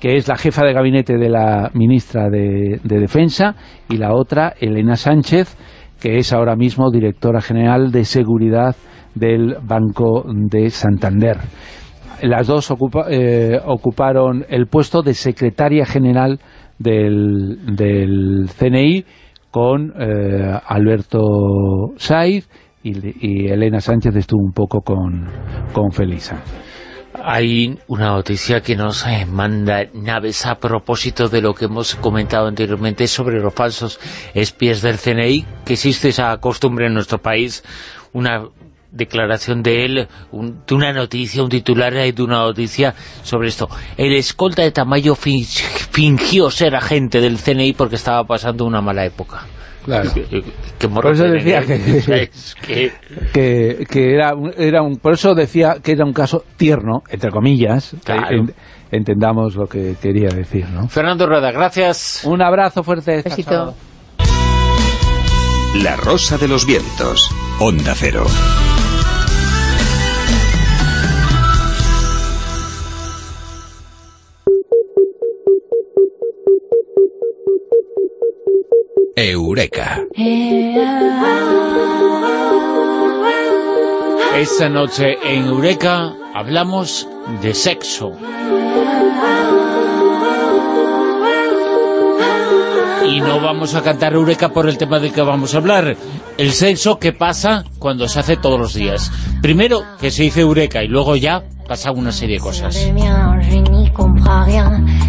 que es la jefa de gabinete de la ministra de, Defensa, y la otra, Elena Sánchez, que es ahora mismo directora general de Seguridad del Banco de Santander. Las dos eh, ocuparon el puesto de secretaria general del CNI con eh, Alberto Saiz y, Elena Sánchez estuvo un poco con, con Felisa. Hay una noticia que nos eh, manda Naves a propósito de lo que hemos comentado anteriormente sobre los falsos espías del CNI, que existe esa costumbre en nuestro país, una declaración de él, de una noticia, un titular de una noticia sobre esto. El escolta de Tamayo fingió ser agente del CNI porque estaba pasando una mala época. Claro. por eso decía (laughs) que, que, era, era un, por eso decía que era un caso tierno, entre comillas, entendamos lo que quería decir, ¿no? Fernando Rueda, gracias. Un abrazo fuerte. La Rosa de los Vientos, Onda Cero. Eureka. Esta noche en Eureka hablamos de sexo. Y no vamos a cantar Eureka por el tema del que vamos a hablar. El sexo que pasa cuando se hace todos los días. Primero que se dice Eureka y luego ya pasa una serie de cosas.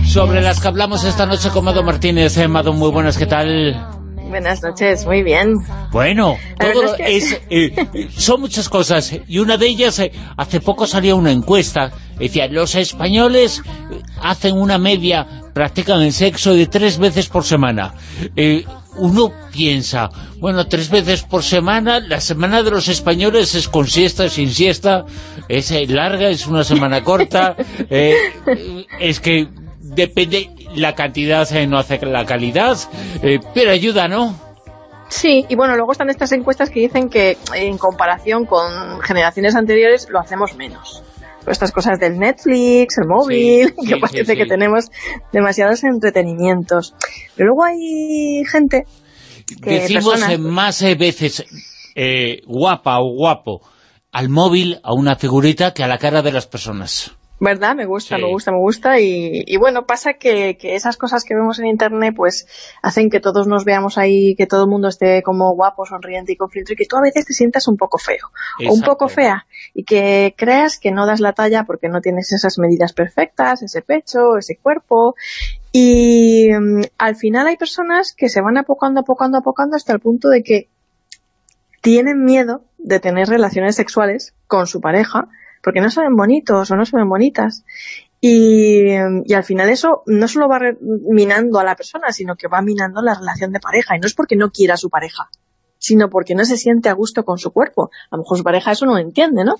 Sobre las que hablamos esta noche con Mado Martínez. Eh, Mado, muy buenas, ¿qué tal? Buenas noches, muy bien. Bueno, eh, son muchas cosas y una de ellas, eh, hace poco salió una encuesta, decía, los españoles hacen una media, practican el sexo de tres veces por semana. Eh, uno piensa, bueno, tres veces por semana, la semana de los españoles es con siesta, sin siesta, es larga, es una semana corta, (laughs) es que depende, la cantidad eh, no hace la calidad, eh, pero ayuda, ¿no? Sí, y bueno, luego están estas encuestas que dicen que en comparación con generaciones anteriores lo hacemos menos. Estas cosas del Netflix, el móvil, (laughs) que parece que tenemos demasiados entretenimientos. Pero luego hay gente que... Decimos más eh, veces guapa o guapo al móvil, a una figurita, que a la cara de las personas. ¿Verdad? Me gusta, me gusta, me gusta. Y, bueno, pasa que, esas cosas que vemos en Internet pues hacen que todos nos veamos ahí, que todo el mundo esté como guapo, sonriente y con filtro y que tú a veces te sientas un poco feo o un poco fea y que creas que no das la talla porque no tienes esas medidas perfectas, ese pecho, ese cuerpo y mm, al final hay personas que se van apocando, apocando, apocando hasta el punto de que tienen miedo de tener relaciones sexuales con su pareja porque no se ven bonitos o no se ven bonitas. Y, y, al final eso no solo va minando a la persona, sino que va minando la relación de pareja. Y no es porque no quiera a su pareja, sino porque no se siente a gusto con su cuerpo. A lo mejor su pareja eso no lo entiende, ¿no?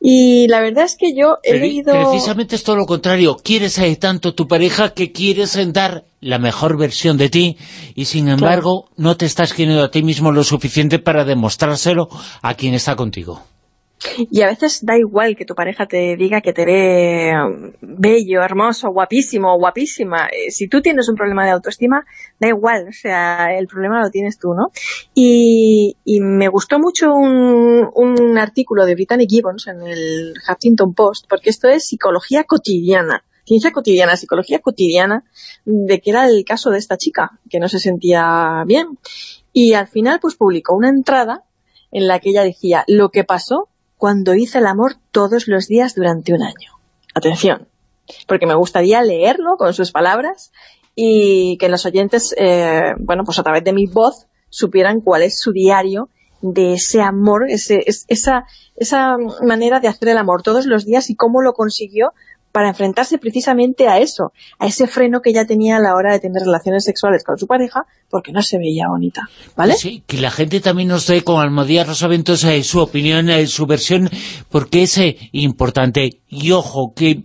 Y la verdad es que yo he leído... Precisamente es todo lo contrario. Quieres a tanto tu pareja que quieres dar la mejor versión de ti y sin embargo no te estás queriendo a ti mismo lo suficiente para demostrárselo a quien está contigo. Y a veces da igual que tu pareja te diga que te ve um, bello, hermoso, guapísimo, guapísima. Eh, si tú tienes un problema de autoestima, da igual, o sea, el problema lo tienes tú, ¿no? Y, me gustó mucho un, un artículo de Brittany Gibbons en el Huffington Post, porque esto es psicología cotidiana ciencia cotidiana, psicología cotidiana, de que era el caso de esta chica, que no se sentía bien. Y al final pues publicó una entrada en la que ella decía, lo que pasó cuando hice el amor todos los días durante un año. Atención, porque me gustaría leerlo con sus palabras y que los oyentes, eh, bueno, pues a través de mi voz supieran cuál es su diario de ese amor, ese, esa, esa manera de hacer el amor todos los días y cómo lo consiguió para enfrentarse precisamente a eso, a ese freno que ya tenía a la hora de tener relaciones sexuales con su pareja, porque no se veía bonita, ¿vale? Sí, que la gente también nos dé con Almodía Rosaventos eh, su opinión, eh, su versión, porque es eh, importante. Y ojo, que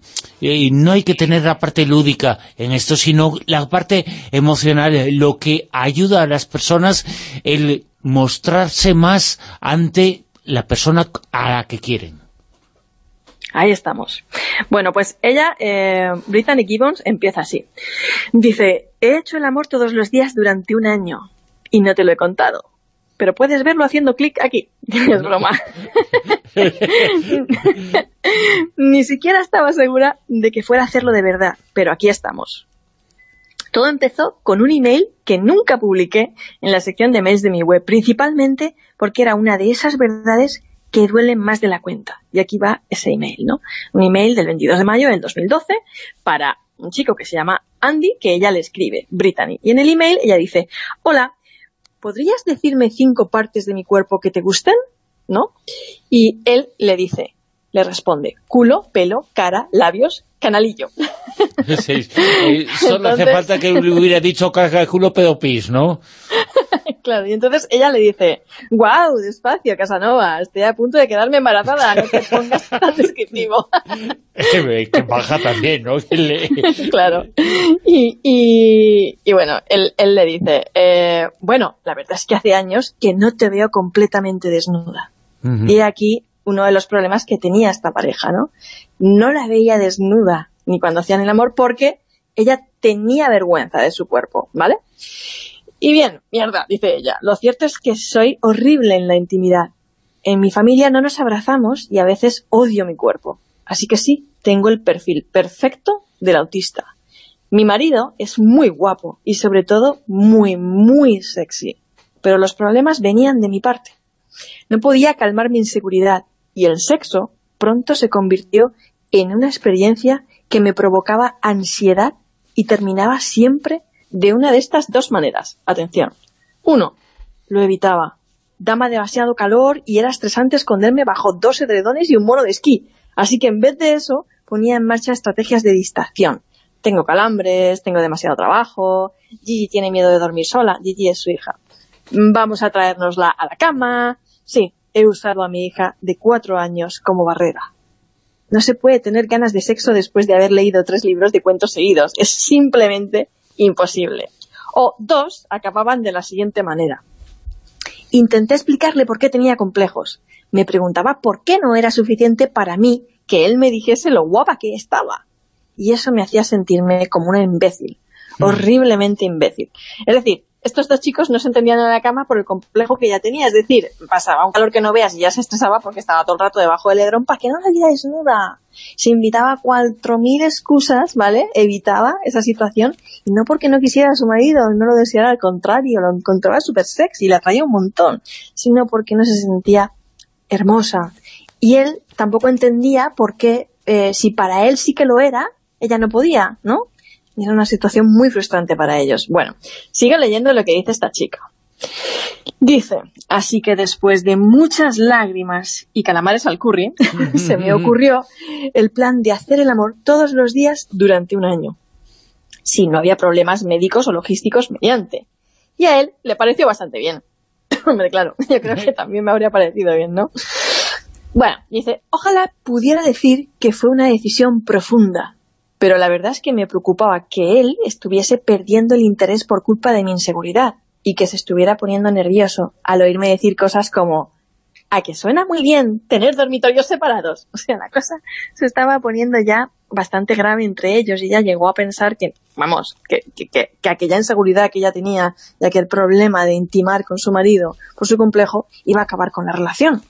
no hay que tener la parte lúdica en esto, sino la parte emocional, lo que ayuda a las personas el mostrarse más ante la persona a la que quieren. Ahí estamos. Bueno, pues ella, eh, Brittany Gibbons, empieza así. Dice, he hecho el amor todos los días durante un año y no te lo he contado. Pero puedes verlo haciendo clic aquí. (laughs) es broma. (laughs) Ni siquiera estaba segura de que fuera a hacerlo de verdad, pero aquí estamos. Todo empezó con un email que nunca publiqué en la sección de mails de mi web, principalmente porque era una de esas verdades que duelen más de la cuenta. Y aquí va ese email, ¿no? Un email del 22 de mayo del 2012 para un chico que se llama Andy, que ella le escribe, Brittany. Y en el email ella dice, hola, ¿podrías decirme cinco partes de mi cuerpo que te gusten? ¿No? Y él le dice, le responde, culo, pelo, cara, labios, canalillo. (laughs) Sí, solo hace falta que le hubiera dicho caja, culo, pedo, pis, ¿no? (laughs) Claro, y entonces ella le dice, wow, despacio, Casanova, estoy a punto de quedarme embarazada, no te pongas (laughs) tan descriptivo. que baja también, ¿no? (laughs) claro. Y, y, bueno, él, él, le dice, eh, bueno, la verdad es que hace años que no te veo completamente desnuda. Y aquí uno de los problemas que tenía esta pareja, ¿no? No la veía desnuda ni cuando hacían el amor porque ella tenía vergüenza de su cuerpo, ¿vale? Y bien, mierda, dice ella, lo cierto es que soy horrible en la intimidad. En mi familia no nos abrazamos y a veces odio mi cuerpo. Así que sí, tengo el perfil perfecto del autista. Mi marido es muy guapo y sobre todo muy, muy sexy. Pero los problemas venían de mi parte. No podía calmar mi inseguridad y el sexo pronto se convirtió en una experiencia que me provocaba ansiedad y terminaba siempre de una de estas dos maneras. Atención. Uno, lo evitaba. Daba demasiado calor y era estresante esconderme bajo dos edredones y un mono de esquí. Así que en vez de eso, ponía en marcha estrategias de distracción. Tengo calambres, tengo demasiado trabajo, Gigi tiene miedo de dormir sola, Gigi es su hija. Vamos a traernosla a la cama. Sí, he usado a mi hija de cuatro años como barrera. No se puede tener ganas de sexo después de haber leído tres libros de cuentos seguidos. Es simplemente imposible. O dos acababan de la siguiente manera. Intenté explicarle por qué tenía complejos. Me preguntaba por qué no era suficiente para mí que él me dijese lo guapa que estaba. Y eso me hacía sentirme como una imbécil, mm. horriblemente imbécil. Es decir, estos dos chicos no se entendían en la cama por el complejo que ya tenía, es decir, pasaba un calor que no veas y ya se estresaba porque estaba todo el rato debajo del edrón para que no la viera desnuda. Se invitaba cuatro mil excusas, ¿vale? Evitaba esa situación y no porque no quisiera a su marido, no lo deseara, al contrario, lo encontraba súper sexy, la atraía un montón, sino porque no se sentía hermosa. Y él tampoco entendía por qué, eh, si para él sí que lo era, ella no podía, ¿no? Y era una situación muy frustrante para ellos. Bueno, sigo leyendo lo que dice esta chica. Dice, así que después de muchas lágrimas y calamares al curry, (laughs) se me ocurrió el plan de hacer el amor todos los días durante un año. Si no había problemas médicos o logísticos mediante. Y a él le pareció bastante bien. (coughs) Hombre, claro, (laughs) yo creo que también me habría parecido bien, ¿no? Bueno, dice, ojalá pudiera decir que fue una decisión profunda, pero la verdad es que me preocupaba que él estuviese perdiendo el interés por culpa de mi inseguridad y que se estuviera poniendo nervioso al oírme decir cosas como a que suena muy bien tener dormitorios separados. (laughs) O sea, la cosa se estaba poniendo ya bastante grave entre ellos y ya llegó a pensar que, vamos, que, que, que, aquella inseguridad que ella tenía y aquel problema de intimar con su marido por su complejo iba a acabar con la relación.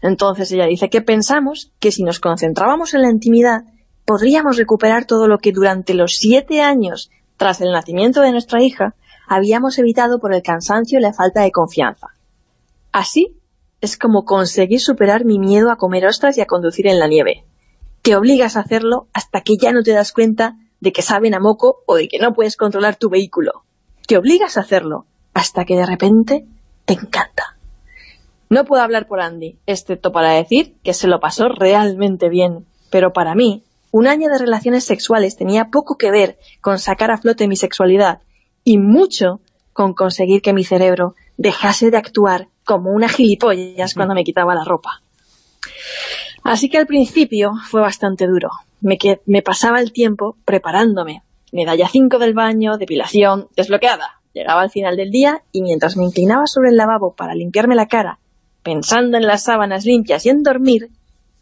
Entonces ella dice que pensamos que si nos concentrábamos en la intimidad podríamos recuperar todo lo que durante los siete años tras el nacimiento de nuestra hija habíamos evitado por el cansancio y la falta de confianza. Así es como conseguí superar mi miedo a comer ostras y a conducir en la nieve. Te obligas a hacerlo hasta que ya no te das cuenta de que saben a moco o de que no puedes controlar tu vehículo. Te obligas a hacerlo hasta que de repente te encanta. No puedo hablar por Andy, excepto para decir que se lo pasó realmente bien, pero para mí, un año de relaciones sexuales tenía poco que ver con sacar a flote mi sexualidad y mucho con conseguir que mi cerebro dejase de actuar como una gilipollas cuando me quitaba la ropa. Así que al principio fue bastante duro. Me, me pasaba el tiempo preparándome. Medalla 5 del baño, depilación, desbloqueada. Llegaba al final del día y mientras me inclinaba sobre el lavabo para limpiarme la cara, pensando en las sábanas limpias y en dormir,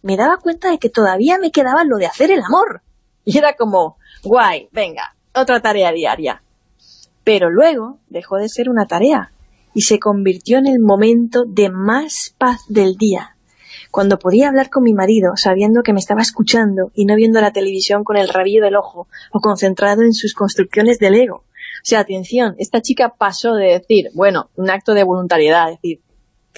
me daba cuenta de que todavía me quedaba lo de hacer el amor. Y era como, guay, venga, otra tarea diaria. Pero luego dejó de ser una tarea y se convirtió en el momento de más paz del día, cuando podía hablar con mi marido sabiendo que me estaba escuchando y no viendo la televisión con el rabillo del ojo o concentrado en sus construcciones del ego. O sea, atención, esta chica pasó de decir, bueno, un acto de voluntariedad, decir,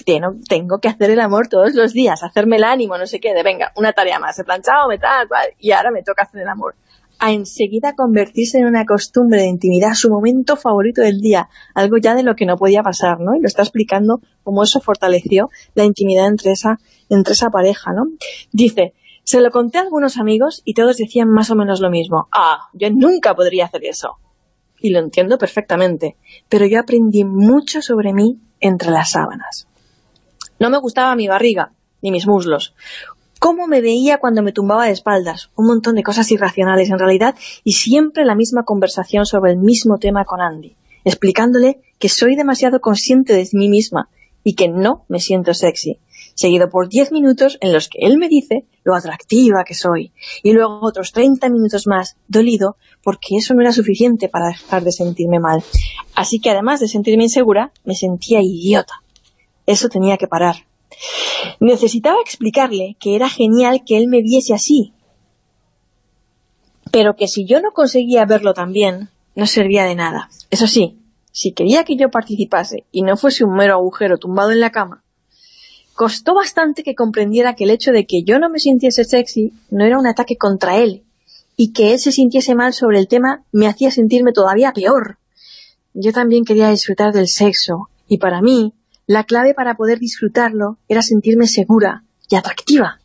tengo, tengo que hacer el amor todos los días, hacerme el ánimo, no sé qué, de venga, una tarea más, he planchado, me tal, cual, y ahora me toca hacer el amor a enseguida convertirse en una costumbre de intimidad, su momento favorito del día, algo ya de lo que no podía pasar, ¿no? Y lo está explicando cómo eso fortaleció la intimidad entre esa, entre esa pareja, ¿no? Dice, se lo conté a algunos amigos y todos decían más o menos lo mismo. Ah, yo nunca podría hacer eso. Y lo entiendo perfectamente, pero yo aprendí mucho sobre mí entre las sábanas. No me gustaba mi barriga, ni mis muslos cómo me veía cuando me tumbaba de espaldas, un montón de cosas irracionales en realidad, y siempre la misma conversación sobre el mismo tema con Andy, explicándole que soy demasiado consciente de mí misma y que no me siento sexy, seguido por 10 minutos en los que él me dice lo atractiva que soy, y luego otros 30 minutos más dolido porque eso no era suficiente para dejar de sentirme mal. Así que además de sentirme insegura, me sentía idiota. Eso tenía que parar. Necesitaba explicarle que era genial que él me viese así, pero que si yo no conseguía verlo también, no servía de nada. Eso sí, si quería que yo participase y no fuese un mero agujero tumbado en la cama, costó bastante que comprendiera que el hecho de que yo no me sintiese sexy no era un ataque contra él, y que él se sintiese mal sobre el tema me hacía sentirme todavía peor. Yo también quería disfrutar del sexo, y para mí, la clave para poder disfrutarlo era sentirme segura y atractiva.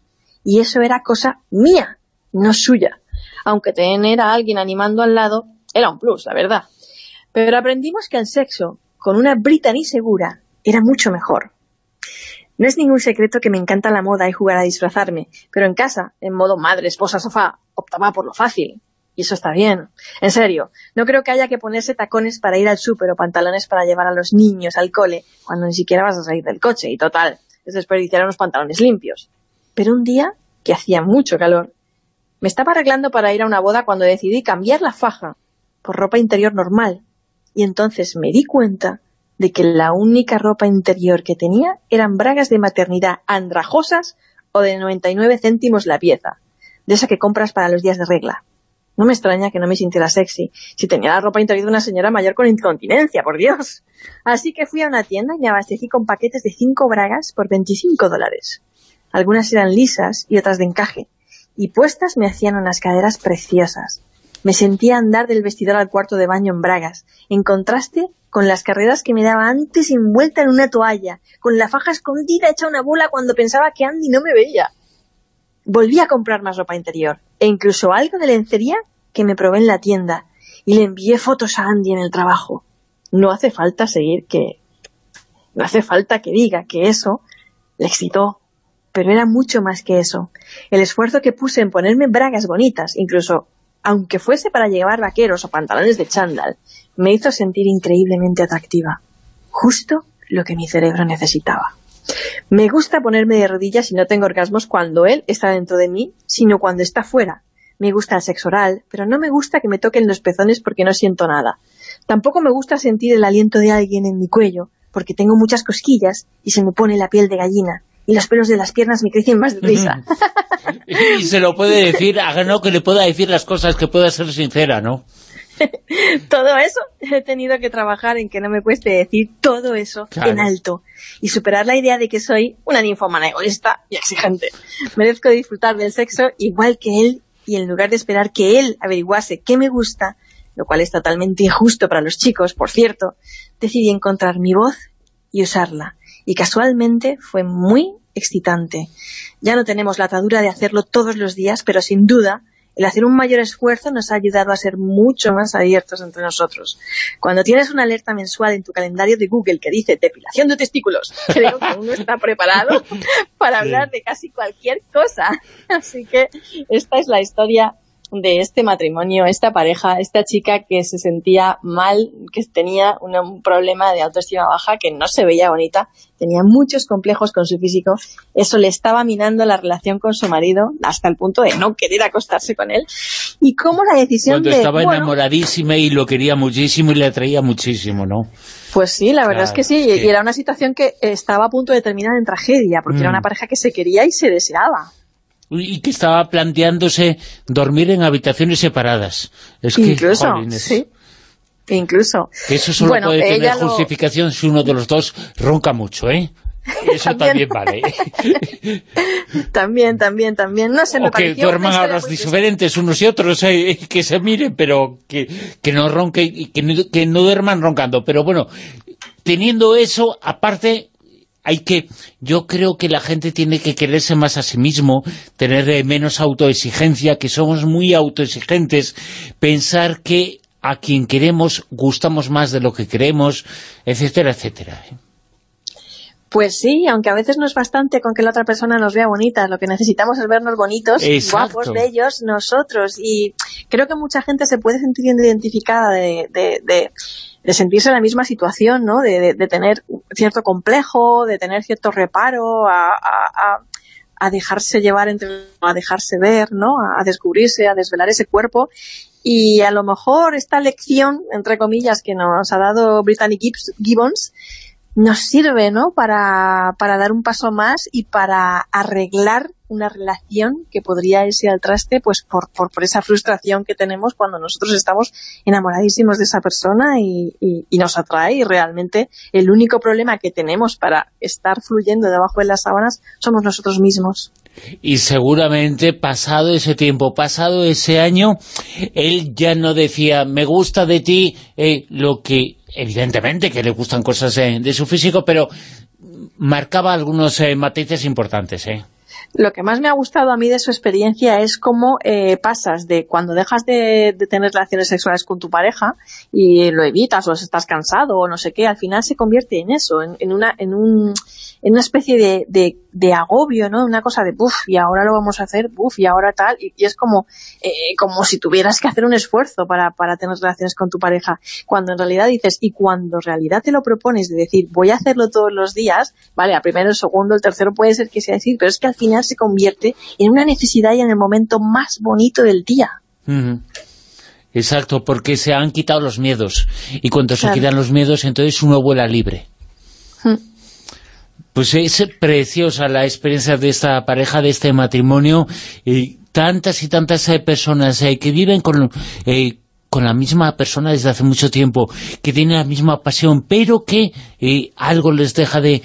Y eso era cosa mía, no suya. Aunque tener a alguien animando al lado era un plus, la verdad. Pero aprendimos que el sexo, con una Brittany segura, era mucho mejor. No es ningún secreto que me encanta la moda y jugar a disfrazarme, pero en casa, en modo madre, esposa, sofá, optaba por lo fácil. Y eso está bien. En serio, no creo que haya que ponerse tacones para ir al súper o pantalones para llevar a los niños al cole cuando ni siquiera vas a salir del coche. Y total, es desperdiciar unos pantalones limpios. Pero un día, que hacía mucho calor, me estaba arreglando para ir a una boda cuando decidí cambiar la faja por ropa interior normal. Y entonces me di cuenta de que la única ropa interior que tenía eran bragas de maternidad andrajosas o de 99 céntimos la pieza, de esa que compras para los días de regla. No me extraña que no me sintiera sexy, si tenía la ropa interior de una señora mayor con incontinencia, por Dios. Así que fui a una tienda y me abastecí con paquetes de cinco bragas por 25 dólares. Algunas eran lisas y otras de encaje, y puestas me hacían unas caderas preciosas. Me sentía andar del vestidor al cuarto de baño en bragas, en contraste con las carreras que me daba antes envuelta en una toalla, con la faja escondida hecha una bola cuando pensaba que Andy no me veía. Volví a comprar más ropa interior, e incluso algo de lencería que me probé en la tienda, y le envié fotos a Andy en el trabajo. No hace falta seguir que... No hace falta que diga que eso le excitó, pero era mucho más que eso. El esfuerzo que puse en ponerme bragas bonitas, incluso aunque fuese para llevar vaqueros o pantalones de chándal, me hizo sentir increíblemente atractiva. Justo lo que mi cerebro necesitaba. Me gusta ponerme de rodillas y no tengo orgasmos cuando él está dentro de mí, sino cuando está fuera. Me gusta el sexo oral, pero no me gusta que me toquen los pezones porque no siento nada. Tampoco me gusta sentir el aliento de alguien en mi cuello, porque tengo muchas cosquillas y se me pone la piel de gallina y los pelos de las piernas me crecen más de risa. (laughs) y se lo puede decir, a no que le pueda decir las cosas, que pueda ser sincera, ¿no? (laughs) todo eso he tenido que trabajar en que no me cueste decir todo eso en alto y superar la idea de que soy una ninfomana egoísta y exigente. Merezco disfrutar del sexo igual que él y en lugar de esperar que él averiguase qué me gusta, lo cual es totalmente injusto para los chicos, por cierto, decidí encontrar mi voz y usarla. Y casualmente fue muy excitante. Ya no tenemos la atadura de hacerlo todos los días, pero sin duda el hacer un mayor esfuerzo nos ha ayudado a ser mucho más abiertos entre nosotros. Cuando tienes una alerta mensual en tu calendario de Google que dice depilación de testículos, (laughs) creo que uno está preparado para hablar de casi cualquier cosa. (laughs) Así que esta es la historia de este matrimonio, esta pareja, esta chica que se sentía mal, que tenía un problema de autoestima baja, que no se veía bonita, tenía muchos complejos con su físico, eso le estaba minando la relación con su marido hasta el punto de no querer acostarse con él, y cómo la decisión Cuando estaba enamoradísima y lo quería muchísimo y le atraía muchísimo, ¿no? Pues sí, la verdad es que sí, y era una situación que estaba a punto de terminar en tragedia, porque era una mm. pareja que se quería y se deseaba y que estaba planteándose dormir en habitaciones separadas. Es que, Incluso, sí. Incluso. eso solo puede tener justificación si uno de los dos ronca mucho, ¿eh? (laughs) Eso también, vale. (laughs) también, también, también. No sé, o que duerman a horas diferentes unos y otros, eh, (laughs) que se miren, pero que, que no ronque y que que no duerman roncando. Pero bueno, teniendo eso, aparte, hay que, yo creo que la gente tiene que quererse más a sí mismo, tener eh, menos autoexigencia, que somos muy autoexigentes, pensar que a quien queremos gustamos más de lo que queremos, etcétera, etcétera. Pues sí, aunque a veces no es bastante con que la otra persona nos vea bonitas, lo que necesitamos es vernos bonitos, guapos, bellos, nosotros. Y creo que mucha gente se puede sentir identificada de, de sentirse en la misma situación, ¿no? De, tener cierto complejo, de tener cierto reparo a, a, dejarse llevar, entre, a dejarse ver, ¿no? A, descubrirse, a desvelar ese cuerpo. Y a lo mejor esta lección, entre comillas, que nos ha dado Brittany Gibbons, nos sirve, ¿no? Para, para dar un paso más y para arreglar una relación que podría irse al traste pues por, por, esa frustración que tenemos cuando nosotros estamos enamoradísimos de esa persona y, y, nos atrae y realmente el único problema que tenemos para estar fluyendo debajo de las sábanas somos nosotros mismos. Y seguramente pasado ese tiempo, pasado ese año, él ya no decía, me gusta de ti eh, lo que, evidentemente que le gustan cosas eh, de su físico, pero marcaba algunos eh, matices importantes, ¿eh? Lo que más me ha gustado a mí de su experiencia es cómo eh, pasas de cuando dejas de, tener relaciones sexuales con tu pareja y lo evitas o estás cansado o no sé qué, al final se convierte en eso, en, una, en, un, en una especie de, de, agobio, ¿no? Una cosa de, buf, y ahora lo vamos a hacer, buf, y ahora tal, y, es como, eh, como si tuvieras que hacer un esfuerzo para, para tener relaciones con tu pareja, cuando en realidad dices, y cuando en realidad te lo propones de decir, voy a hacerlo todos los días, vale, a primero, el segundo, el tercero puede ser que sea decir, pero es que al final se convierte en una necesidad y en el momento más bonito del día. Exacto, porque se han quitado los miedos. Y cuando se quitan los miedos, entonces uno vuela libre. Pues es preciosa la experiencia de esta pareja, de este matrimonio. Y tantas y tantas eh, personas eh, que viven con, eh, con la misma persona desde hace mucho tiempo, que tienen la misma pasión, pero que algo les deja de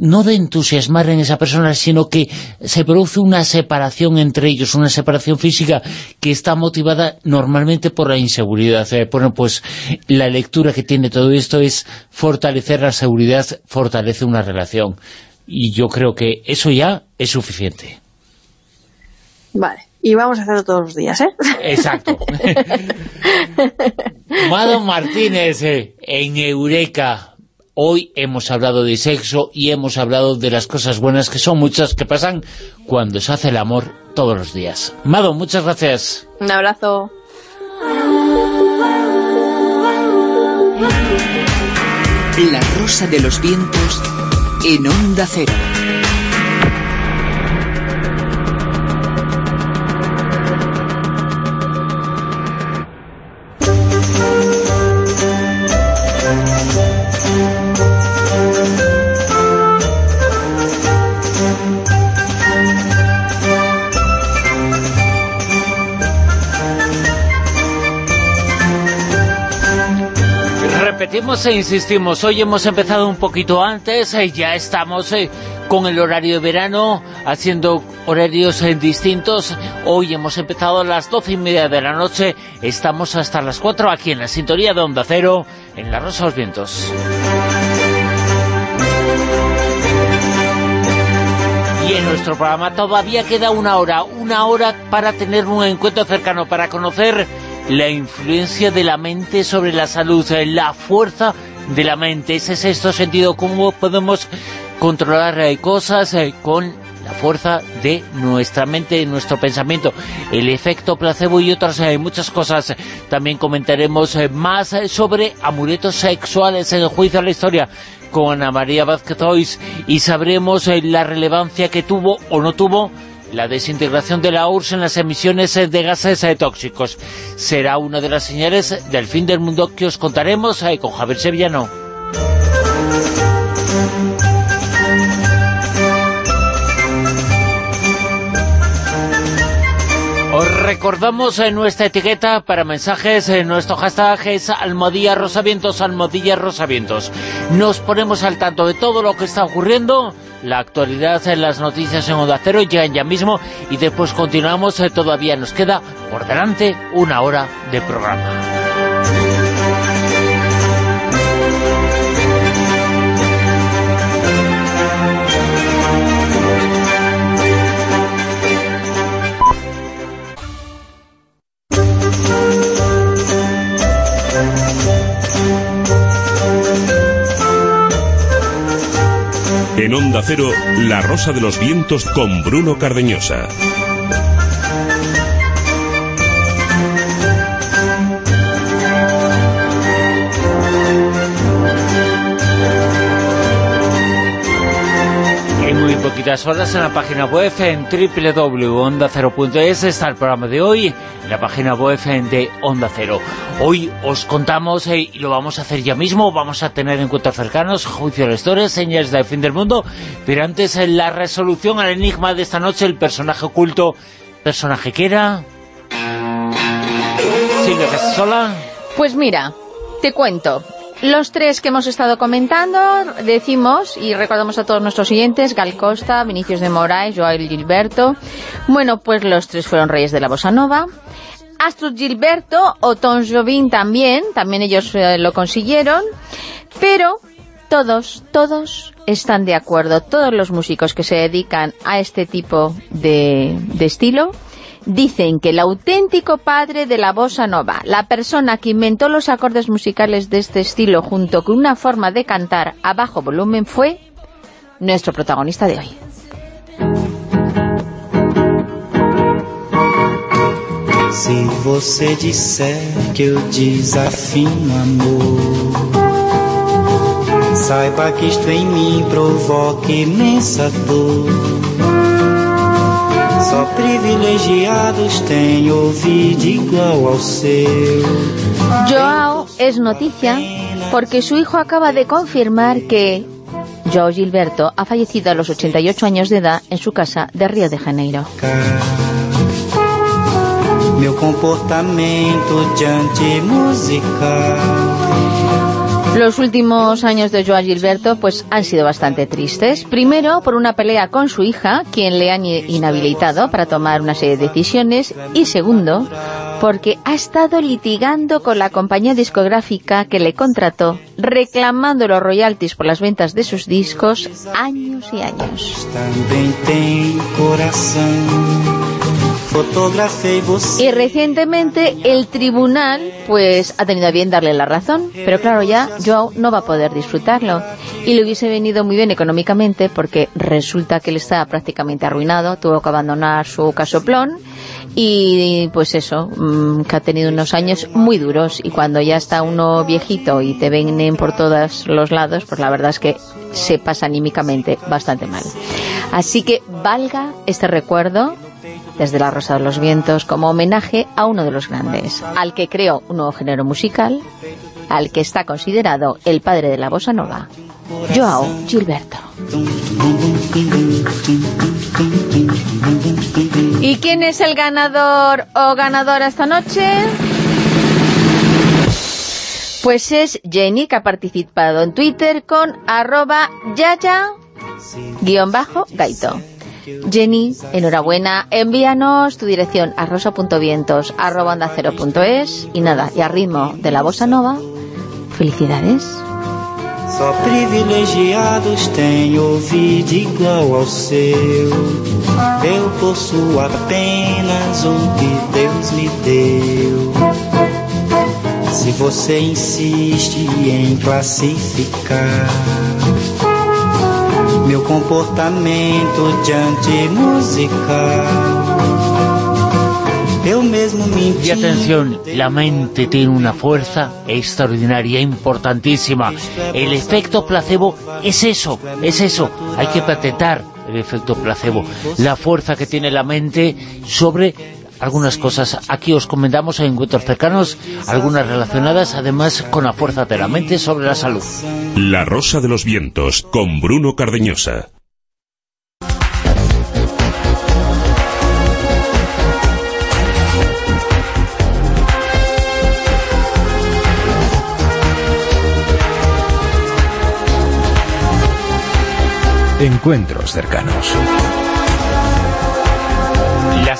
no de entusiasmar en esa persona, sino que se produce una separación entre ellos, una separación física que está motivada normalmente por la inseguridad. Eh, bueno, pues la lectura que tiene todo esto es fortalecer la seguridad, fortalece una relación. Y yo creo que eso ya es suficiente. Vale. Y vamos a hacerlo todos los días, ¿eh? Exacto. (laughs) Mado Martínez, eh, en Eureka. Hoy hemos hablado de sexo y hemos hablado de las cosas buenas, que son muchas, que pasan cuando se hace el amor todos los días. Mado, muchas gracias. Un abrazo. La rosa de los vientos en Onda Cero. Repetimos e insistimos, hoy hemos empezado un poquito antes, eh, ya estamos eh, con el horario de verano, haciendo horarios eh, distintos. Hoy hemos empezado a las doce y media de la noche, estamos hasta las cuatro aquí en la sintonía de Onda Cero, en La Rosa los Vientos. Y en nuestro programa todavía queda una hora, una hora para tener un encuentro cercano, para conocer la influencia de la mente sobre la salud, eh, la fuerza de la mente, ese sexto sentido, cómo podemos controlar eh, cosas eh, con la fuerza de nuestra mente, nuestro pensamiento, el efecto placebo y otras muchas cosas. También comentaremos más sobre amuletos sexuales en el juicio de la historia con Ana María Vázquez y sabremos la relevancia que tuvo o no tuvo la desintegración de la URSS en las emisiones de gases tóxicos. Será una de las señales del fin del mundo que os contaremos eh, con Javier Sevillano. Os recordamos en nuestra etiqueta para mensajes, en nuestro hashtag es Almodía Rosavientos, Almodía Rosavientos. Nos ponemos al tanto de todo lo que está ocurriendo, la actualidad en las noticias en Onda Cero llegan ya mismo y después continuamos, eh, todavía nos queda por delante una hora de programa. En Onda Cero, La Rosa de los Vientos con Bruno Cardeñosa. En muy poquitas horas en la página web en www.onda0.es está el programa de hoy, en la página web de Onda Cero. Hoy os contamos, eh, y lo vamos a hacer ya mismo, vamos a tener encuentros cercanos, juicio de la historia, señales del fin del mundo, pero antes eh, la resolución al enigma de esta noche, el personaje oculto, personaje que era... Silvia Casasola. Pues mira, te cuento. Los tres que hemos estado comentando, decimos, y recordamos a todos nuestros siguientes, Gal Costa, Vinicius de Moraes, Joel Gilberto. Bueno, pues los tres fueron reyes de la bossa nova. Astrid Gilberto o Tom Jobim también, también ellos eh, lo consiguieron, pero todos, todos están de acuerdo, todos los músicos que se dedican a este tipo de estilo, dicen que el auténtico padre de la bossa nova, la persona que inventó los acordes musicales de este estilo junto con una forma de cantar a bajo volumen fue nuestro protagonista de hoy. Se você disser que eu desafino amor Saiba que isto em mim provoca imensa dor Só privilegiados têm ouvido igual ao seu Joao es noticia porque su hijo acaba de confirmar que Joao Gilberto ha fallecido a los 88 años de edad en su casa de Río de Janeiro. Meu comportamento diante musical Los últimos años de Joao Gilberto pues han sido bastante tristes. Primero, por una pelea con su hija, quien le han inhabilitado para tomar una serie de decisiones. Y segundo, porque ha estado litigando con la compañía discográfica que le contrató, reclamando los royalties por las ventas de sus discos años y años. Y recientemente el tribunal pues ha tenido a bien darle la razón, pero claro ya Joao no va a poder disfrutarlo. Y le hubiese venido muy bien económicamente porque resulta que él está prácticamente arruinado, tuvo que abandonar su casoplón y pues eso, mm, que ha tenido unos años muy duros. Y cuando ya está uno viejito y te ven por todos los lados, pues la verdad es que se pasa anímicamente bastante mal. Así que valga este recuerdo desde La Rosa de los Vientos como homenaje a uno de los grandes, al que creó un nuevo género musical, al que está considerado el padre de la bossa nova, Joao Gilberto. ¿Y quién es el ganador o ganadora esta noche? Pues es Jenny, que ha participado en Twitter con arroba yaya-gaito. Jenny, enhorabuena, envíanos tu dirección a rosa.vientos arroba onda cero punto es, y nada, y a ritmo de la bossa nova, felicidades. Só privilegiados têm ouvido igual ao seu. Eu possuo apenas o que Deus me deu. Se você insiste em classificar meu comportamento diante musical. Eu mesmo me Y atención, la mente tiene una fuerza extraordinaria, importantísima. El efecto placebo es eso, es eso. Hay que patentar el efecto placebo. La fuerza que tiene la mente sobre algunas cosas. Aquí os comentamos en encuentros cercanos, algunas relacionadas además con la fuerza de la mente sobre la salud. La Rosa de los Vientos, con Bruno Cardeñosa. Encuentros cercanos.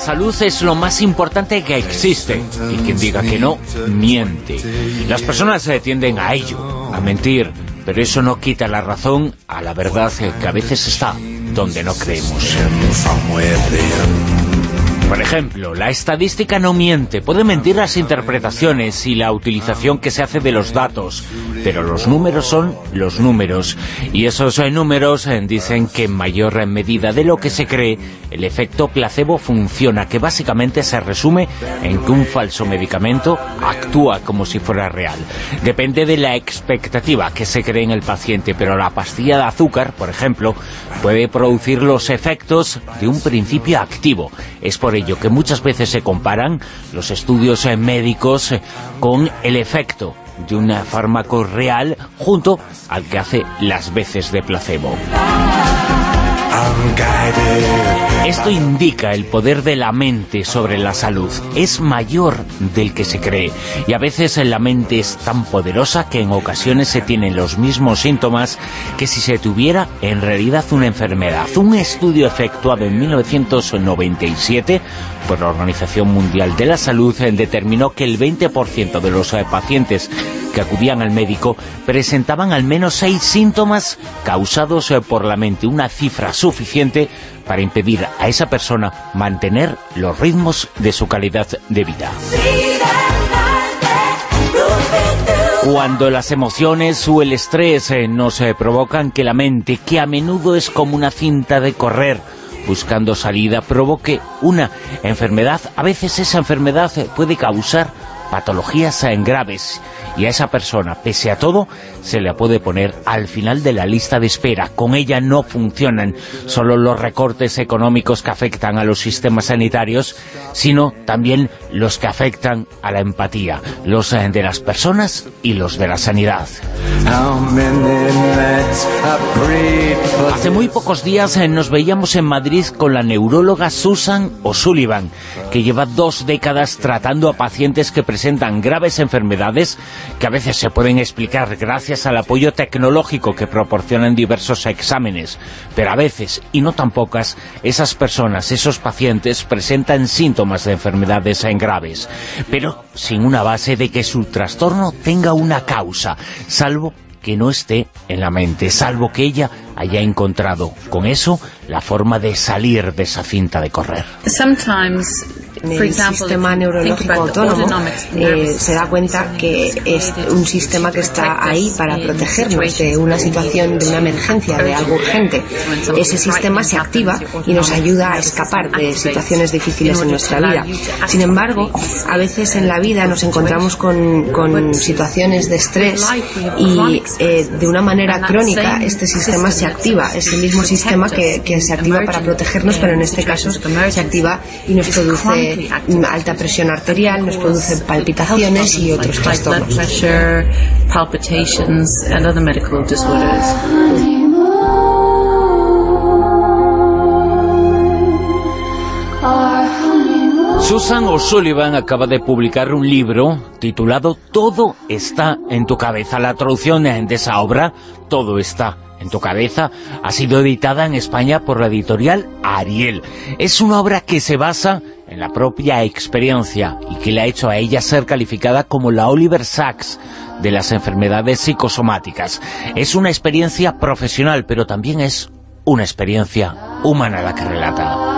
Salud es lo más importante que existe y quien diga que no, miente. Las personas se tienden a ello, a mentir, pero eso no quita la razón a la verdad que a veces está donde no creemos. Por ejemplo, la estadística no miente, puede mentir las interpretaciones y la utilización que se hace de los datos, pero los números son los números, y esos eh, números eh, dicen que en mayor medida de lo que se cree, el efecto placebo funciona, que básicamente se resume en que un falso medicamento actúa como si fuera real. Depende de la expectativa que se cree en el paciente, pero la pastilla de azúcar, por ejemplo, puede producir los efectos de un principio activo. Es por ello que muchas veces se comparan los estudios eh, médicos eh, con el efecto de un fármaco real junto al que hace las veces de placebo. Esto indica el poder de la mente sobre la salud. Es mayor del que se cree. Y a veces la mente es tan poderosa que en ocasiones se tienen los mismos síntomas que si se tuviera en realidad una enfermedad. Un estudio efectuado en 1997 por la Organización Mundial de la Salud determinó que el 20% de los eh, pacientes que acudían al médico presentaban al menos seis síntomas causados eh, por la mente, una cifra suficiente para impedir a esa persona mantener los ritmos de su calidad de vida. Cuando las emociones o el estrés eh, nos eh, provocan que la mente, que a menudo es como una cinta de correr, buscando salida, provoque una enfermedad, a veces esa enfermedad puede causar patologías graves y a esa persona, pese a todo, se la puede poner al final de la lista de espera. Con ella no funcionan solo los recortes económicos que afectan a los sistemas sanitarios, sino también los que afectan a la empatía, los eh, de las personas y los de la sanidad. Hace muy pocos días eh, nos veíamos en Madrid con la neuróloga Susan O'Sullivan, que lleva dos décadas tratando a pacientes que presentan graves enfermedades que a veces se pueden explicar gracias al apoyo tecnológico que proporcionan diversos exámenes, pero a veces, y no tan pocas, esas personas, esos pacientes presentan síntomas de enfermedades en graves, pero sin una base de que su trastorno tenga una causa, salvo que no esté en la mente, salvo que ella haya encontrado con eso la forma de salir de esa cinta de correr. El sistema neurológico autónomo eh, se da cuenta que es un sistema que está ahí para protegernos de una situación, de una emergencia, de algo urgente. Ese sistema se activa y nos ayuda a escapar de situaciones difíciles en nuestra vida. Sin embargo, a veces en la vida nos encontramos con, con situaciones de estrés y eh, de una manera crónica este sistema se activa. Es el mismo sistema que, que se activa para protegernos, pero en este caso se activa y nos produce alta presión arterial, nos produce palpitaciones y otros trastornos. Susan O'Sullivan acaba de publicar un libro titulado Todo está en tu cabeza. La traducción de esa obra, Todo está en tu cabeza, ha sido editada en España por la editorial Ariel. Es una obra que se basa en la propia experiencia y que le ha hecho a ella ser calificada como la Oliver Sacks de las enfermedades psicosomáticas. Es una experiencia profesional, pero también es una experiencia humana la que relata.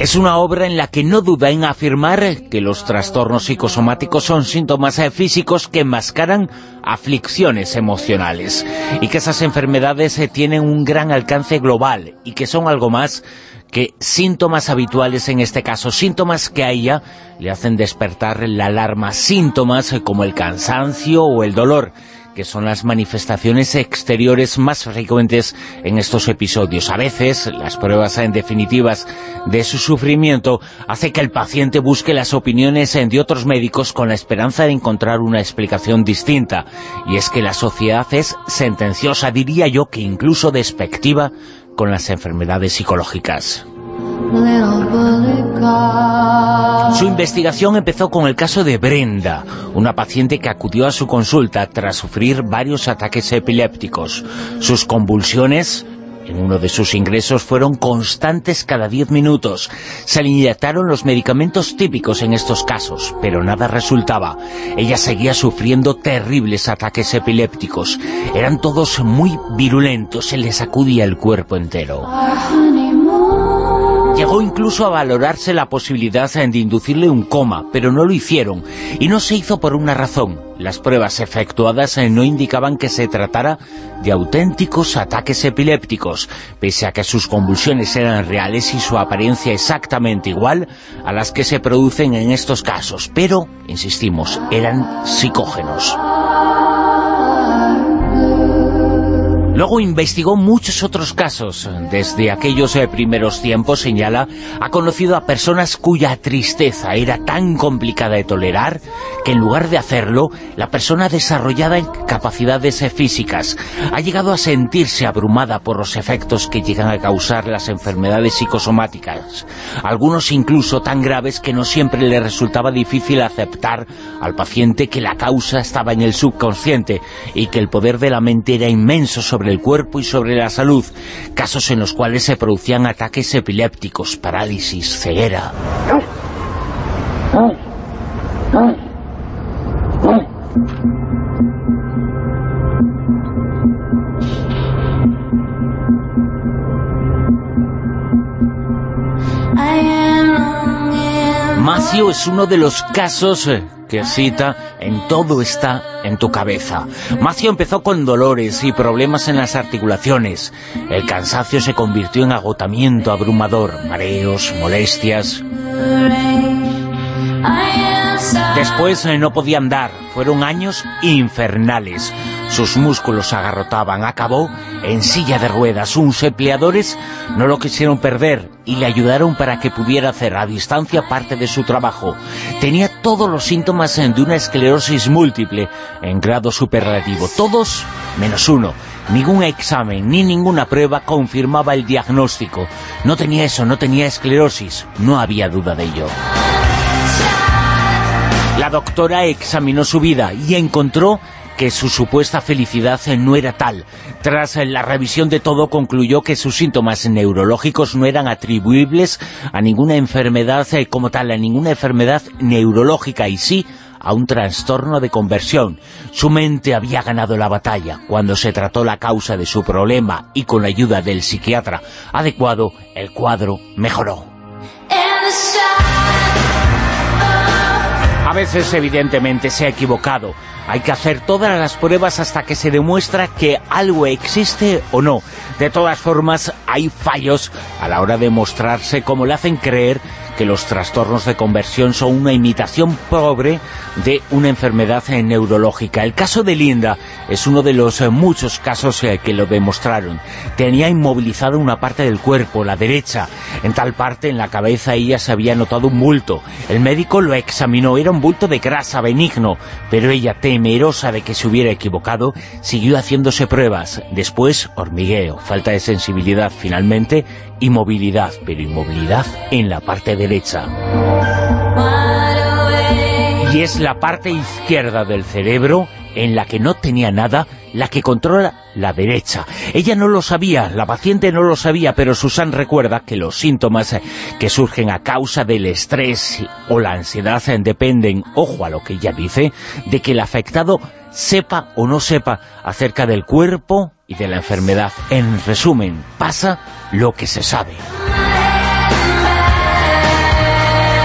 Es una obra en la que no duda en afirmar que los trastornos psicosomáticos son síntomas físicos que enmascaran aflicciones emocionales y que esas enfermedades eh, tienen un gran alcance global y que son algo más que síntomas habituales en este caso, síntomas que a ella le hacen despertar la alarma, síntomas eh, como el cansancio o el dolor, que son las manifestaciones exteriores más frecuentes en estos episodios. A veces, las pruebas en definitivas de su sufrimiento hace que el paciente busque las opiniones de otros médicos con la esperanza de encontrar una explicación distinta. Y es que la sociedad es sentenciosa, diría yo que incluso despectiva, con las enfermedades psicológicas. Su investigación empezó con el caso de Brenda, una paciente que acudió a su consulta tras sufrir varios ataques epilépticos. Sus convulsiones en uno de sus ingresos fueron constantes cada 10 minutos. Se le inyectaron los medicamentos típicos en estos casos, pero nada resultaba. Ella seguía sufriendo terribles ataques epilépticos. Eran todos muy virulentos, se le sacudía el cuerpo entero. Llegó incluso a valorarse la posibilidad de inducirle un coma, pero no lo hicieron. Y no se hizo por una razón. Las pruebas efectuadas eh, no indicaban que se tratara de auténticos ataques epilépticos, pese a que sus convulsiones eran reales y su apariencia exactamente igual a las que se producen en estos casos. Pero, insistimos, eran psicógenos. Luego investigó muchos otros casos. Desde aquellos eh, primeros tiempos, señala, ha conocido a personas cuya tristeza era tan complicada de tolerar que en lugar de hacerlo, la persona desarrollada en capacidades eh, físicas ha llegado a sentirse abrumada por los efectos que llegan a causar las enfermedades psicosomáticas. Algunos incluso tan graves que no siempre le resultaba difícil aceptar al paciente que la causa estaba en el subconsciente y que el poder de la mente era inmenso sobre el cuerpo y sobre la salud, casos en los cuales se producían ataques epilépticos, parálisis, ceguera. Es uno de los casos eh, que cita en Todo está en tu cabeza. Macio empezó con dolores y problemas en las articulaciones. El cansancio se convirtió en agotamiento abrumador, mareos, molestias... Después eh, no podía andar, fueron años infernales. Sus músculos agarrotaban, acabó en silla de ruedas. Sus empleadores no lo quisieron perder y le ayudaron para que pudiera hacer a distancia parte de su trabajo. Tenía todos los síntomas de una esclerosis múltiple en grado superlativo, todos menos uno. Ningún examen ni ninguna prueba confirmaba el diagnóstico. No tenía eso, no tenía esclerosis, no había duda de ello. La doctora examinó su vida y encontró que su supuesta felicidad no era tal. Tras la revisión de todo concluyó que sus síntomas neurológicos no eran atribuibles a ninguna enfermedad eh, como tal, a ninguna enfermedad neurológica y sí a un trastorno de conversión. Su mente había ganado la batalla. Cuando se trató la causa de su problema y con la ayuda del psiquiatra adecuado, el cuadro mejoró. A veces, evidentemente, se ha equivocado. Hay que hacer todas las pruebas hasta que se demuestra que algo existe o no. De todas formas, hay fallos a la hora de mostrarse como le hacen creer que los trastornos de conversión son una imitación pobre de una enfermedad eh, neurológica. El caso de Linda es uno de los eh, muchos casos eh, que lo demostraron. Tenía inmovilizada una parte del cuerpo, la derecha. En tal parte, en la cabeza, ella se había notado un bulto. El médico lo examinó, era un bulto de grasa benigno, pero ella, temerosa de que se hubiera equivocado, siguió haciéndose pruebas. Después, hormigueo, falta de sensibilidad, finalmente, inmovilidad, pero inmovilidad en la parte derecha. Y es la parte izquierda del cerebro en la que no tenía nada, la que controla la derecha. Ella no lo sabía, la paciente no lo sabía, pero Susan recuerda que los síntomas que surgen a causa del estrés o la ansiedad dependen, ojo a lo que ella dice, de que el afectado sepa o no sepa acerca del cuerpo y de la enfermedad. En resumen, pasa lo que se sabe.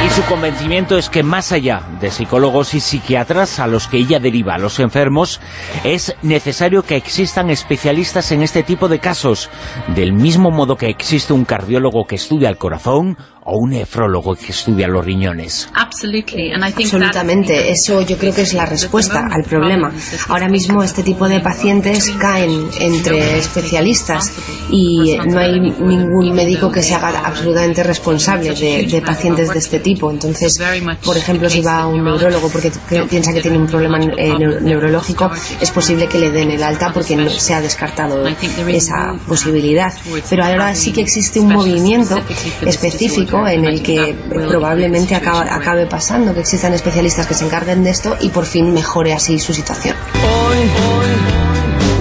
Y su convencimiento es que más allá de psicólogos y psiquiatras a los que ella deriva a los enfermos, es necesario que existan especialistas en este tipo de casos, del mismo modo que existe un cardiólogo que estudia el corazón o un nefrólogo que estudia los riñones. Absolutamente, eso yo creo que es la respuesta al problema. Ahora mismo este tipo de pacientes caen entre especialistas y no hay ningún médico que se haga absolutamente responsable de, pacientes de este tipo. Entonces, por ejemplo, si va a un neurólogo porque piensa que tiene un problema eh, neurológico, es posible que le den el alta porque no se ha descartado esa posibilidad. Pero ahora sí que existe un movimiento específico en el que probablemente acabe pasando, que existan especialistas que se encarguen de esto y por fin mejore así su situación.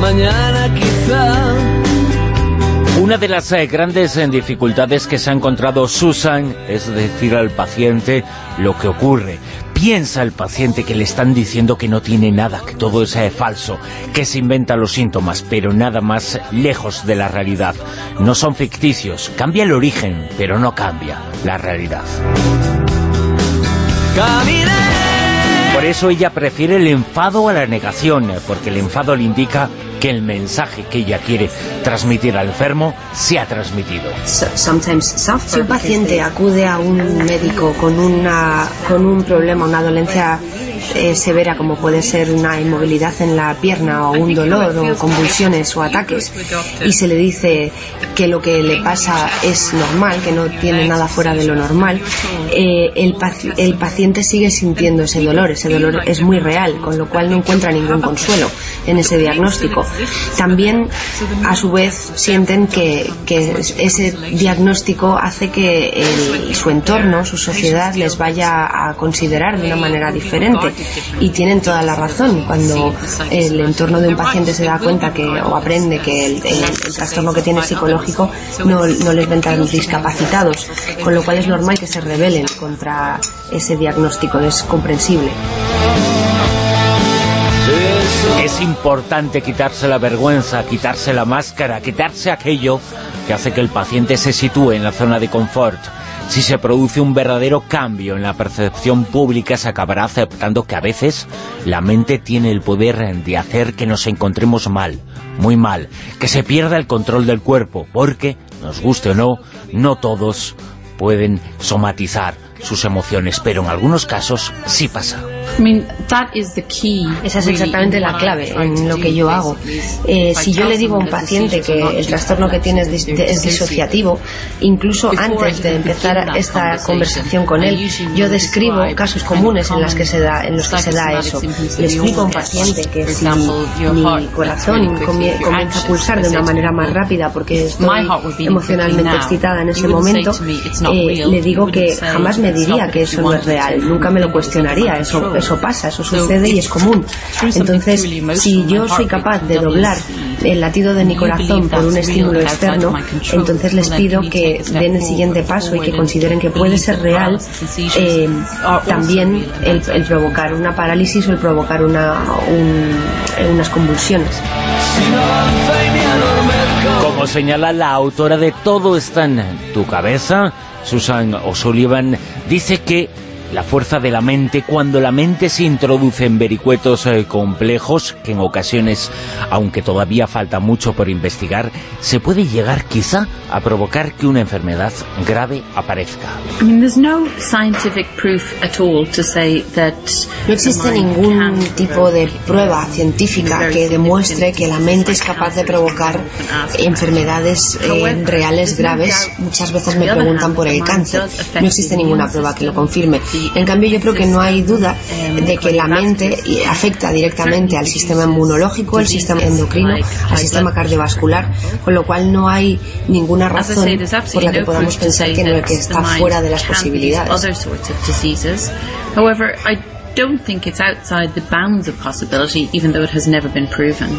mañana Una de las eh, grandes eh, dificultades que se ha encontrado Susan es decir al paciente lo que ocurre piensa el paciente que le están diciendo que no tiene nada, que todo es eh, falso, que se inventa los síntomas, pero nada más lejos de la realidad. No son ficticios, cambia el origen, pero no cambia la realidad. Por eso ella prefiere el enfado a la negación, porque el enfado le indica que el mensaje que ella quiere transmitir al enfermo se ha transmitido. Si un paciente acude a un médico con, una, con un problema, una dolencia eh, severa como puede ser una inmovilidad en la pierna o un dolor o convulsiones o ataques. Y se le dice que lo que le pasa es normal, que no tiene nada fuera de lo normal, eh, el, el paciente sigue sintiendo ese dolor, ese dolor es muy real, con lo cual no encuentra ningún consuelo en ese diagnóstico. También, a su vez, sienten que, que ese diagnóstico hace que su entorno, su sociedad, les vaya a considerar de una manera diferente y tienen toda la razón. Cuando el entorno de un paciente se da cuenta que o aprende que el, trastorno que tiene psicológico no, no les ven tan discapacitados, con lo cual es normal que se rebelen contra ese diagnóstico, es comprensible. Es importante quitarse la vergüenza, quitarse la máscara, quitarse aquello que hace que el paciente se sitúe en la zona de confort si se produce un verdadero cambio en la percepción pública, se acabará aceptando que a veces la mente tiene el poder de hacer que nos encontremos mal, muy mal, que se pierda el control del cuerpo, porque, nos guste o no, no todos pueden somatizar sus emociones, pero en algunos casos sí pasa. Esa es exactamente la clave en lo que yo hago. Eh, si yo le digo a un paciente que el trastorno que tiene es, disociativo, incluso antes de empezar esta conversación con él, yo describo casos comunes en, las que se da, en los que se da eso. Le explico a un paciente que si mi corazón comienza a pulsar de una manera más rápida porque estoy emocionalmente excitada en ese momento, eh, le digo que jamás me diría que eso no es real, nunca me lo cuestionaría, eso eso, pasa, eso sucede y es común. Entonces, si yo soy capaz de doblar el latido de mi corazón por un estímulo externo, entonces les pido que den el siguiente paso y que consideren que puede ser real eh, también el, provocar una parálisis o el provocar una, unas convulsiones. Como señala la autora de Todo está en tu cabeza, Susan O'Sullivan, dice que la fuerza de la mente, cuando la mente se introduce en vericuetos eh, complejos, que en ocasiones, aunque todavía falta mucho por investigar, se puede llegar quizá a provocar que una enfermedad grave aparezca. No existe ningún tipo de prueba científica que demuestre que la mente es capaz de provocar enfermedades eh, reales graves. Muchas veces me preguntan por el cáncer. No existe ninguna prueba que lo confirme. En cambio, yo creo que no hay duda de que la mente afecta directamente al sistema inmunológico, al sistema endocrino, al sistema cardiovascular, con lo cual no hay ninguna razón por la que podamos pensar que, no, que está fuera de las posibilidades. However, I don't think it's outside the bounds of possibility, even though it has never been proven.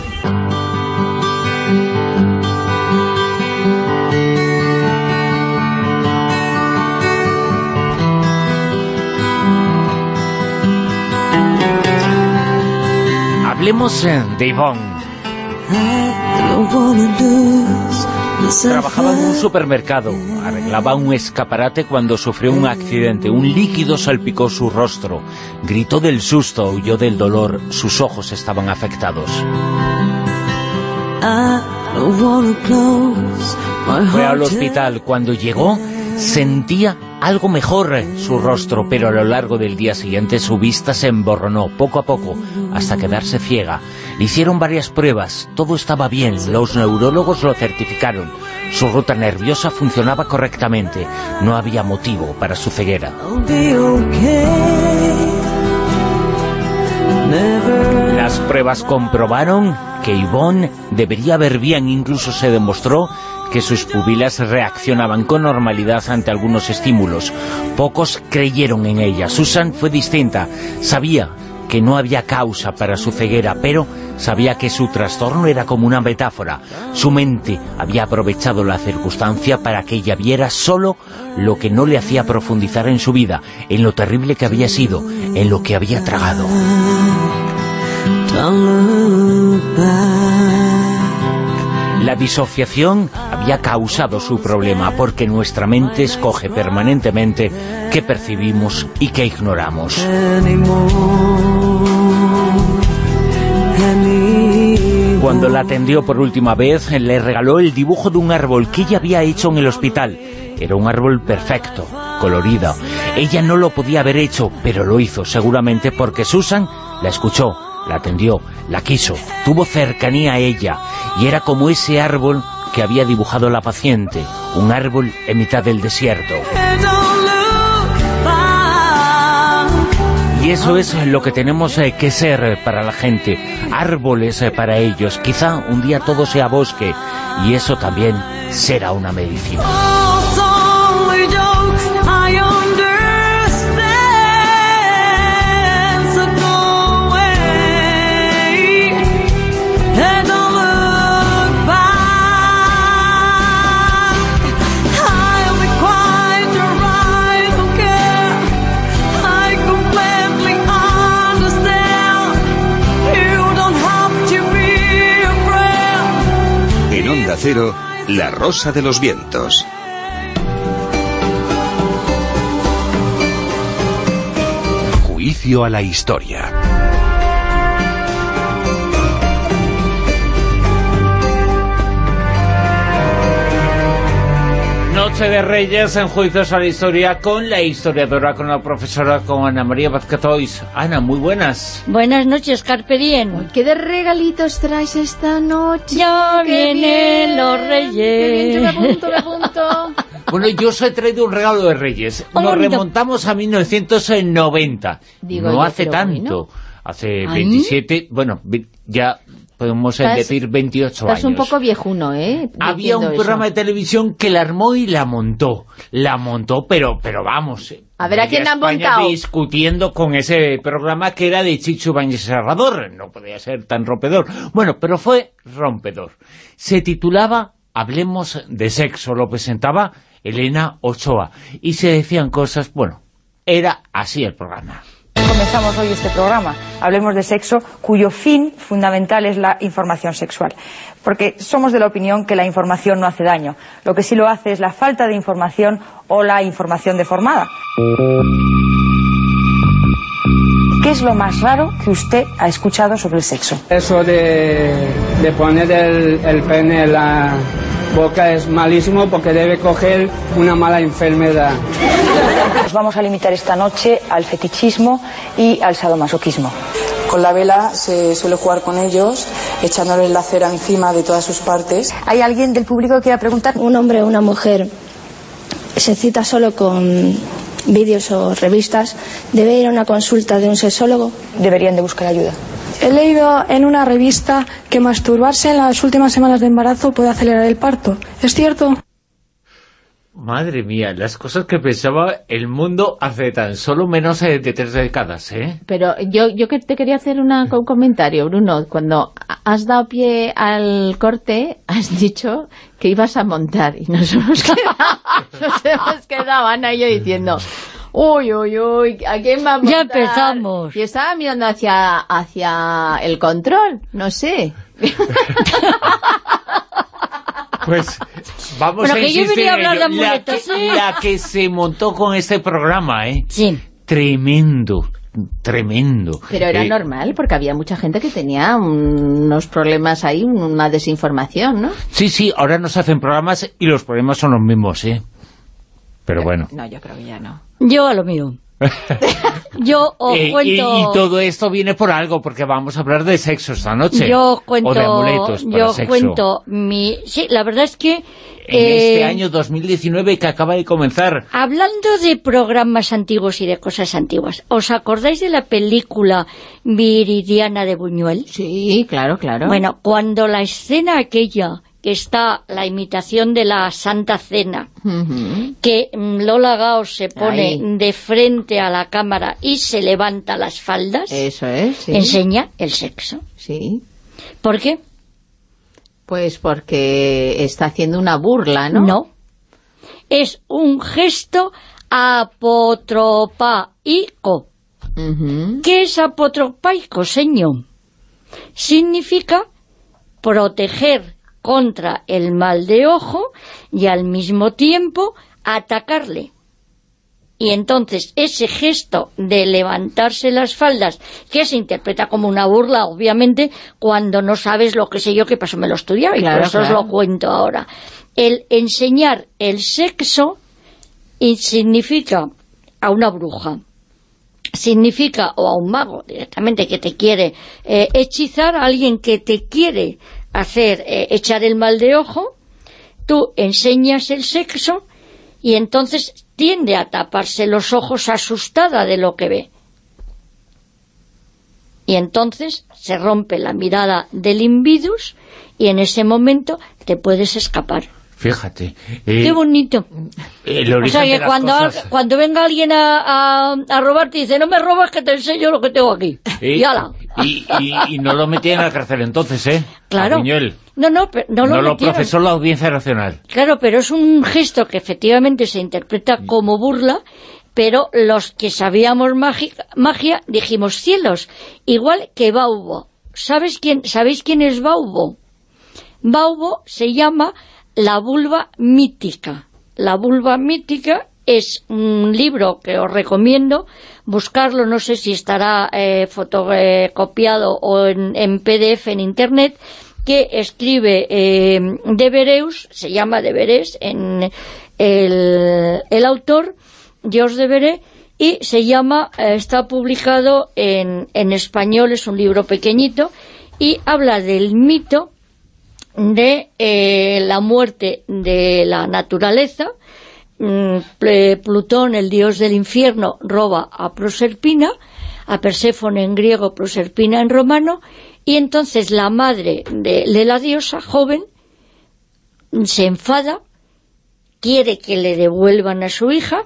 Hablemos eh, de Yvonne. Trabajaba en un supermercado, arreglaba un escaparate cuando sufrió un accidente. Un líquido salpicó su rostro. Gritó del susto, huyó del dolor. Sus ojos estaban afectados. Fue al hospital. Cuando llegó, sentía algo mejor su rostro, pero a lo largo del día siguiente su vista se emborronó poco a poco hasta quedarse ciega. Le hicieron varias pruebas, todo estaba bien, los neurólogos lo certificaron. Su ruta nerviosa funcionaba correctamente, no había motivo para su ceguera. Las pruebas comprobaron que Yvonne debería ver bien, incluso se demostró que sus pupilas reaccionaban con normalidad ante algunos estímulos. Pocos creyeron en ella. Susan fue distinta. Sabía que no había causa para su ceguera, pero sabía que su trastorno era como una metáfora. Su mente había aprovechado la circunstancia para que ella viera solo lo que no le hacía profundizar en su vida, en lo terrible que había sido, en lo que había tragado. La disociación había causado su problema porque nuestra mente escoge permanentemente qué percibimos y qué ignoramos. Cuando la atendió por última vez, le regaló el dibujo de un árbol que ella había hecho en el hospital. Era un árbol perfecto, colorido. Ella no lo podía haber hecho, pero lo hizo, seguramente porque Susan la escuchó la atendió, la quiso, tuvo cercanía a ella, y era como ese árbol que había dibujado la paciente, un árbol en mitad del desierto. Y eso es lo que tenemos eh, que ser para la gente, árboles eh, para ellos. Quizá un día todo sea bosque, y eso también será una medicina. La Rosa de los Vientos. Juicio a la historia. Noche de Reyes en Juicios a la Historia con la historiadora, con la profesora, con Ana María Vázquez Ana, muy buenas. Buenas noches, Carpe Diem. ¿Qué de regalitos traes esta noche? Ya vienen los Reyes. me apunto, me apunto. (laughs) Bueno, yo os he traído un regalo de Reyes. Nos remontamos a 1990. no hace tanto. Hace 27, bueno, ya podemos Estás- decir 28 Estás años. un poco viejuno, ¿eh? Había un eso. programa de televisión que la armó y la montó. La montó, pero pero vamos. eh, A ver, ¿a quién han España montado? discutiendo con ese programa que era de Chicho Bañez Serrador. No podía ser tan rompedor. Bueno, pero fue rompedor. Se titulaba Hablemos de sexo. Lo presentaba Elena Ochoa. Y se decían cosas, bueno, era así el programa. Comenzamos hoy este programa. Hablemos de sexo, cuyo fin fundamental es la información sexual. Porque somos de la opinión que la información no hace daño. Lo que sí lo hace es la falta de información o la información deformada. ¿Qué es lo más raro que usted ha escuchado sobre el sexo? Eso de, poner el, el pene en la boca es malísimo porque debe coger una mala enfermedad. Nos vamos a limitar esta noche al fetichismo y al sadomasoquismo. Con la vela se suele jugar con ellos, echándoles la cera encima de todas sus partes. ¿Hay alguien del público que quiera preguntar? Un hombre o una mujer se cita solo con vídeos o revistas, debe ir a una consulta de un sexólogo. Deberían de buscar ayuda. He leído en una revista que masturbarse en las últimas semanas de embarazo puede acelerar el parto. ¿Es cierto? Madre mía, las cosas que pensaba el mundo hace tan solo menos de tres décadas, ¿eh? Pero yo, yo que te quería hacer una- un comentario, Bruno. Cuando has dado pie al corte, has dicho que ibas a montar. Y nos hemos (laughs) quedado, nos hemos quedado Ana y yo diciendo... Uy, uy, uy, ¿a quién va a montar? Ya empezamos. Y estaba mirando hacia, hacia el control, no sé. (laughs) Pues vamos Bueno, a que yo venía a hablar de La amuletos, que, ¿eh? la que se montó con este programa, ¿eh? Sí. Tremendo, tremendo. Pero era Eh, normal, porque había mucha gente que tenía unos problemas ahí, una desinformación, ¿no? Sí, sí, ahora nos hacen programas y los problemas son los mismos, ¿eh? Pero bueno. No, yo creo que ya no. Yo a lo mío. (laughs) Yo os Eh, y, cuento... y todo esto viene por algo, porque vamos a hablar de sexo esta noche. Yo os cuento, O de amuletos para yo os sexo. cuento mi... Sí, la verdad es que... En eh, este año 2019 que acaba de comenzar. Hablando de programas antiguos y de cosas antiguas, ¿os acordáis de la película Viridiana de Buñuel? Sí, claro, claro. Bueno, cuando la escena aquella que está la imitación de la Santa Cena, que mm, Lola Gao se pone Ahí. de frente a la cámara y se levanta las faldas, Eso es, sí. enseña el sexo. Sí. ¿Por qué? Pues porque está haciendo una burla, ¿no? No. Es un gesto apotropaico. ¿Qué es apotropaico, señor? Significa proteger contra el mal de ojo y al mismo tiempo atacarle. Y entonces ese gesto de levantarse las faldas, que se interpreta como una burla, obviamente, cuando no sabes lo que sé yo, que pasó, me lo estudiaba, y Claro, por eso os lo cuento ahora. El enseñar el sexo significa a una bruja, significa, o a un mago directamente, que te quiere eh, hechizar, a alguien que te quiere hacer eh, echar el mal de ojo, tú enseñas el sexo y entonces tiende a taparse los ojos asustada de lo que ve. Y entonces se rompe la mirada del invidus y en ese momento te puedes escapar. Fíjate. eh, ¡Qué bonito! el O sea que cuando, cosas- cuando venga alguien a, a, a robarte y dice, no me robas que te enseño lo que tengo aquí. Eh, Y ala. y, y- y no lo metían a la cárcel entonces, ¿eh? Claro. No, no, pero no lo no lo procesó la Audiencia Nacional. Claro, pero es un gesto que efectivamente se interpreta como burla, pero los que sabíamos mágica- magia dijimos cielos, igual que Baubo. ¿Sabes quién, ¿Sabéis quién es Baubo? Baubo se llama la vulva mítica. La vulva mítica es un libro que os recomiendo buscarlo, no sé si estará eh, fotocopiado o en, PDF en internet, que escribe eh, Devereus, se llama Deveres, en el, autor, Georges Deveré, y se llama, eh, está publicado en, en español, es un libro pequeñito, y habla del mito de eh, la muerte de la naturaleza. Mm, Plutón, el dios del infierno, roba a Proserpina, a Perséfone en griego, Proserpina en romano, y entonces la madre de la diosa, joven, se enfada, quiere que le devuelvan a su hija,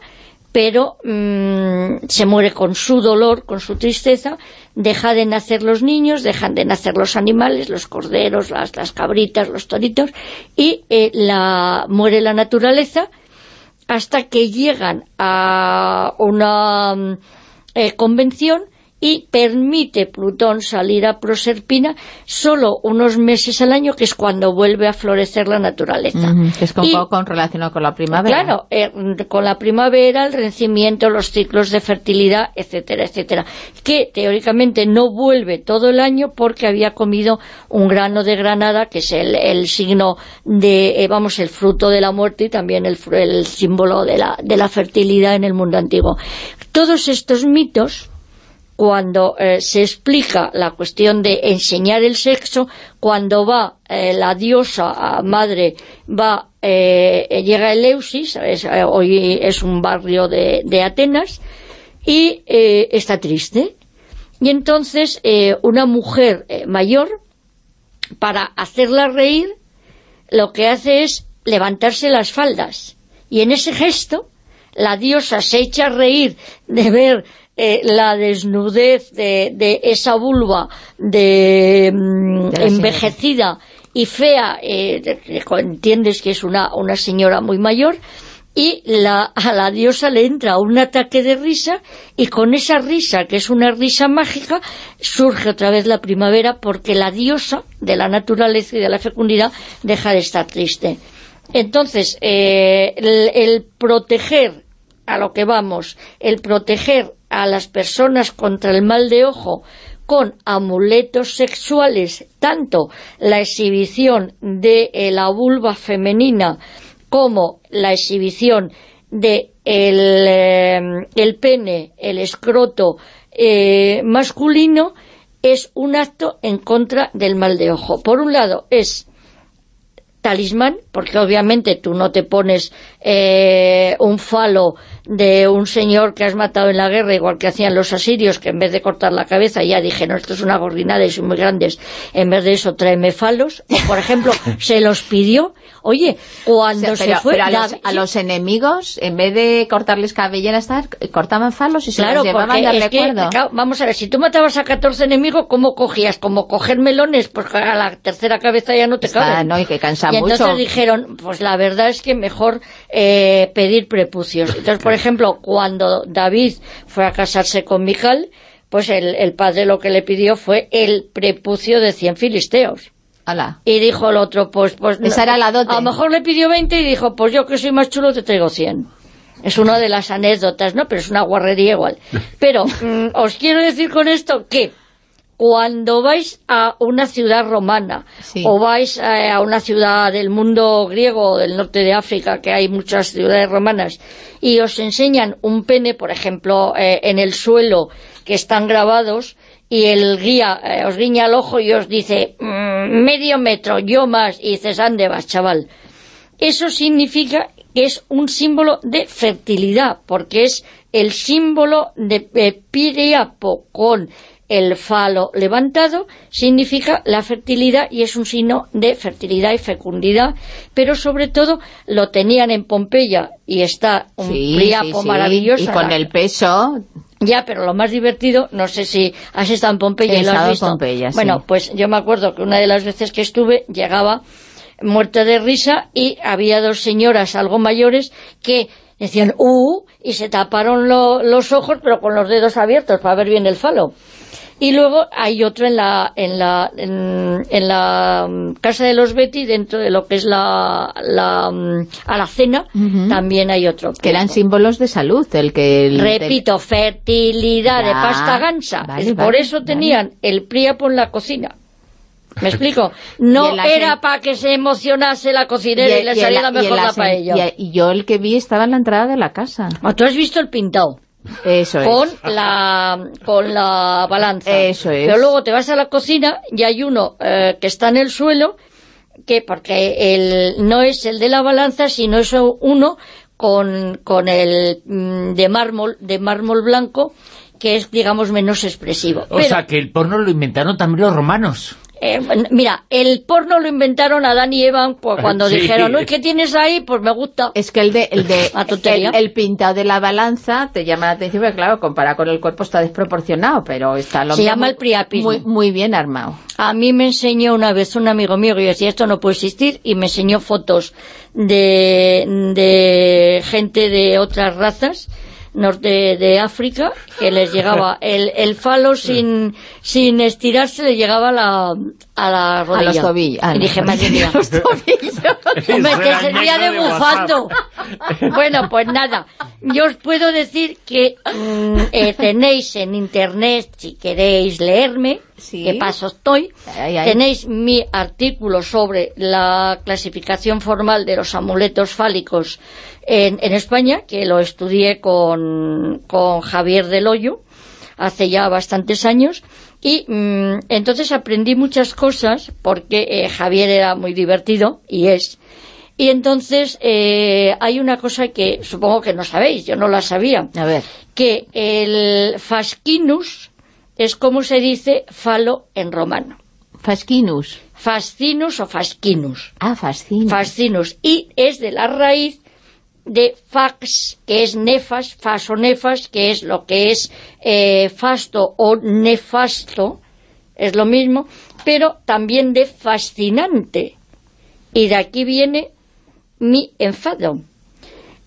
pero mm, se muere con su dolor, con su tristeza, deja de nacer los niños, dejan de nacer los animales, los corderos, las, las cabritas, los toritos, y eh, la, muere la naturaleza hasta que llegan a una mm, eh, convención y permite Plutón salir a Proserpina solo unos meses al año, que es cuando vuelve a florecer la naturaleza. que es un poco relacionado con la primavera. Claro, eh, con la primavera, el renacimiento, los ciclos de fertilidad, etcétera, etcétera, que teóricamente no vuelve todo el año porque había comido un grano de granada, que es el, signo de, eh, vamos, el fruto de la muerte y también el, el símbolo de la, de la fertilidad en el mundo antiguo. Todos estos mitos cuando eh, se explica la cuestión de enseñar el sexo, cuando va eh, la diosa madre, va eh, llega Eleusis, hoy es un barrio de, de Atenas, y está triste. Y entonces una mujer mayor, para hacerla reír, lo que hace es levantarse las faldas. Y en ese gesto, la diosa se echa a reír de ver eh, la desnudez de, esa vulva de, mm, envejecida y fea, eh, entiendes que es una, una señora muy mayor, y la, a la diosa le entra un ataque de risa y con esa risa, que es una risa mágica, surge otra vez la primavera porque la diosa de la naturaleza y de la fecundidad deja de estar triste. Entonces, eh, el, proteger a lo que vamos, el proteger a las personas contra el mal de ojo con amuletos sexuales, tanto la exhibición de eh, la vulva femenina como la exhibición de el, eh, pene, el escroto eh, masculino, es un acto en contra del mal de ojo. Por un lado, es talismán, porque obviamente tú no te pones un falo de un señor que has matado en la guerra, igual que hacían los asirios, que en vez de cortar la cabeza ya dijeron, esto es una gordinada y son muy grandes, en vez de eso tráeme falos, o por ejemplo, (laughs) se los pidió, oye, cuando se fue... a, los, enemigos, en vez de cortarles cabelleras, cortaban falos y se los llevaban de recuerdo. vamos a ver, si tú matabas a 14 enemigos, ¿cómo cogías? Como coger melones, pues a la tercera cabeza ya no te cabe. No, y que cansa y entonces dijeron, pues la verdad es que mejor eh, pedir prepucios. Entonces, por ejemplo, cuando David fue a casarse con Mical, pues el, padre lo que le pidió fue el prepucio de 100 filisteos. Y dijo el otro, pues... pues Esa era la dote. A lo mejor le pidió 20 y dijo, pues yo que soy más chulo te traigo 100. Es una de las anécdotas, ¿no? Pero es una guarrería igual. Pero mm, os quiero decir con esto que cuando vais a una ciudad romana o vais eh, a una ciudad del mundo griego o del norte de África, que hay muchas ciudades romanas, y os enseñan un pene, por ejemplo, eh, en el suelo, que están grabados, y el guía eh, os guiña el ojo y os dice mm, medio metro, yo más, y dices, ande vas, chaval. Eso significa que es un símbolo de fertilidad, porque es el símbolo de Piriapo con el falo levantado significa la fertilidad y es un signo de fertilidad y fecundidad, pero sobre todo lo tenían en Pompeya y está un priapo maravilloso. Y con el peso... Ya, pero lo más divertido, no sé si has estado en Pompeya y lo has visto. bueno, pues yo me acuerdo que una de las veces que estuve llegaba muerta de risa y había dos señoras algo mayores que decían ¡uh! y se taparon los ojos pero con los dedos abiertos para ver bien el falo. Y luego hay otro en la, en la, en, la mm, casa de los Betty, dentro de lo que es la, la mm, alacena, también hay otro. Que eran símbolos de salud, el que... Repito, fertilidad de pasta gansa. Por eso tenían el Priapo en la cocina. ¿Me explico? (laughs) No era para que se emocionase la cocinera y, le saliera mejor la, paella. Y, yo el que vi estaba en la entrada de la casa. Ah, ¿Tú has visto el pintado? Eso con la con la balanza. Eso es. Pero luego te vas a la cocina y hay uno eh, que está en el suelo, que porque el, no es el de la balanza, sino es uno con, con el mm, de mármol, de mármol blanco, que es, digamos, menos expresivo. O sea, que el porno lo inventaron también los romanos. Eh, mira, el porno lo inventaron Adán y Eva pues, (laughs) cuando Sí. dijeron, "Uy, ¿qué tienes ahí? Pues me gusta. Es que el de, el de (laughs) el pintado de la balanza te llama la atención, porque claro, comparado con el cuerpo está desproporcionado, pero está lo Se llama el priapismo. Muy, muy bien armado. A mí me enseñó una vez un amigo mío que yo decía, esto no puede existir, y me enseñó fotos de, de gente de otras razas, norte de África, que les llegaba (laughs) el, el falo sin, sin estirarse, le llegaba a la, a la rodilla. los tobillos. Ah, y dije, no. madre mía. Los tobillos. (laughs) Hombre, que de de bufando. (laughs) bueno, pues nada. Yo os puedo decir que mm, eh, tenéis en internet, si queréis leerme, que paso estoy, tenéis mi artículo sobre la clasificación formal de los amuletos fálicos en, en España, que lo estudié con, con Javier del Hoyo hace ya bastantes años. Y mm, entonces aprendí muchas cosas porque eh, Javier era muy divertido y es. Y entonces eh, hay una cosa que supongo que no sabéis, yo no la sabía A ver. que el fascinus es como se dice falo en romano Fascinus. fascinus o fascinus Ah, fascinus. fascinus y es de la raíz de fax, que es nefas, fas o nefas, que es lo que es eh, fasto o nefasto, es lo mismo, pero también de fascinante. Y de aquí viene mi enfado.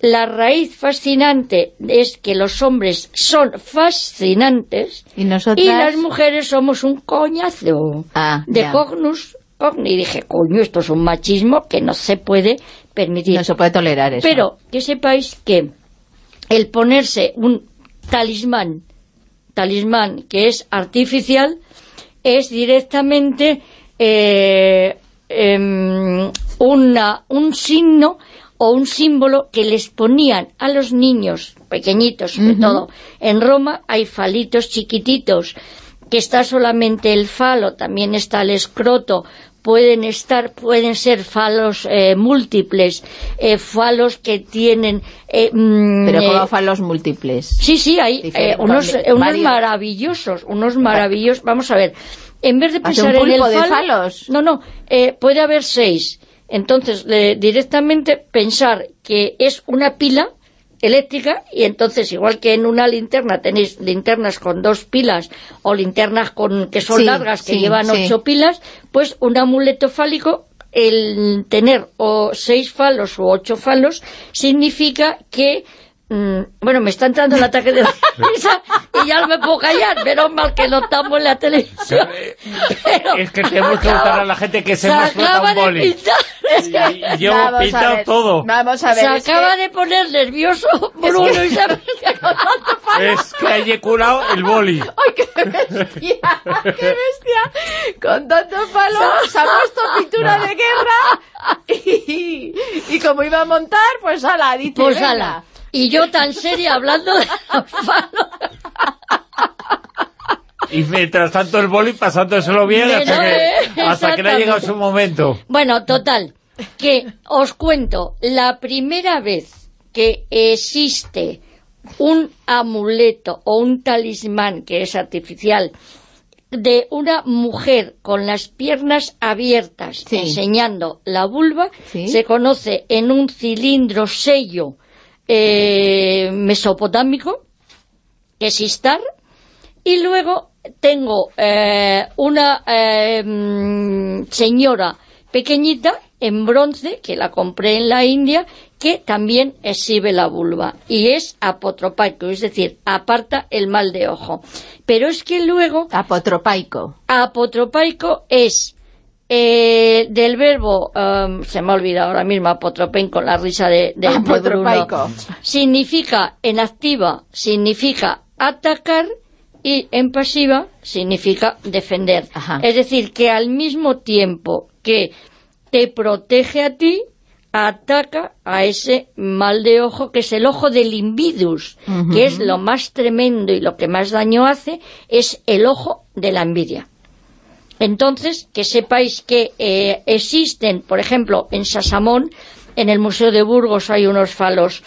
La raíz fascinante es que los hombres son fascinantes Y nosotras. y las mujeres somos un coñazo Ah, de ya. cognus cogni. Y dije, coño, esto es un machismo que no se puede permitir. No se puede tolerar eso. Pero que sepáis que el ponerse un talismán, talismán que es artificial, es directamente eh, em, una, un signo o un símbolo que les ponían a los niños pequeñitos, sobre todo en Roma, hay falitos chiquititos, que está solamente el falo, también está el escroto, pueden estar, pueden ser falos eh, múltiples, eh, falos que tienen... eh, mm, Pero como eh, falos múltiples. Sí, sí, hay eh, unos, unos maravillosos, unos maravillosos. Vamos a ver, en vez de ¿Hace pensar un en el pulpo de falo, falos? no, no, eh, puede haber seis. Entonces, le- directamente pensar que es una pila eléctrica y entonces, igual que en una linterna tenéis linternas con dos pilas o linternas con que son Sí, largas que sí, llevan sí. ocho pilas, pues un amuleto fálico el tener o seis falos o ocho falos significa que mm, bueno, me está entrando el ataque de (laughs) risa y ya no me puedo callar, menos mal que no estamos en la televisión. Pero Es que tenemos que gustar a la gente que se, se explota acaba un boli. yo a pintado ver, todo. Vamos a ver. se acaba que- de poner nervioso Bruno y se Es que ha eyaculado el boli. ¡Ay, qué bestia! ¡Qué bestia! Con tanto palo se ha puesto pintura de guerra y, y como iba a montar, pues ala, dice, Pues venga. ala. Y yo tan seria hablando de. Y mientras tanto el boli pasándoselo bien hasta Bueno, que, eh, hasta que le ha llegado su momento. Bueno, total, que os cuento, la primera vez que existe un amuleto o un talismán que es artificial de una mujer con las piernas abiertas Sí. enseñando la vulva Sí. se conoce en un cilindro sello eh, mesopotámico que es Istar y luego tengo eh, una eh, mm, señora pequeñita en bronce que la compré en la India que también exhibe la vulva y es apotropaico, es decir, aparta el mal de ojo. Pero es que luego Apotropaico. apotropaico es eh, del verbo, em, se me ha olvidado ahora mismo, apotropen con la risa de, de, Bruno. Significa, en activa, significa atacar y en pasiva significa defender. Ajá. Es decir, que al mismo tiempo que te protege a ti, ataca a ese mal de ojo que es el ojo del invidus, que es lo más tremendo y lo que más daño hace, es el ojo de la envidia. Entonces, que sepáis que eh, existen, por ejemplo, en Sasamón, en el Museo de Burgos hay unos falos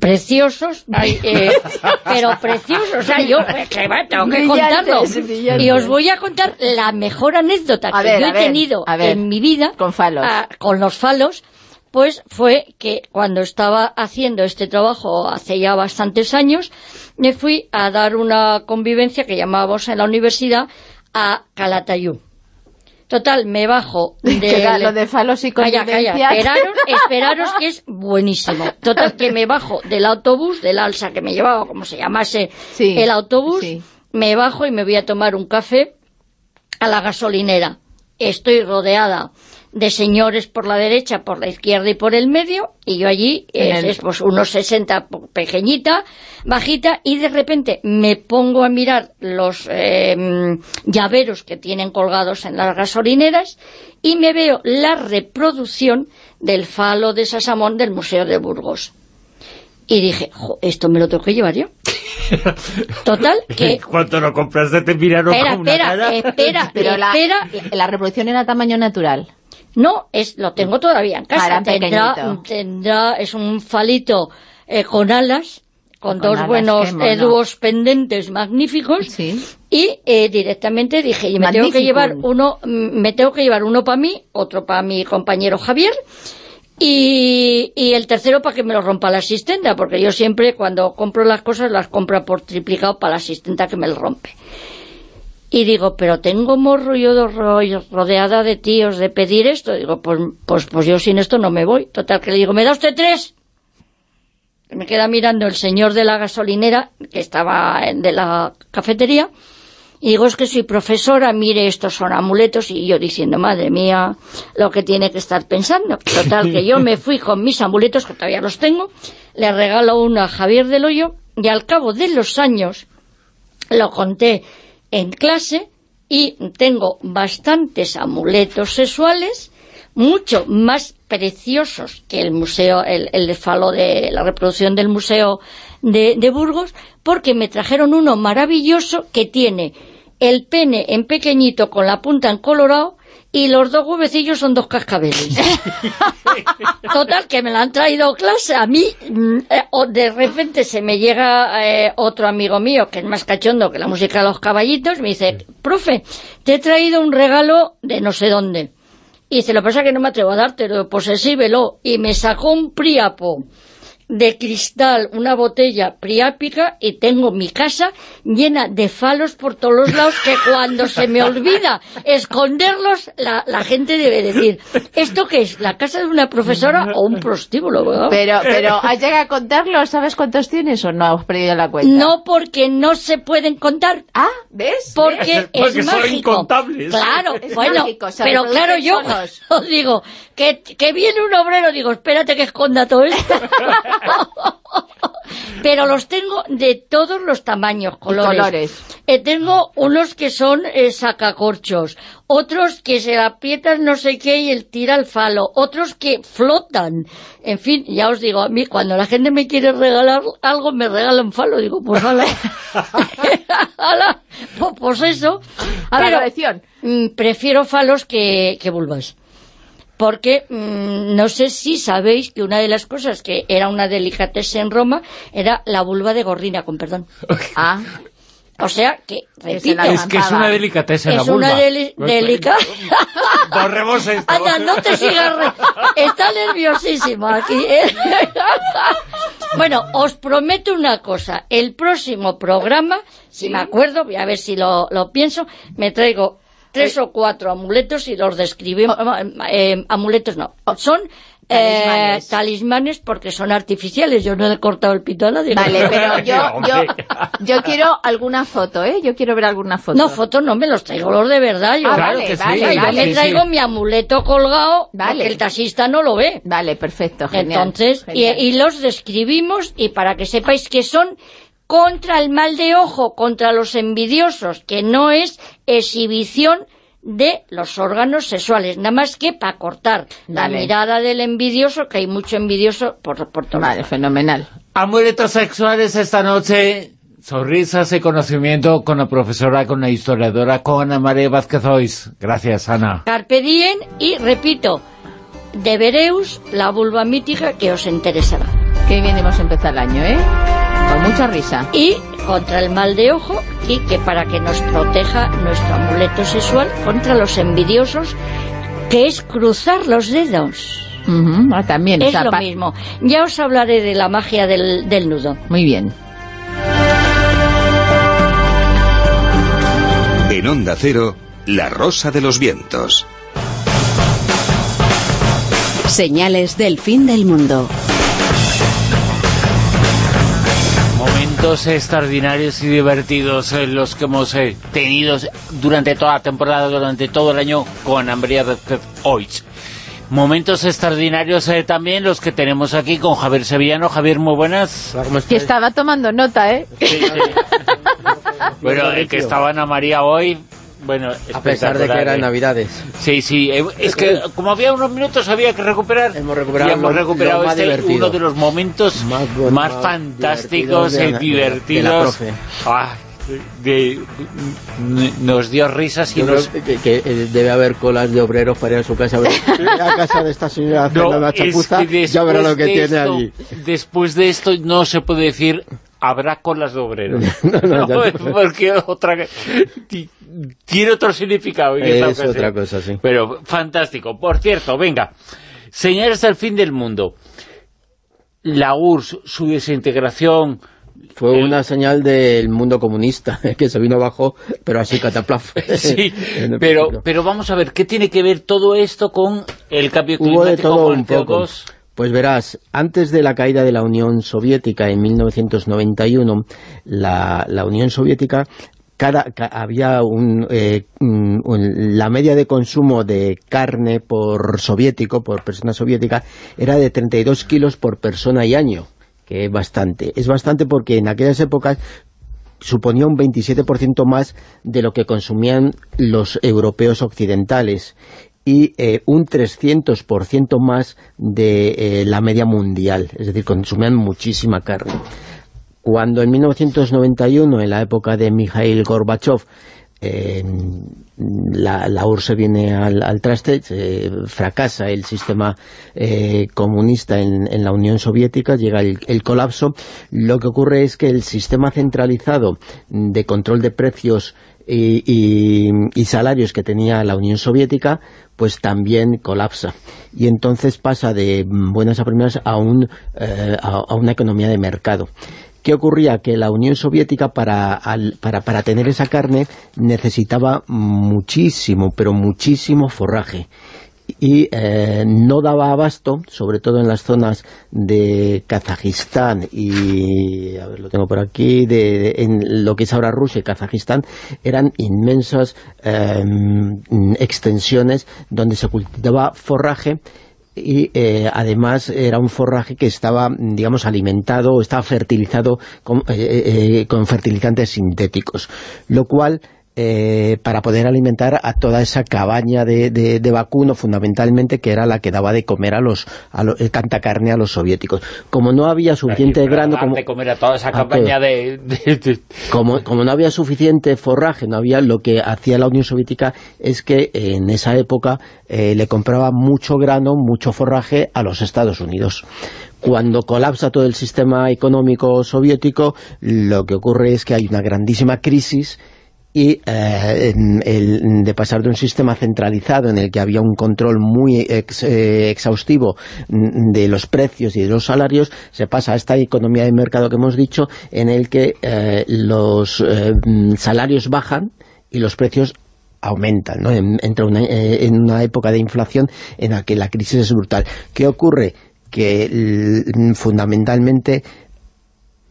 preciosos, eh, (laughs) pero preciosos, o sea, yo pues, tengo que contarlo. Y os voy a contar la mejor anécdota A que ver, yo he ver, tenido en mi vida Con falos. ah, con los falos, pues fue que cuando estaba haciendo este trabajo hace ya bastantes años, me fui a dar una convivencia que llamábamos en la universidad a Calatayud. Total, me bajo de... (laughs) Que lo de falos y Calla, esperaros, (laughs) esperaros que es buenísimo. Total, que me bajo del autobús, del alza que me llevaba, como se llamase Sí, el autobús, sí. me bajo y me voy a tomar un café a la gasolinera. Estoy rodeada de señores por la derecha, por la izquierda y por el medio, y yo allí, es, pues unos 60, po- pequeñita, bajita, y de repente me pongo a mirar los eh, llaveros que tienen colgados en las gasolineras, y me veo la reproducción del falo de Sasamón del Museo de Burgos. Y dije, "Jo, esto me lo tengo que llevar yo. (laughs) Total, que Cuando lo compraste te miraron Espera, con una espera, cara. espera, Pero la, espera. la reproducción era tamaño natural. No, es lo tengo todavía en casa. Para tendrá, tendrá, es un falito eh, con alas, con, Con dos alas, buenos dúos pendentes magníficos. Y eh, directamente dije, y me tengo que llevar uno, mm, me tengo que llevar uno para mí, otro para mi compañero Javier. Y, y el tercero para que me lo rompa la asistenta, porque yo siempre cuando compro las cosas las compro por triplicado para la asistenta que me lo rompe. Y digo, pero tengo morro yo de ro- rodeada de tíos de pedir esto. Digo, pues, pues, pues yo sin esto no me voy. Total, que le digo, ¿me da usted tres? Me queda mirando el señor de la gasolinera, que estaba de la cafetería, y digo, es que soy profesora, mire, estos son amuletos, y yo diciendo, madre mía, lo que tiene que estar pensando. Total, que yo me fui con mis amuletos, que todavía los tengo, le regalo uno a Javier del Hoyo, y al cabo de los años, lo conté en clase y tengo bastantes amuletos sexuales mucho más preciosos que el museo, el, falo de la reproducción del museo de, de Burgos, porque me trajeron uno maravilloso que tiene el pene en pequeñito con la punta en colorado y los dos huevecillos son dos cascabeles. (laughs) Total, que me la han traído a clase. A mí, mm, eh, o de repente se me llega eh, otro amigo mío, que es más cachondo que la música de los caballitos, me dice, profe, te he traído un regalo de no sé dónde. Y dice, lo que pasa es que no me atrevo a dártelo, pues exhíbelo. Y me sacó un priapo de cristal, una botella priápica, y tengo mi casa llena de falos por todos los lados, que cuando se me olvida esconderlos, la, la gente debe decir, ¿esto qué es? ¿La casa de una profesora o un prostíbulo? verdad?". Pero, pero, ¿has llegado a contarlo? ¿Sabes cuántos tienes o no has perdido la cuenta? No, porque no se pueden contar. Ah, ¿ves? Porque ¿Ves? es mágico. Claro, Es bueno, mágico, pero claro, yo solos. os (laughs) digo, que, que viene un obrero, digo, espérate que esconda todo esto. (laughs) pero los tengo de todos los tamaños, colores. colores. Eh, tengo unos que son eh, sacacorchos, otros que se aprietan no sé qué y el tira al falo, otros que flotan. En fin, ya os digo, a mí cuando la gente me quiere regalar algo, me regala un falo. Digo, pues hala. (laughs) Hala, pues, pues eso. A colección. mm, prefiero falos que, que vulvas. Porque mm, no sé si sabéis que una de las cosas que era una delicatez en Roma era la vulva de gorrina, con perdón. Ah. O sea que, repito, Es que es una delicatessen la es una vulva. deli- delica... (laughs) Borremos esto. Anda, no te sigas... re- Está nerviosísima aquí. ¿eh? (laughs) bueno, os prometo una cosa. El próximo programa, si me acuerdo, voy a ver si lo, lo pienso, me traigo tres o cuatro amuletos y los describimos... eh, amuletos no, son... eh, Talismanes. talismanes porque son artificiales, yo no le he cortado el pito a nadie. Vale, (laughs) pero yo, (laughs) yo, yo quiero alguna foto, ¿eh? Yo quiero ver alguna foto. No, fotos no, me los traigo los de verdad. Yo, Ah, Claro vale, que sí. vale, O sea, yo vale. me traigo Sí, sí. mi amuleto colgado Vale. porque el taxista no lo ve. Vale, perfecto, genial. Entonces, y, y los describimos y para que sepáis que son contra el mal de ojo, contra los envidiosos, que no es exhibición de los órganos sexuales, nada más que para cortar la mirada del envidioso, que hay mucho envidioso por, por todos Vale, fenomenal. Amuletos sexuales esta noche. Sonrisas y conocimiento con la profesora, con la historiadora, con Ana María Vázquez Ois. Gracias, Ana. Carpe diem y, repito, debereus la vulva mítica que os interesará. Qué bien hemos empezado el año, ¿eh? Con mucha risa. Y contra el mal de ojo y que para que nos proteja nuestro amuleto sexual contra los envidiosos, que es cruzar los dedos. Uh también. Es lo mismo. Ya os hablaré de la magia del, del nudo. Muy bien. En Onda Cero, La Rosa de los Vientos. Señales del fin del mundo. Momentos extraordinarios y divertidos eh, los que hemos eh, tenido durante toda la temporada, durante todo el año con Ambria hoy. Momentos extraordinarios eh, también los que tenemos aquí con Javier Sevillano. Javier, muy buenas. Que estaba tomando nota, ¿eh? (laughs) bueno, el que estaba Ana María hoy, bueno, a pesar de que eran ¿eh? navidades. Sí, sí, eh, es que como había unos minutos había que recuperar. Hemos recuperado, y hemos lo- recuperado lo más este, uno de los momentos Más más, bueno, más fantásticos divertidos y de- divertidos. de la profe. Ah, de- nos dio risas y Yo nos... que, que, eh, debe haber colas de obreros para ir a su casa. A ver, (laughs) a casa de esta señora No, es Chapuza, que ya verá lo que tiene esto- allí. Después de esto no se puede decir habrá colas de obreros. (laughs) No, no, (laughs) (laughs) porque otra ti- tiene otro significado. en esta Es ocasión. otra cosa, sí. Pero fantástico. Por cierto, venga, señales del fin del mundo. La URSS, su desintegración, Fue una señal del mundo comunista, que se vino abajo, pero así cataplaf. Sí, pero, pero vamos a ver, ¿qué tiene que ver todo esto con el cambio Hubo de climático, todo con un poco. CO2? Pues verás, antes de la caída de la Unión Soviética en 1991, la, la Unión Soviética cada, ca- había eh, un- la media de consumo de carne por soviético, por persona soviética, era de 32 kilos por persona y año, que es bastante. Es bastante porque en aquellas épocas suponía un 27% más de lo que consumían los europeos occidentales y eh, un 300% más de eh, la media mundial, es decir, consumían muchísima carne. Cuando en 1991, en la época de Mikhail Gorbachev, eh, la, la URSS viene al, traste, fracasa el sistema eh, comunista en, la Unión Soviética, llega el colapso, lo que ocurre es que el sistema centralizado de control de precios y, y- y salarios que tenía la Unión Soviética, pues también colapsa. Y entonces pasa de buenas a primeras a, un, eh, a una economía de mercado. ¿Qué ocurría? Que la Unión Soviética para, al- para, para tener esa carne necesitaba muchísimo, pero muchísimo forraje y eh, no daba abasto, sobre todo en las zonas de Kazajistán y, a ver, lo tengo por aquí, de, en lo que es ahora Rusia y Kazajistán, eran inmensas eh, extensiones donde se cultivaba forraje y eh, además era un forraje que estaba, digamos, alimentado, estaba fertilizado con, eh, con fertilizantes sintéticos, lo cual eh, para poder alimentar a toda esa cabaña de, de- de vacuno, fundamentalmente, que era la que daba de comer a los, a lo- eh, tanta carne a los soviéticos. Como no había suficiente grano... como de comer a toda esa a campaña todo. de, de- de- como, como no había suficiente forraje, no había lo que hacía la Unión Soviética es que eh, en esa época eh, le compraba mucho grano, mucho forraje a los Estados Unidos. Cuando colapsa todo el sistema económico soviético, lo que ocurre es que hay una grandísima crisis y eh, de pasar de un sistema centralizado en el que había un control muy eh, exhaustivo mm, de los precios y de los salarios, se pasa a esta economía de mercado que hemos dicho, en el que eh, los mm, salarios bajan y los precios aumentan, ¿no? En- entra una, en una época de inflación en la que la crisis es brutal. ¿Qué ocurre? Que l- fundamentalmente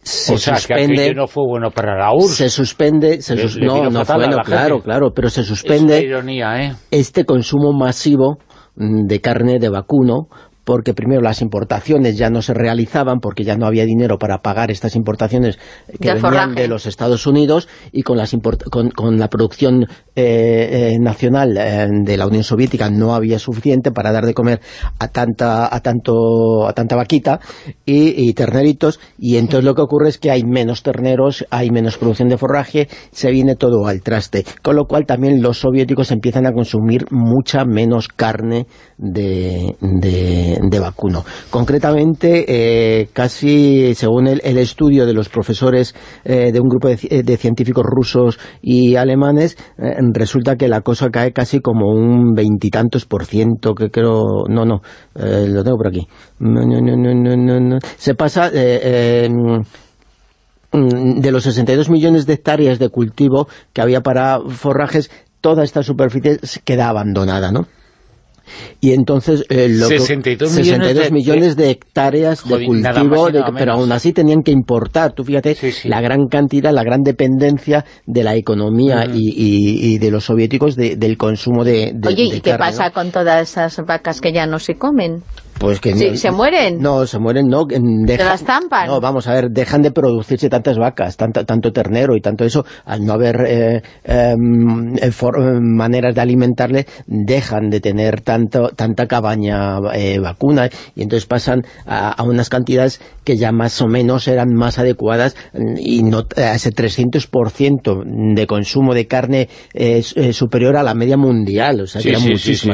se o sea, que suspende aquello no fue bueno para la URSS. se suspende, se sus- le no, no fue, a no, la claro, gente. claro, pero se suspende ironía, ¿eh? este consumo masivo mm, de carne de vacuno porque primero las importaciones ya no se realizaban porque ya no había dinero para pagar estas importaciones que De venían forraje. de los Estados Unidos y con, las con, con la producción eh, eh, nacional eh, de la Unión Soviética no había suficiente para dar de comer a tanta a tanto a tanta vaquita y, y terneritos y entonces lo que ocurre es que hay menos terneros, hay menos producción de forraje, se viene todo al traste, con lo cual también los soviéticos empiezan a consumir mucha menos carne de, de, de vacuno. Concretamente, eh, casi según el, estudio de los profesores de un grupo de, científicos rusos y alemanes, resulta que la cosa cae casi como un veintitantos por ciento, que creo... No, no, lo tengo por aquí. Se pasa... Mm, de los 62 millones de hectáreas de cultivo que había para forrajes, toda esta superficie queda abandonada, ¿no? Y entonces 62, millones, de, hectáreas de cultivo, pero aún así tenían que importar, tú fíjate la gran cantidad, la gran dependencia de la economía y, de los soviéticos del consumo de, de Oye, ¿y qué pasa con todas esas vacas que ya no se comen? Pues que sí, ¿Se mueren? No, se mueren, no. ¿Se las tampan? No, vamos a ver, dejan de producirse tantas vacas, tanto, tanto ternero y tanto eso, al no haber eh, em, eh, maneras de alimentarle, dejan de tener tanto, tanta cabaña eh, vacuna y entonces pasan a, unas cantidades que ya más o menos eran más adecuadas y no a ese 300% de consumo de carne superior a la media mundial, o sea, que era muchísimo.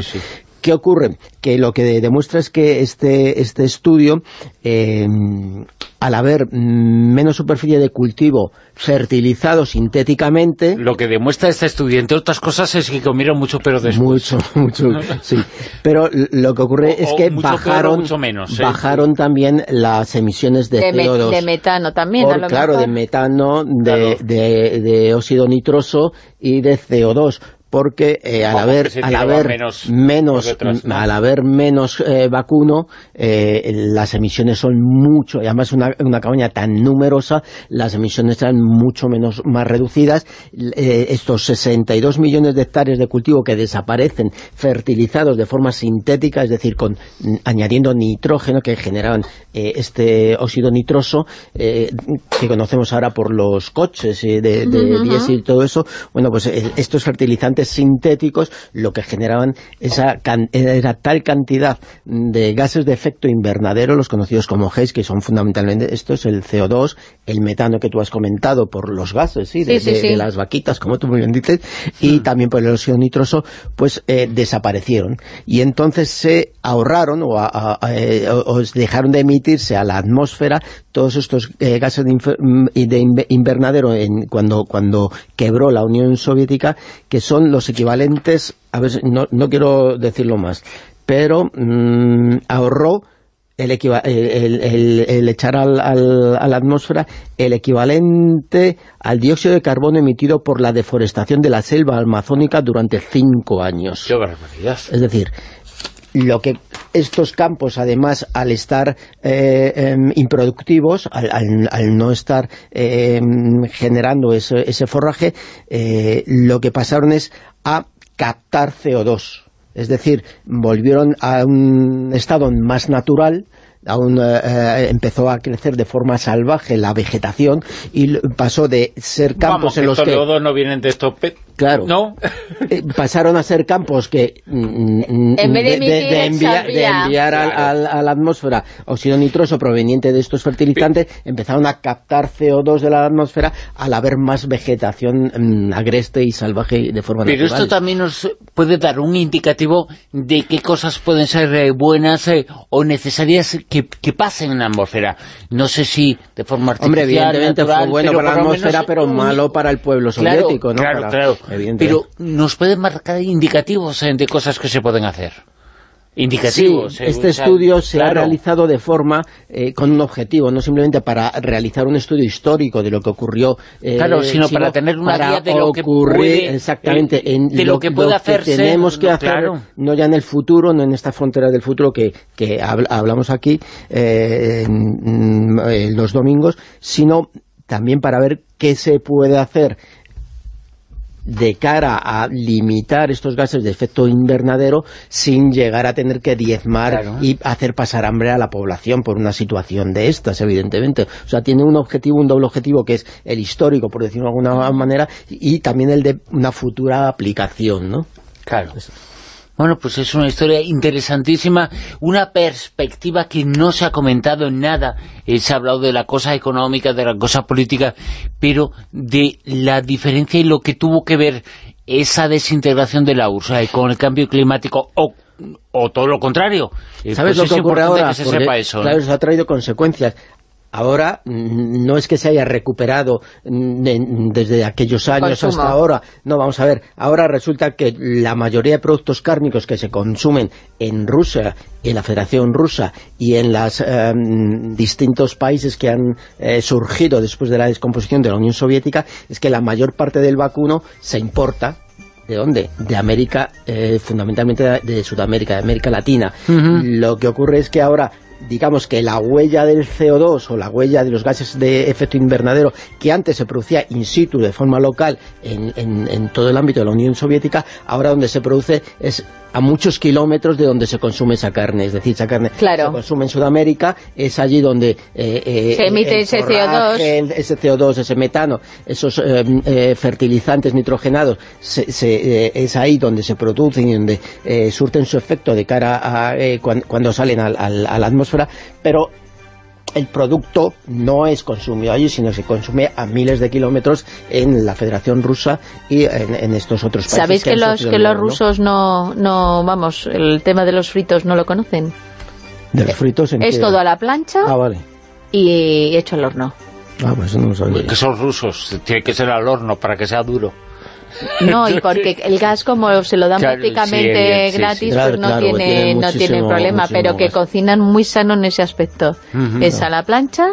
¿Qué ocurre? Que lo que demuestra es que este, este estudio, em, al haber menos superficie de cultivo fertilizado sintéticamente... Lo que demuestra este estudio, entre otras cosas, es que comieron mucho pero después. Mucho, (laughs) mucho, sí. Pero lo que ocurre es que bajaron, menos, ¿eh? bajaron también las emisiones de, CO2. de metano también, Claro, de metano, de, de, de óxido nitroso y de CO2 porque eh, al, haber, al haber menos, menos al haber menos eh, vacuno eh, las emisiones son mucho y además una, una cabaña tan numerosa las emisiones están mucho menos más reducidas. Estos 62 millones de hectáreas de cultivo que desaparecen fertilizados de forma sintética es decir con añadiendo nitrógeno que generaban este óxido nitroso que conocemos ahora por los coches de, de diésel y todo eso bueno pues estos fertilizantes sintéticos lo que generaban esa era tal cantidad de gases de efecto invernadero, los conocidos como GES, que son fundamentalmente esto es el CO2, el metano que tú has comentado por los gases, ¿sí? De, las vaquitas, como tú muy bien dices, y también por el óxido nitroso, pues eh, desaparecieron. Y entonces se ahorraron o, eh, dejaron de emitirse a la atmósfera todos estos eh, gases de, invernadero en, cuando, cuando quebró la Unión Soviética, que son los equivalentes, a ver, no, no quiero decirlo más, pero mm, ahorró el, el, echar al, a la atmósfera el equivalente al dióxido de carbono emitido por la deforestación de la selva amazónica durante cinco años. ¡Qué barbaridad! Es decir, lo que estos campos, además, al estar eh, em, improductivos, al, no estar em, generando ese, forraje, eh, lo que pasaron es a captar CO2. Es decir, volvieron a un estado más natural, aún eh, empezó a crecer de forma salvaje la vegetación y pasó de ser campos en los que... no vienen de estos Claro. ¿No? (laughs) Eh, pasaron a ser campos que, mm, mm, en vez de, enviar a la atmósfera óxido nitroso proveniente de estos fertilizantes, empezaron a captar CO2 de la atmósfera al haber más vegetación mm, agreste y salvaje de forma Pero esto también nos puede dar un indicativo de qué cosas pueden ser eh, buenas eh, o necesarias que, pasen en la atmósfera. No sé si de forma artificial, Hombre, evidentemente fue bueno para la atmósfera, pero malo para el pueblo soviético, ¿no? Claro, claro. Pero nos pueden marcar indicativos de cosas que se pueden hacer. Indicativos. Sí, este estudio se ha realizado de forma, eh, con un objetivo, no simplemente para realizar un estudio histórico de lo que ocurrió. Eh, claro, sino, para tener una idea de lo que puede... Exactamente, eh, de lo, que puede hacerse. tenemos que hacer, no ya en el futuro, no en esta frontera del futuro que, que hablamos aquí los domingos, sino también para ver qué se puede hacer de cara a limitar estos gases de efecto invernadero sin llegar a tener que diezmar y hacer pasar hambre a la población por una situación de estas, evidentemente. O sea, tiene un objetivo, un doble objetivo que es el histórico, por decirlo de alguna manera, y también el de una futura aplicación, ¿no? Claro. Bueno, pues es una historia interesantísima, una perspectiva que no se ha comentado en nada. Eh, se ha hablado de la cosa económica, de la cosa política, pero de la diferencia y lo que tuvo que ver esa desintegración de la URSS con el cambio climático o o todo lo contrario. ¿Sabes Pues lo que ocurre ahora? que se Porque, sepa eso. ¿no? Claro, eso ha traído consecuencias. Ahora mm, no es que se haya recuperado mm, de- desde aquellos años hasta ahora. No, vamos a ver. Ahora resulta que la mayoría de productos cárnicos que se consumen en Rusia, en la Federación Rusa y en los distintos países que han eh, surgido después de la descomposición de la Unión Soviética, es que la mayor parte del vacuno se importa ¿De dónde? De América, eh, fundamentalmente de, Sudamérica, de América Latina. Lo que ocurre es que ahora, digamos que la huella del CO2 o la huella de los gases de efecto invernadero que antes se producía in situ de forma local en, en- en todo el ámbito de la Unión Soviética, ahora donde se produce es a muchos kilómetros de donde se consume esa carne. Es decir, esa carne se consume en Sudamérica, es allí donde... eh, eh, Se emite ese forraje, el- ese CO2, ese metano, esos eh, eh, fertilizantes nitrogenados, se- se, eh, es ahí donde se producen y donde eh, surten su efecto de cara a eh, cuan- cuando salen al- al- a la atmósfera, pero el producto no es consumido allí, sino se consume a miles de kilómetros en la Federación Rusa y en, en estos otros países. ¿Sabéis que los, que los rusos no, no, vamos, el tema de los fritos no lo conocen? ¿De los fritos en Es qué? todo a la plancha Ah, vale. y hecho al horno. Ah, pues eso no lo sabía. Que son rusos, tiene que ser al horno para que sea duro. No, y porque el gas como se lo dan Claro, prácticamente sí, sí, sí. gratis, Claro, pues no claro, tiene, tiene no tiene problema, pero que gas. cocinan muy sano en ese aspecto. ¿Es a la plancha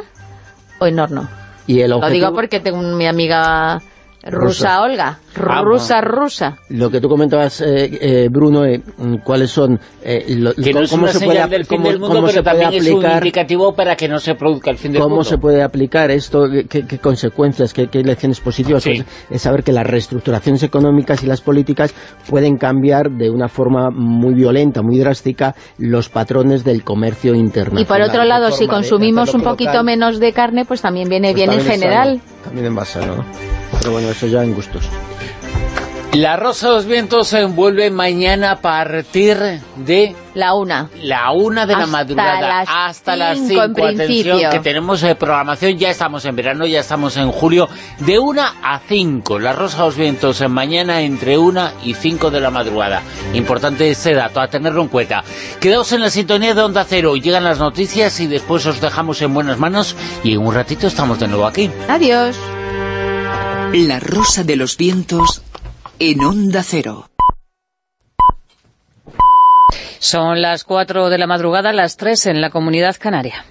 o en horno? Y el Lo digo porque tengo mi amiga rusa, Rusa. Olga, Ah, rusa, rusa. Lo que tú comentabas, eh, eh, Bruno, eh, cuáles son... eh, lo- Que no es cómo una se puede, señal del fin cómo- del mundo, cómo pero se puede también es un aplicar indicativo para que no se produzca el fin del ¿Cómo mundo. se puede aplicar esto? ¿Qué, qué consecuencias? Qué, qué lecciones positivas? Sí. Pues es saber que las reestructuraciones económicas y las políticas pueden cambiar de una forma muy violenta, muy drástica, los patrones del comercio internacional. Y por otro lado, si consumimos un poquito local, menos de carne, pues también viene pues bien en general. sano, también más sano, ¿no? Pero bueno, eso ya en gustos. La Rosa de los Vientos se envuelve mañana a partir de La una. la una de la Hasta madrugada las hasta las cinco, en. Atención, principio. que tenemos eh, programación, ya estamos en verano, ya estamos en julio, de una a cinco. La Rosa de los Vientos en mañana entre una y cinco de la madrugada. Importante este dato, a tenerlo en cuenta. Quedaos en la sintonía de Onda Cero, llegan las noticias y después os dejamos en buenas manos y en un ratito estamos de nuevo aquí. Adiós. La Rosa de los Vientos en Onda Cero. Son las 4 de la madrugada, las 3 en la Comunidad Canaria.